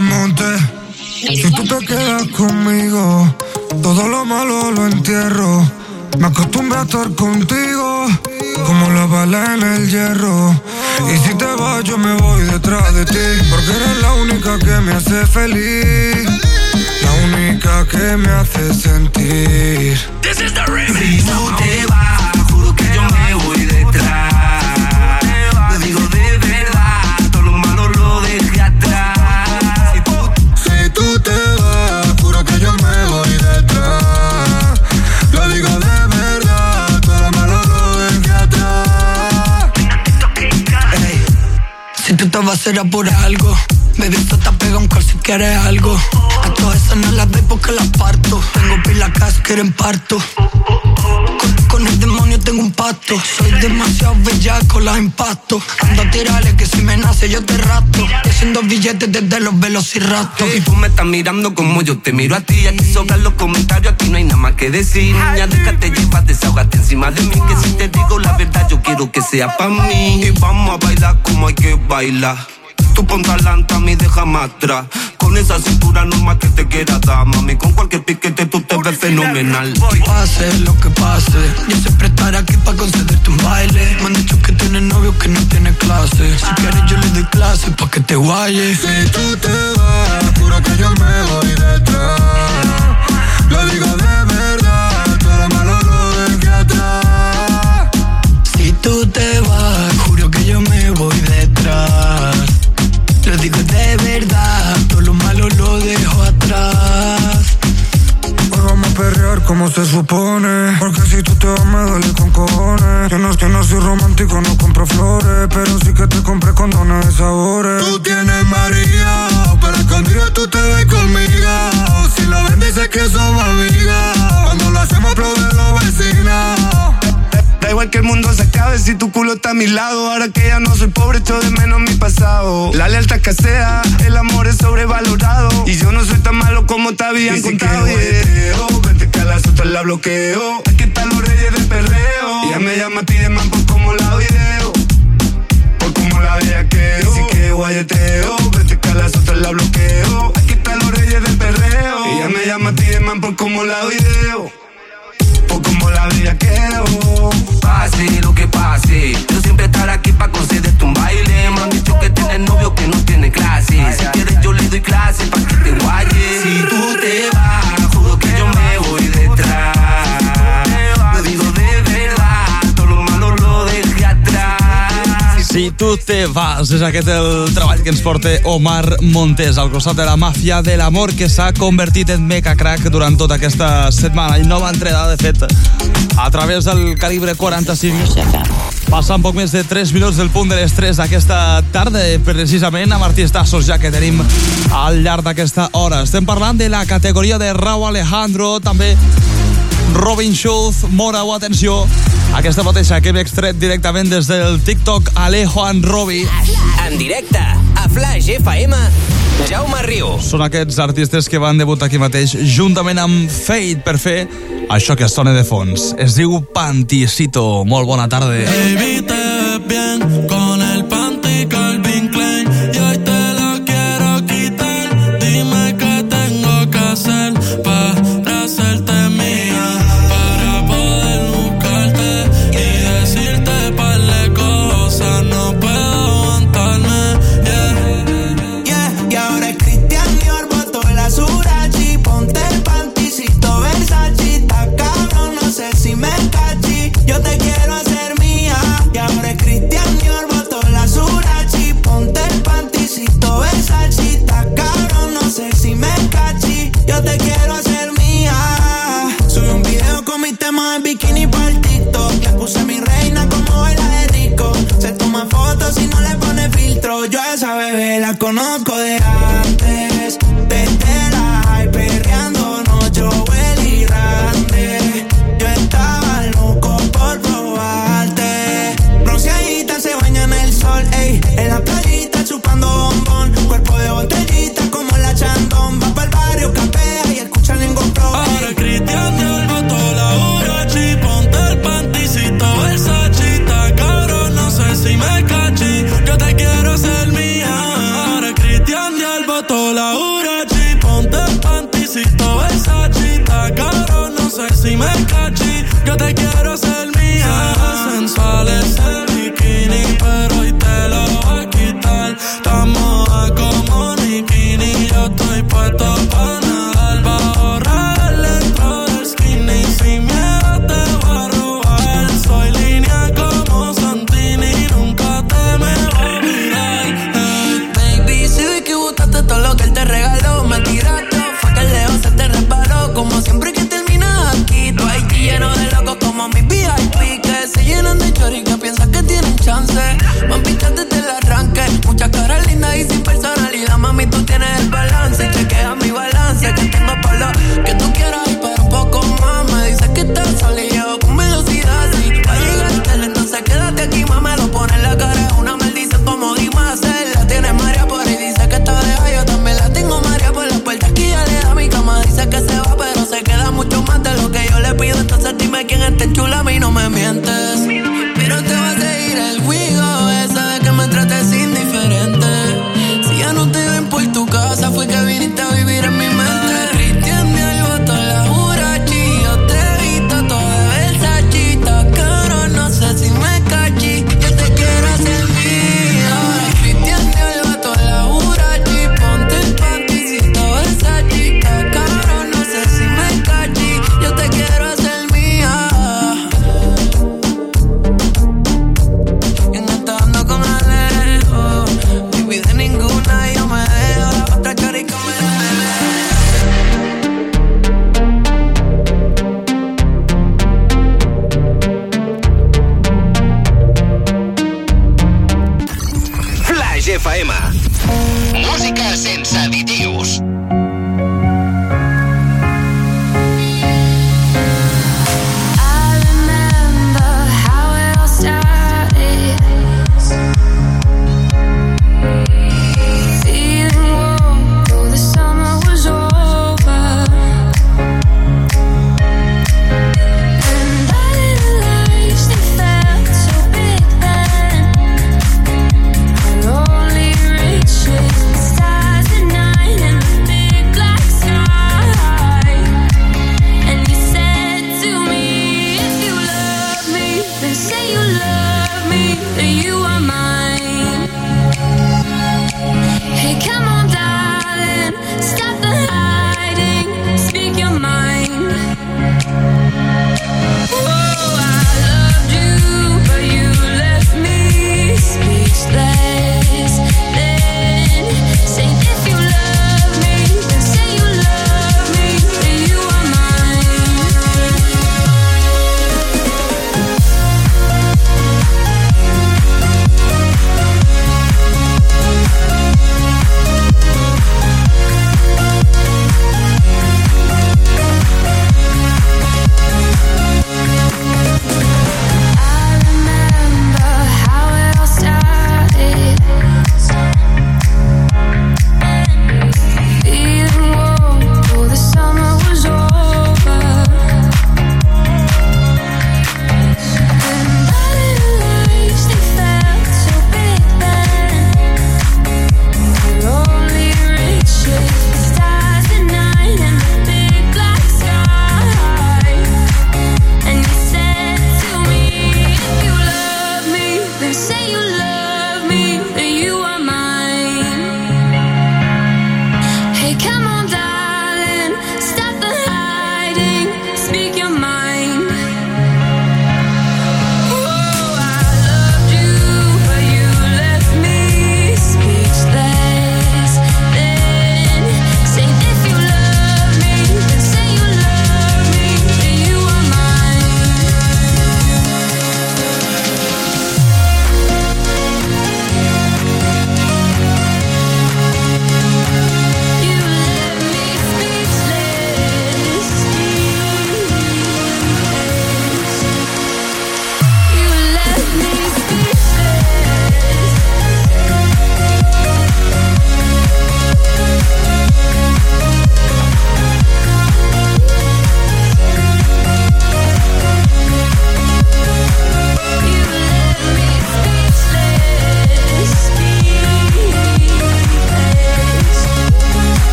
Speaker 28: Monte. Si tú te quedas conmigo, todo lo malo lo entierro. Me acostumbro a estar contigo, como la bala en el hierro. Y si te vas, yo me voy detrás de ti, porque eres la única que me hace feliz. La única que me hace sentir.
Speaker 77: Si tú te vas,
Speaker 28: Vas
Speaker 77: será por algo Baby, esto te pega un call si quieres algo A todas esas no las doy porque las parto Tengo pila gas, quieren parto con, con el demonio tengo un pacto Soy demasiado bellaco, las impacto Ando a tirarle que si me nace yo te rato Haciendo billetes desde los velociraptors
Speaker 78: Y tú me estás mirando como yo te miro a ti. Aquí sobran los comentarios, aquí no hay nada más que decir. Niña, déjate llevar, desahogate encima de mí. Que si te digo la verdad, yo quiero que sea pa' mí. Y vamos a bailar como hay que bailar. Tú ponte adelante a mí, déjame atrás. Con esa cintura normal que te quiera dar, mami. Con cualquier piquete tú te ves fenomenal.
Speaker 77: Pase lo que pase, yo siempre estaré aquí para concederte un baile. Me han dicho que tienes novio que no tiene clase. Si quieres yo le doy clase pa' que te guayes.
Speaker 28: Si tú te vas, juro que yo me voy detrás. Lo digo de verdad, todo lo malo lo dejé atrás.
Speaker 77: Si tú te vas, juro que yo me voy detrás.
Speaker 28: Como se supone. Porque si tú te vas me duele con cojones. Yo no que no soy romántico, no compro flores. Pero sí que te compré condones de sabores. Tú tienes María, pero escondido tú te ves conmigo. Si lo ven dices que somos amigas. Cuando lo hacemos aplauden los vecinos.
Speaker 78: Da igual que el mundo se acabe si tu culo está a mi lado. Ahora que ya no soy pobre, echo de menos mi pasado. La lealtad escasea, el amor es sobrevalorado. Y yo no soy tan malo como te habían
Speaker 77: si
Speaker 78: contado.
Speaker 77: quiero
Speaker 78: yeah. Vente que a las otras la bloqueo. Aquí están los reyes del perreo. Ella me llama, pide man por como la video. Por como la bellaqueo. Si que guayeteo, vente que a las otras la bloqueo. Aquí están los reyes del perreo. Ella me llama, pide man por como la video. Como la bellaqueo. Pase lo que pase. Yo siempre estaré aquí para concederte un baile. Me han dicho que tienes novio que no tiene clase. Si quieres yo le doy clase para que te guayes. Si tú te vas,
Speaker 58: Si tu te vas, és aquest el treball que ens porta Omar Montes al costat de la màfia de l'amor que s'ha convertit en meca crack durant tota aquesta setmana i nova entrega, de fet, a través del calibre 45. Passant poc més de 3 minuts del punt de les 3 d'aquesta tarda, precisament amb artistassos ja que tenim al llarg d'aquesta hora. Estem parlant de la categoria de Rau Alejandro, també Robin Schulz, Morau, atenció, aquesta mateixa que hem extret directament des del TikTok Alejo and Robi.
Speaker 8: En directe, a Flash FM, Jaume Riu.
Speaker 58: Són aquests artistes que van debutar aquí mateix juntament amb Fate per fer això que sona de fons. Es diu Panticito. Molt bona tarda.
Speaker 76: Baby, te bien con el panty
Speaker 77: esa bebé la conozco de antes,
Speaker 76: Yo te quiero
Speaker 26: se llenan de chorica, piensan que tienen chance. Me desde el arranque, muchas caras lindas y sin pensar Dime quién está chula, a mí no me mientes.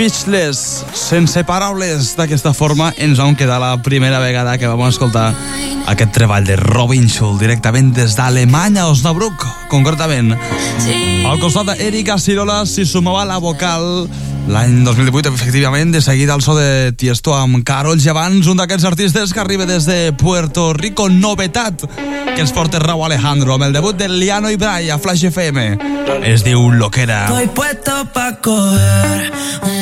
Speaker 58: Speechless, sense paraules. D'aquesta forma ens vam quedar la primera vegada que vam escoltar aquest treball de Robin Schull directament des d'Alemanya, Osnabrück, concretament. Al costat d'Erika Cirola s'hi sumava la vocal l'any 2018, efectivament, de seguida el so de Tiesto amb Carol Gevans, un d'aquests artistes que arriba des de Puerto Rico, novetat, que ens porta Raúl Alejandro amb el debut de Liano i Bray a Flash FM. Es diu Loquera.
Speaker 26: Estoy puesto pa' coger un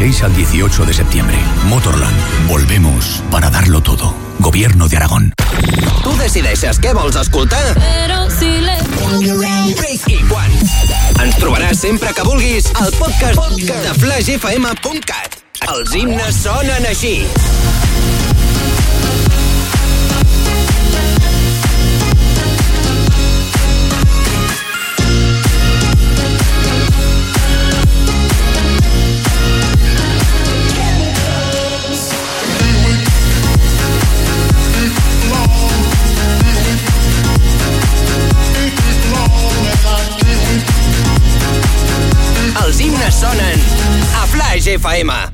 Speaker 79: 16 al 18 de septiembre. Motorland. Volvemos para darlo todo. Gobierno de Aragón.
Speaker 57: Tu decideixes què vols escoltar i quan. Ens trobaràs sempre que vulguis al podcast, podcast. de flashfm.cat. Els himnes sonen així.
Speaker 3: 发嘛！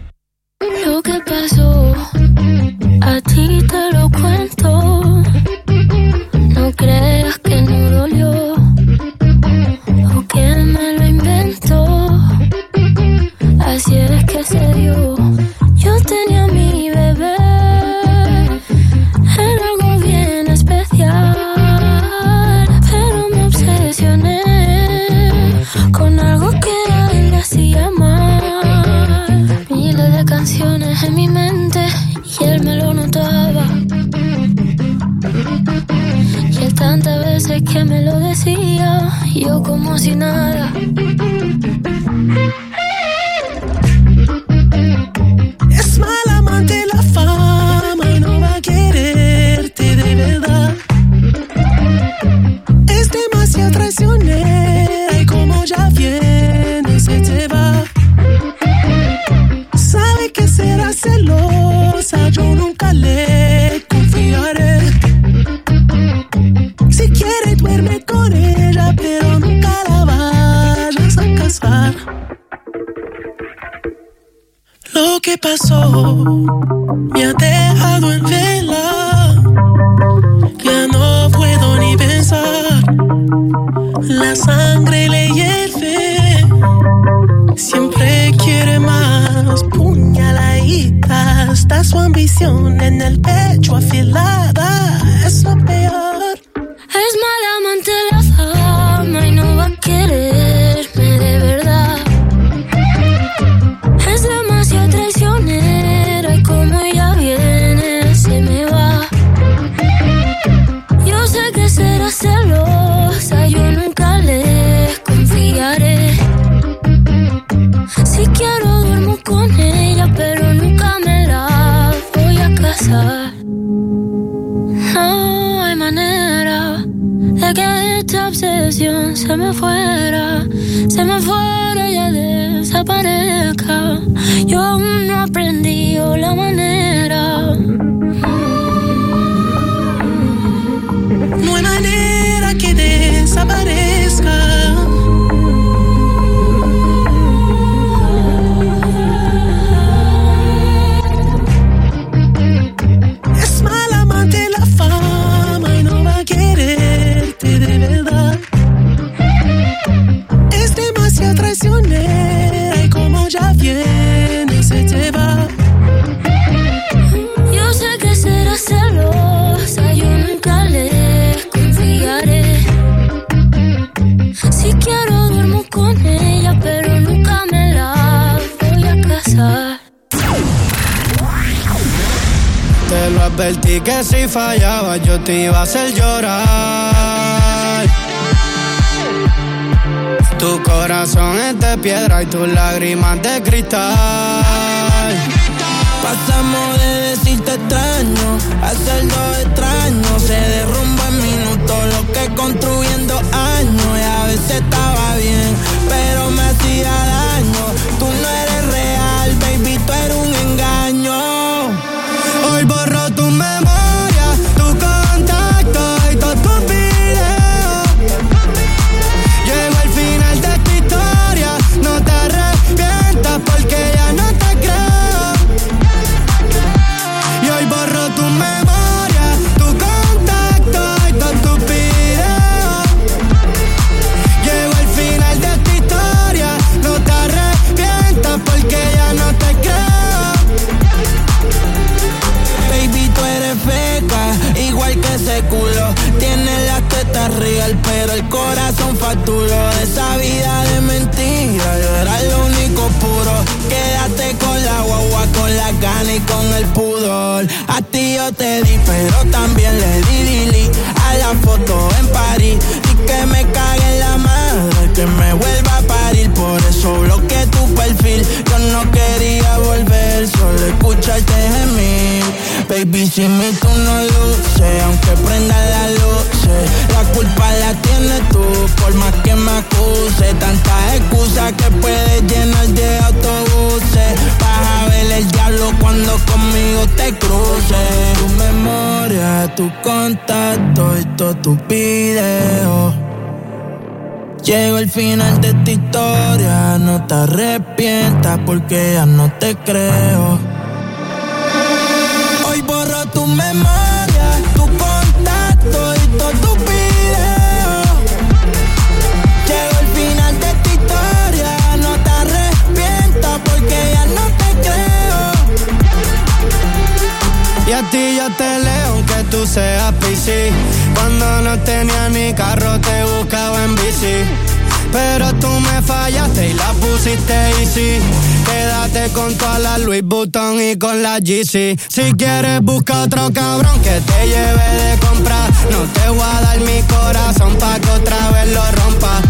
Speaker 3: Con toda la Louis Vuitton y con la GC. Si quieres busca otro cabrón que te lleve de comprar. No te voy a dar mi corazón pa' que otra vez lo rompa.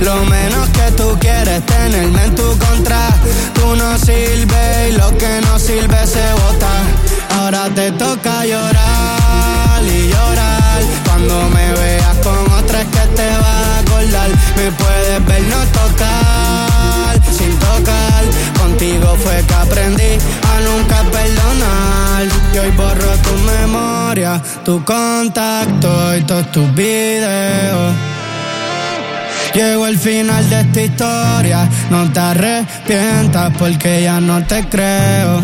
Speaker 3: Lo menos que tú quieres tenerme en tu contra. Tú no sirves y lo que no sirve se bota. Ahora te toca llorar y llorar. Cuando me veas con otra es que te vas a acordar. Me puedes ver no tocar, sin tocar. Contigo fue que aprendí a nunca perdonar. Y hoy borro tu memoria, tu contacto y todos tus videos. Llego al final de esta historia, no te arrepientas porque ya no te creo.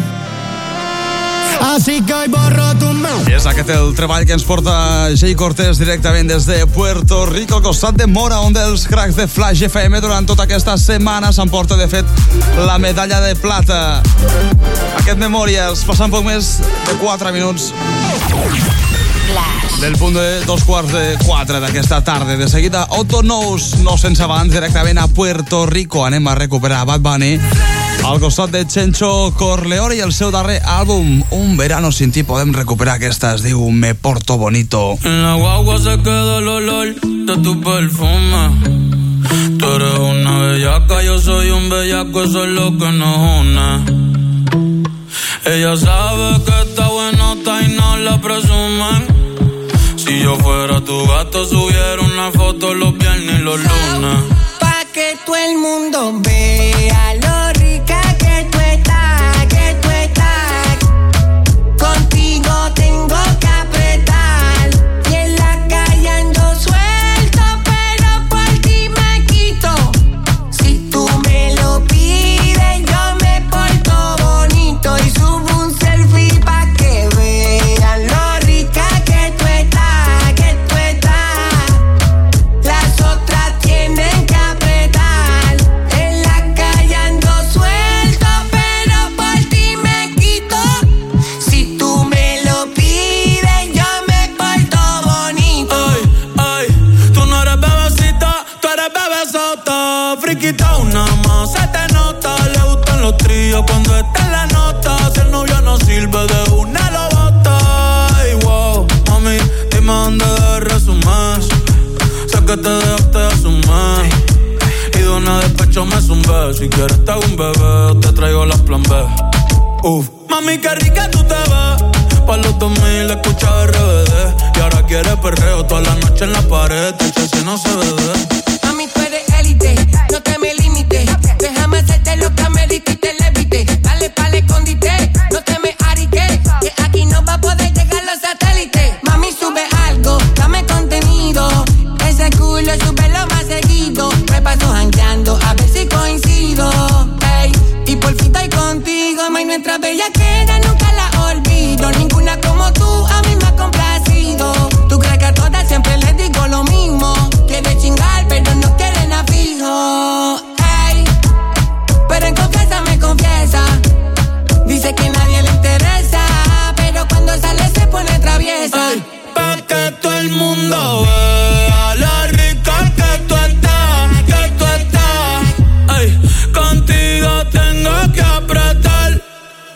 Speaker 3: Així que hoy borro tu.
Speaker 58: I és aquest el treball que ens porta Jay Cortés directament des de Puerto Rico al costat de Mora, un dels cracs de Flash FM durant tota aquesta setmana s'emporta de fet la medalla de plata. Aquest Memòries passant poc més de 4 minuts del punt de dos quarts de quatre d'aquesta tarda. De seguida, Otto Nous, no sense abans, directament a Puerto Rico. Anem a recuperar Bad Bunny al costat de Chencho Corleone i el seu darrer àlbum, Un verano sin ti, podem recuperar aquesta, es diu Me porto bonito.
Speaker 15: En la guagua se queda el olor de tu perfume. Tú eres una bellaca, yo soy un bellaco, eso es lo que nos une. Ella sabe que está buenota y no la presumen. Si yo fuera tu gato, subiera una foto los viernes y los lunes.
Speaker 80: Pa' que todo el mundo vea
Speaker 15: anoche me zumbé. Si quieres te hago un bebé te traigo las plan B. Uf, mami, qué rica tú te ves. Pa' los 2000 escuchaba RBD. Y ahora quieres perreo toda la noche en la pared. Te si no se ve.
Speaker 80: Mami, tú eres élite, no te me limites. Déjame hacerte lo que me y te levite. Nuestra bella queda, nunca la olvido. Ninguna como tú a mí me ha complacido. Tú crees que a todas siempre les digo lo mismo. Quiere chingar, pero no quieren a fijo. Pero en confianza me confiesa. Dice que nadie le interesa, pero cuando sale se pone traviesa.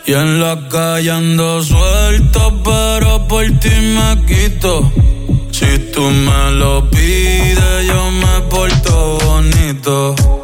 Speaker 15: Y en la calle ando suelto, pero por ti me quito. Si tú me lo pides, yo me porto bonito.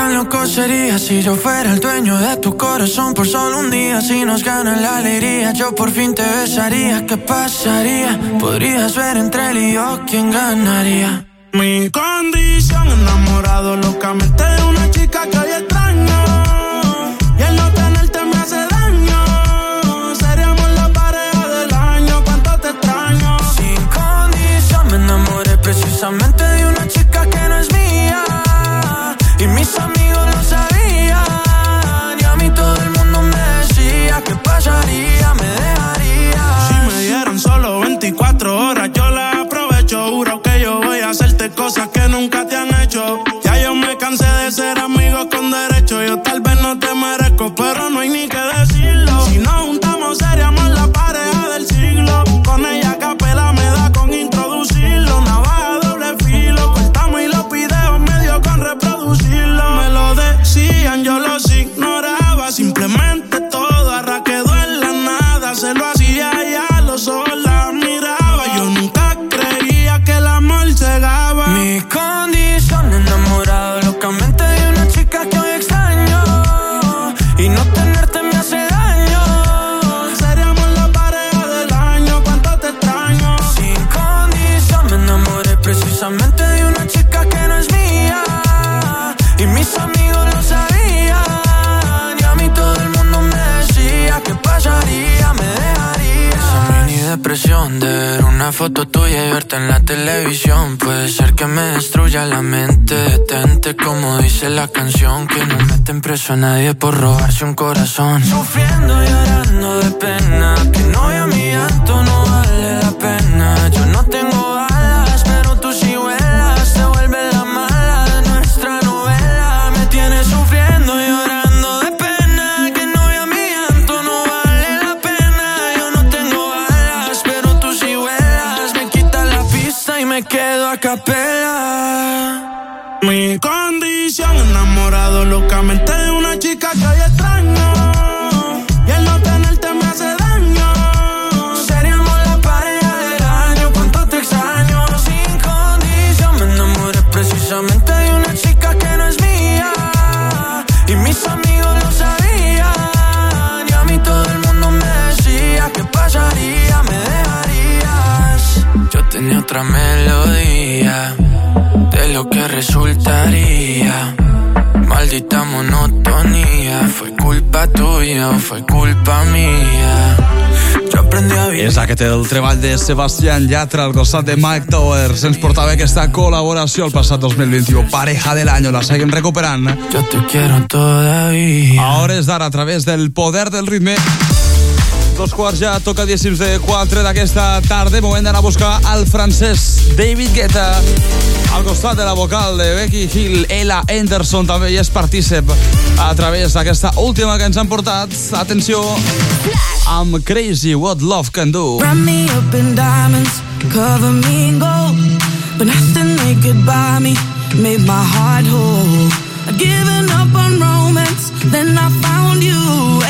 Speaker 81: Loco sería si yo fuera el dueño de tu corazón por solo un día. Si nos gana la alegría, yo por fin te besaría. ¿Qué pasaría? Podrías ver entre él y yo quién ganaría. Mi condición, enamorado locamente de una chica que hoy. Cosas foto tuya y verte en la televisión. Puede ser que me destruya la mente. Detente, como dice la canción. Que no meten preso a nadie por robarse un corazón. Sufriendo y llorando de pena. Que no a mi llanto no Mi condición, enamorado locamente de una chica que hoy lo que resultaría. Maldita monotonía, fue culpa tuya o fue culpa mía. Yo aprendí a vivir.
Speaker 58: És aquest el treball de Sebastián Yatra al costat de Mike Towers. Ens portava aquesta col·laboració el passat 2021. Pareja del año, la seguim recuperant.
Speaker 81: Yo te quiero todavía.
Speaker 58: A hores d'ara, a través del poder del ritme. Dos quarts ja, toca 16 de 4 d'aquesta tarda. Moment d'anar a buscar el francès David Guetta. Al costat de la vocal de Becky Hill, Ella Anderson també hi és partícip a través d'aquesta última que ens han portat. Atenció, amb Crazy What Love Can Do.
Speaker 82: Wrap me up in diamonds, cover me in gold. But nothing they could buy me made my heart whole. I'd given up on romance, then I found you.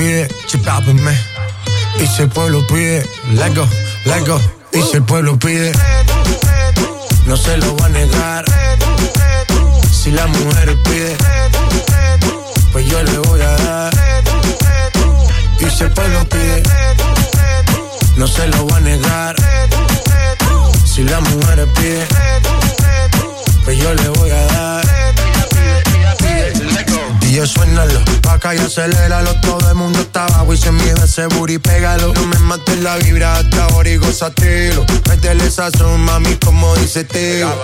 Speaker 83: Y si el pueblo pide, let go, let go. Y si el pueblo pide, no se lo va a negar. Si la mujer pide, pues yo le voy a dar. Y si el pueblo pide, no se lo va a negar. Si la mujer pide, pues yo le voy a dar. Y yo suénalo, pa' acá y aceléralo. Todo el mundo está abajo y se mide ese booty, pégalo. No me mates la vibra hasta ahora y gozatelo. Métele sazón, mami, como dice tío.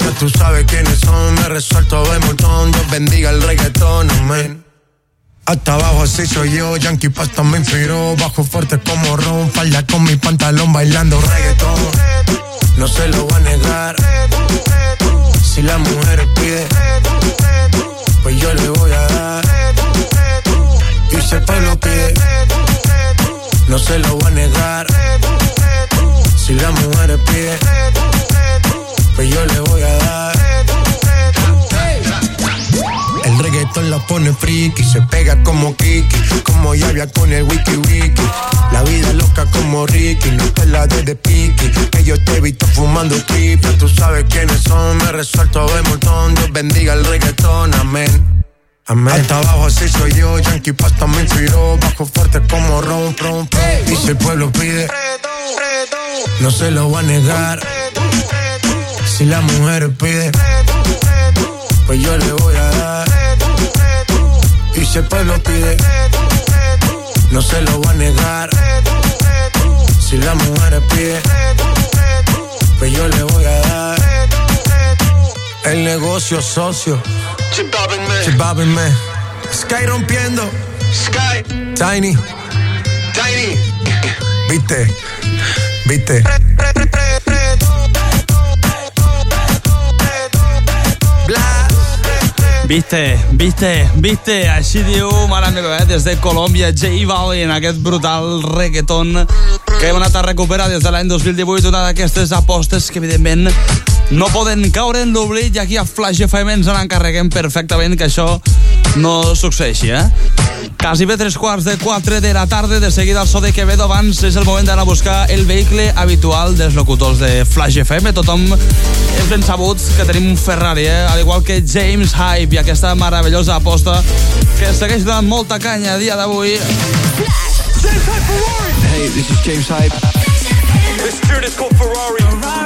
Speaker 83: Ya tú sabes quiénes son, me resuelto de montón. Dios bendiga el reggaetón, amén. Hasta abajo así soy yo, Yankee Pasta me inspiró Bajo fuerte como Ron, falda con mi pantalón bailando reggaetón No se lo va a negar Si la mujer pide Pues yo le voy a dar Y el pueblo pide No se lo va a negar Si la mujer pide Pues yo le voy a dar el reggaetón la pone friki, se pega como Kiki, como Yavia con el wiki wiki. La vida loca como Ricky, no te la de de piqui, que yo te he visto fumando triple. Tú sabes quiénes son, me resuelto de montón. Dios bendiga el reggaetón, amén. Amén. Hasta abajo así soy yo, Yankee Pasta me inspiró, bajo fuerte como ron, ron, ron. Y si el pueblo pide, no se lo va a negar. Si la mujer pide, pues yo le voy a dar. Y si el pueblo pide, no se lo va a negar. Si la mujer pide, pues yo le voy a dar. El negocio socio. Chipábenme. Sky rompiendo.
Speaker 84: Sky.
Speaker 83: Tiny.
Speaker 84: Tiny.
Speaker 83: Viste. Viste.
Speaker 58: Viste, viste, viste, així diu, mare meva, eh, des de Colòmbia, J Balvin, aquest brutal reggaeton que hem anat a recuperar des de l'any 2018, una d'aquestes apostes que, evidentment, no poden caure en l'oblit i aquí a Flash FM ens n'encarreguem perfectament que això no succeeixi, eh? Quasi bé tres quarts de quatre de la tarda, de seguida al so de Quevedo, abans és el moment d'anar a buscar el vehicle habitual dels locutors de Flash FM. Tothom és ben sabut que tenim un Ferrari, eh? al igual que James Hype i aquesta meravellosa aposta que segueix donant molta canya a dia d'avui.
Speaker 85: Hey, this is James Hype.
Speaker 86: This tune is called Ferrari.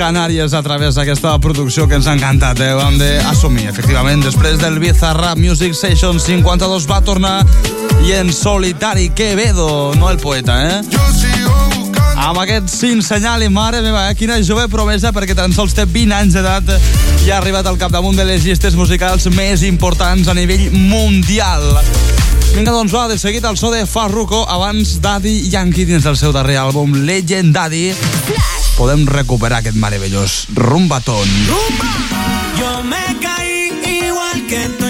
Speaker 58: Canàries a través d'aquesta producció que ens ha encantat, eh? Ho hem d'assumir, efectivament. Després del Bizarrap Music Session 52 va tornar i en solitari Quevedo, no el poeta, eh? Amb aquest sin senyal i mare meva, eh? quina jove promesa perquè tan sols té 20 anys d'edat i ha arribat al capdamunt de les llistes musicals més importants a nivell mundial. Vinga, doncs va, de seguit el so de Farruko abans Daddy Yankee dins del seu darrer àlbum Legend Daddy. Flash! podem recuperar aquest meravellós rumbatón. Rumba!
Speaker 60: Yo me caí igual que tú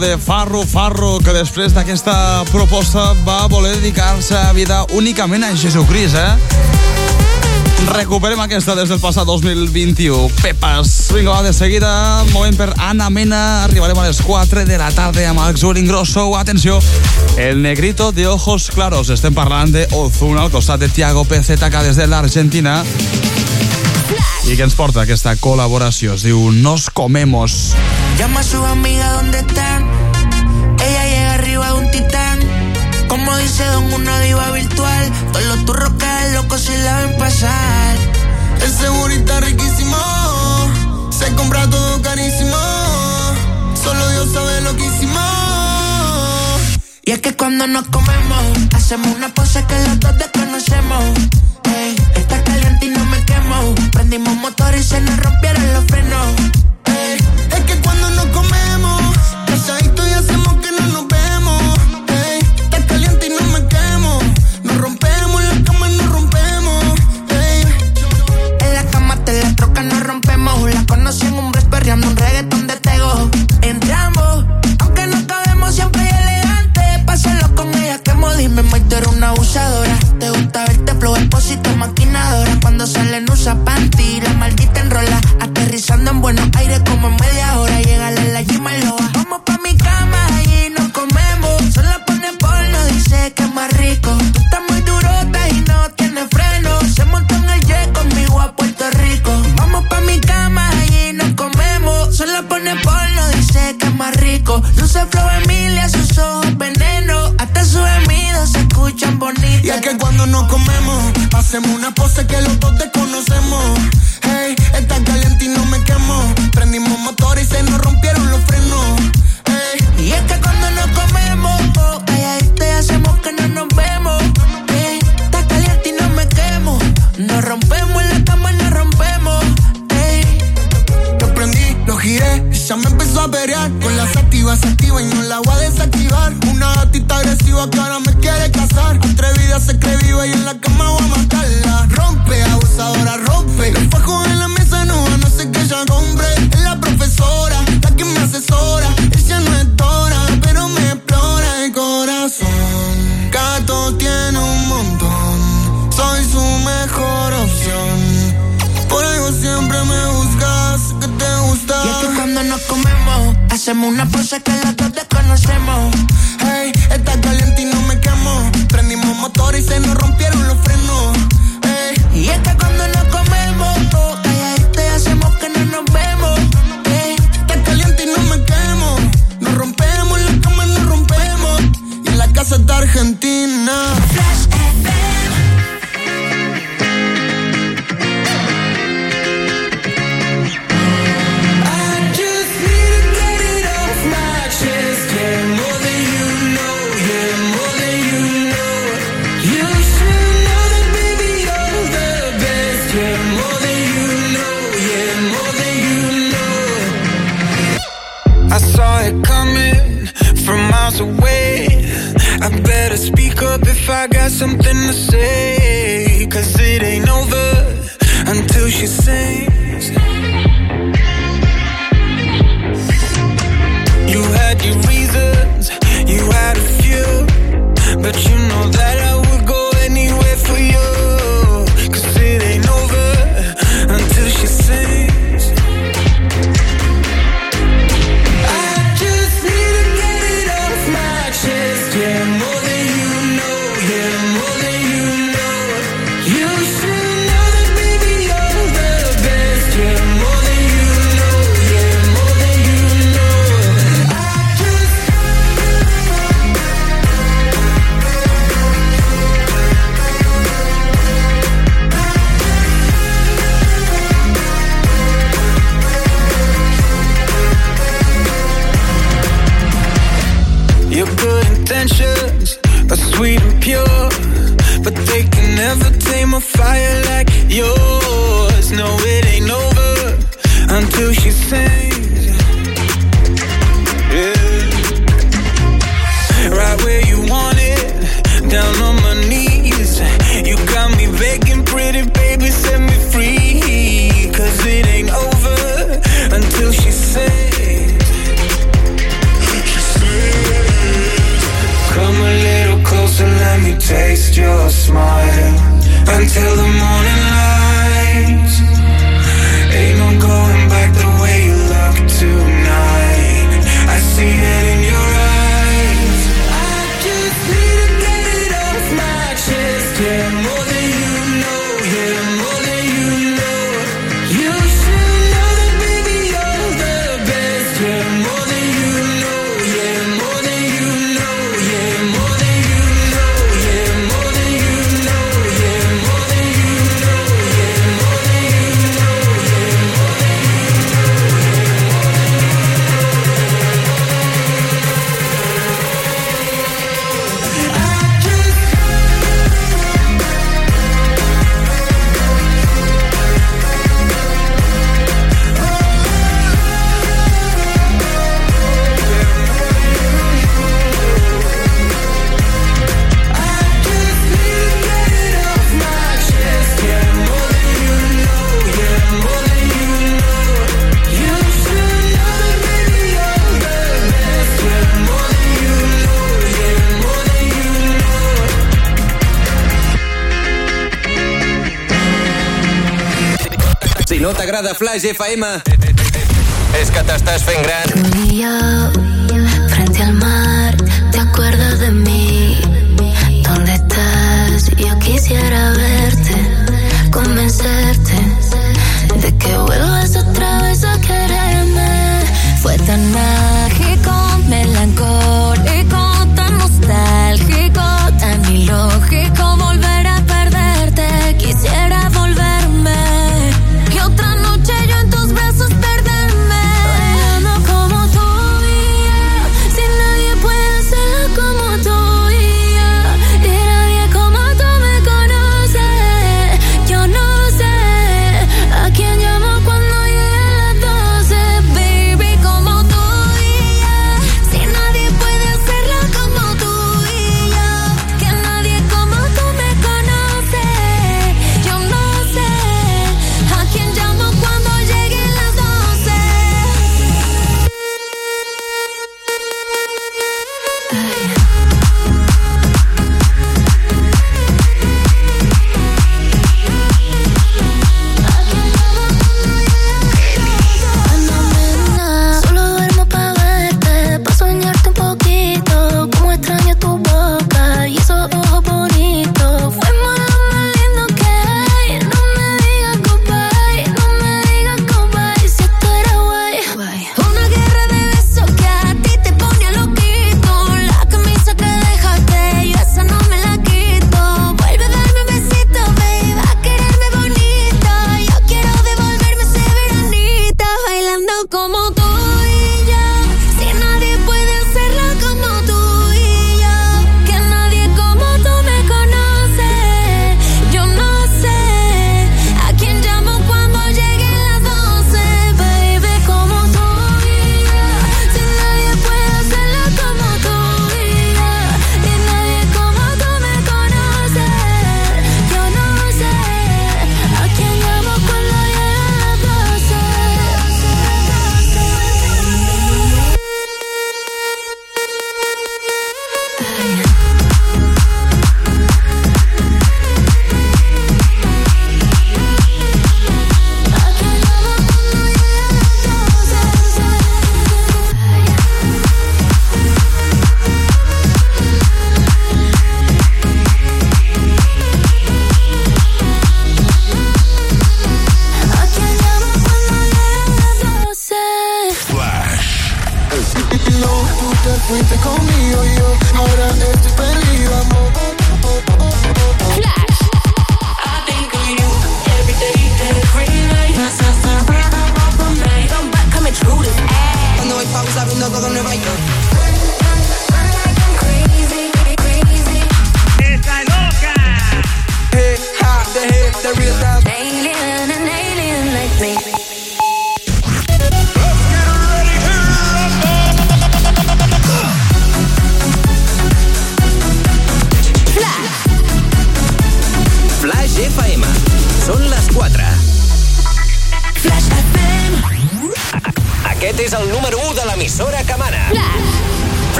Speaker 60: de
Speaker 58: Farro Farro, que després d'aquesta proposta va voler dedicar-se a vida únicament a Jesucrist, eh? Recuperem aquesta des del passat 2021. Pepes, vinga, va, de seguida, moment per Anna Mena. Arribarem a les 4 de la tarda amb el Zul Ingrosso. Atenció, el negrito de ojos claros. Estem parlant de Ozuna al costat de Tiago PZK des de l'Argentina. I què ens porta aquesta col·laboració? Es diu Nos Comemos.
Speaker 6: Llama a su amiga donde están Como dice Don, una diva virtual. Todos los turros caen locos si la ven pasar.
Speaker 87: El segurita riquísimo. Se compra todo carísimo. Solo Dios sabe lo que hicimos.
Speaker 6: Y es que cuando nos comemos, hacemos una pose que los dos desconocemos. Ey, está caliente y no me quemo. Prendimos motor y se nos rompieron los frenos.
Speaker 87: Argentina.
Speaker 88: I got something to say. Cause it ain't over until she sings.
Speaker 49: 执法们。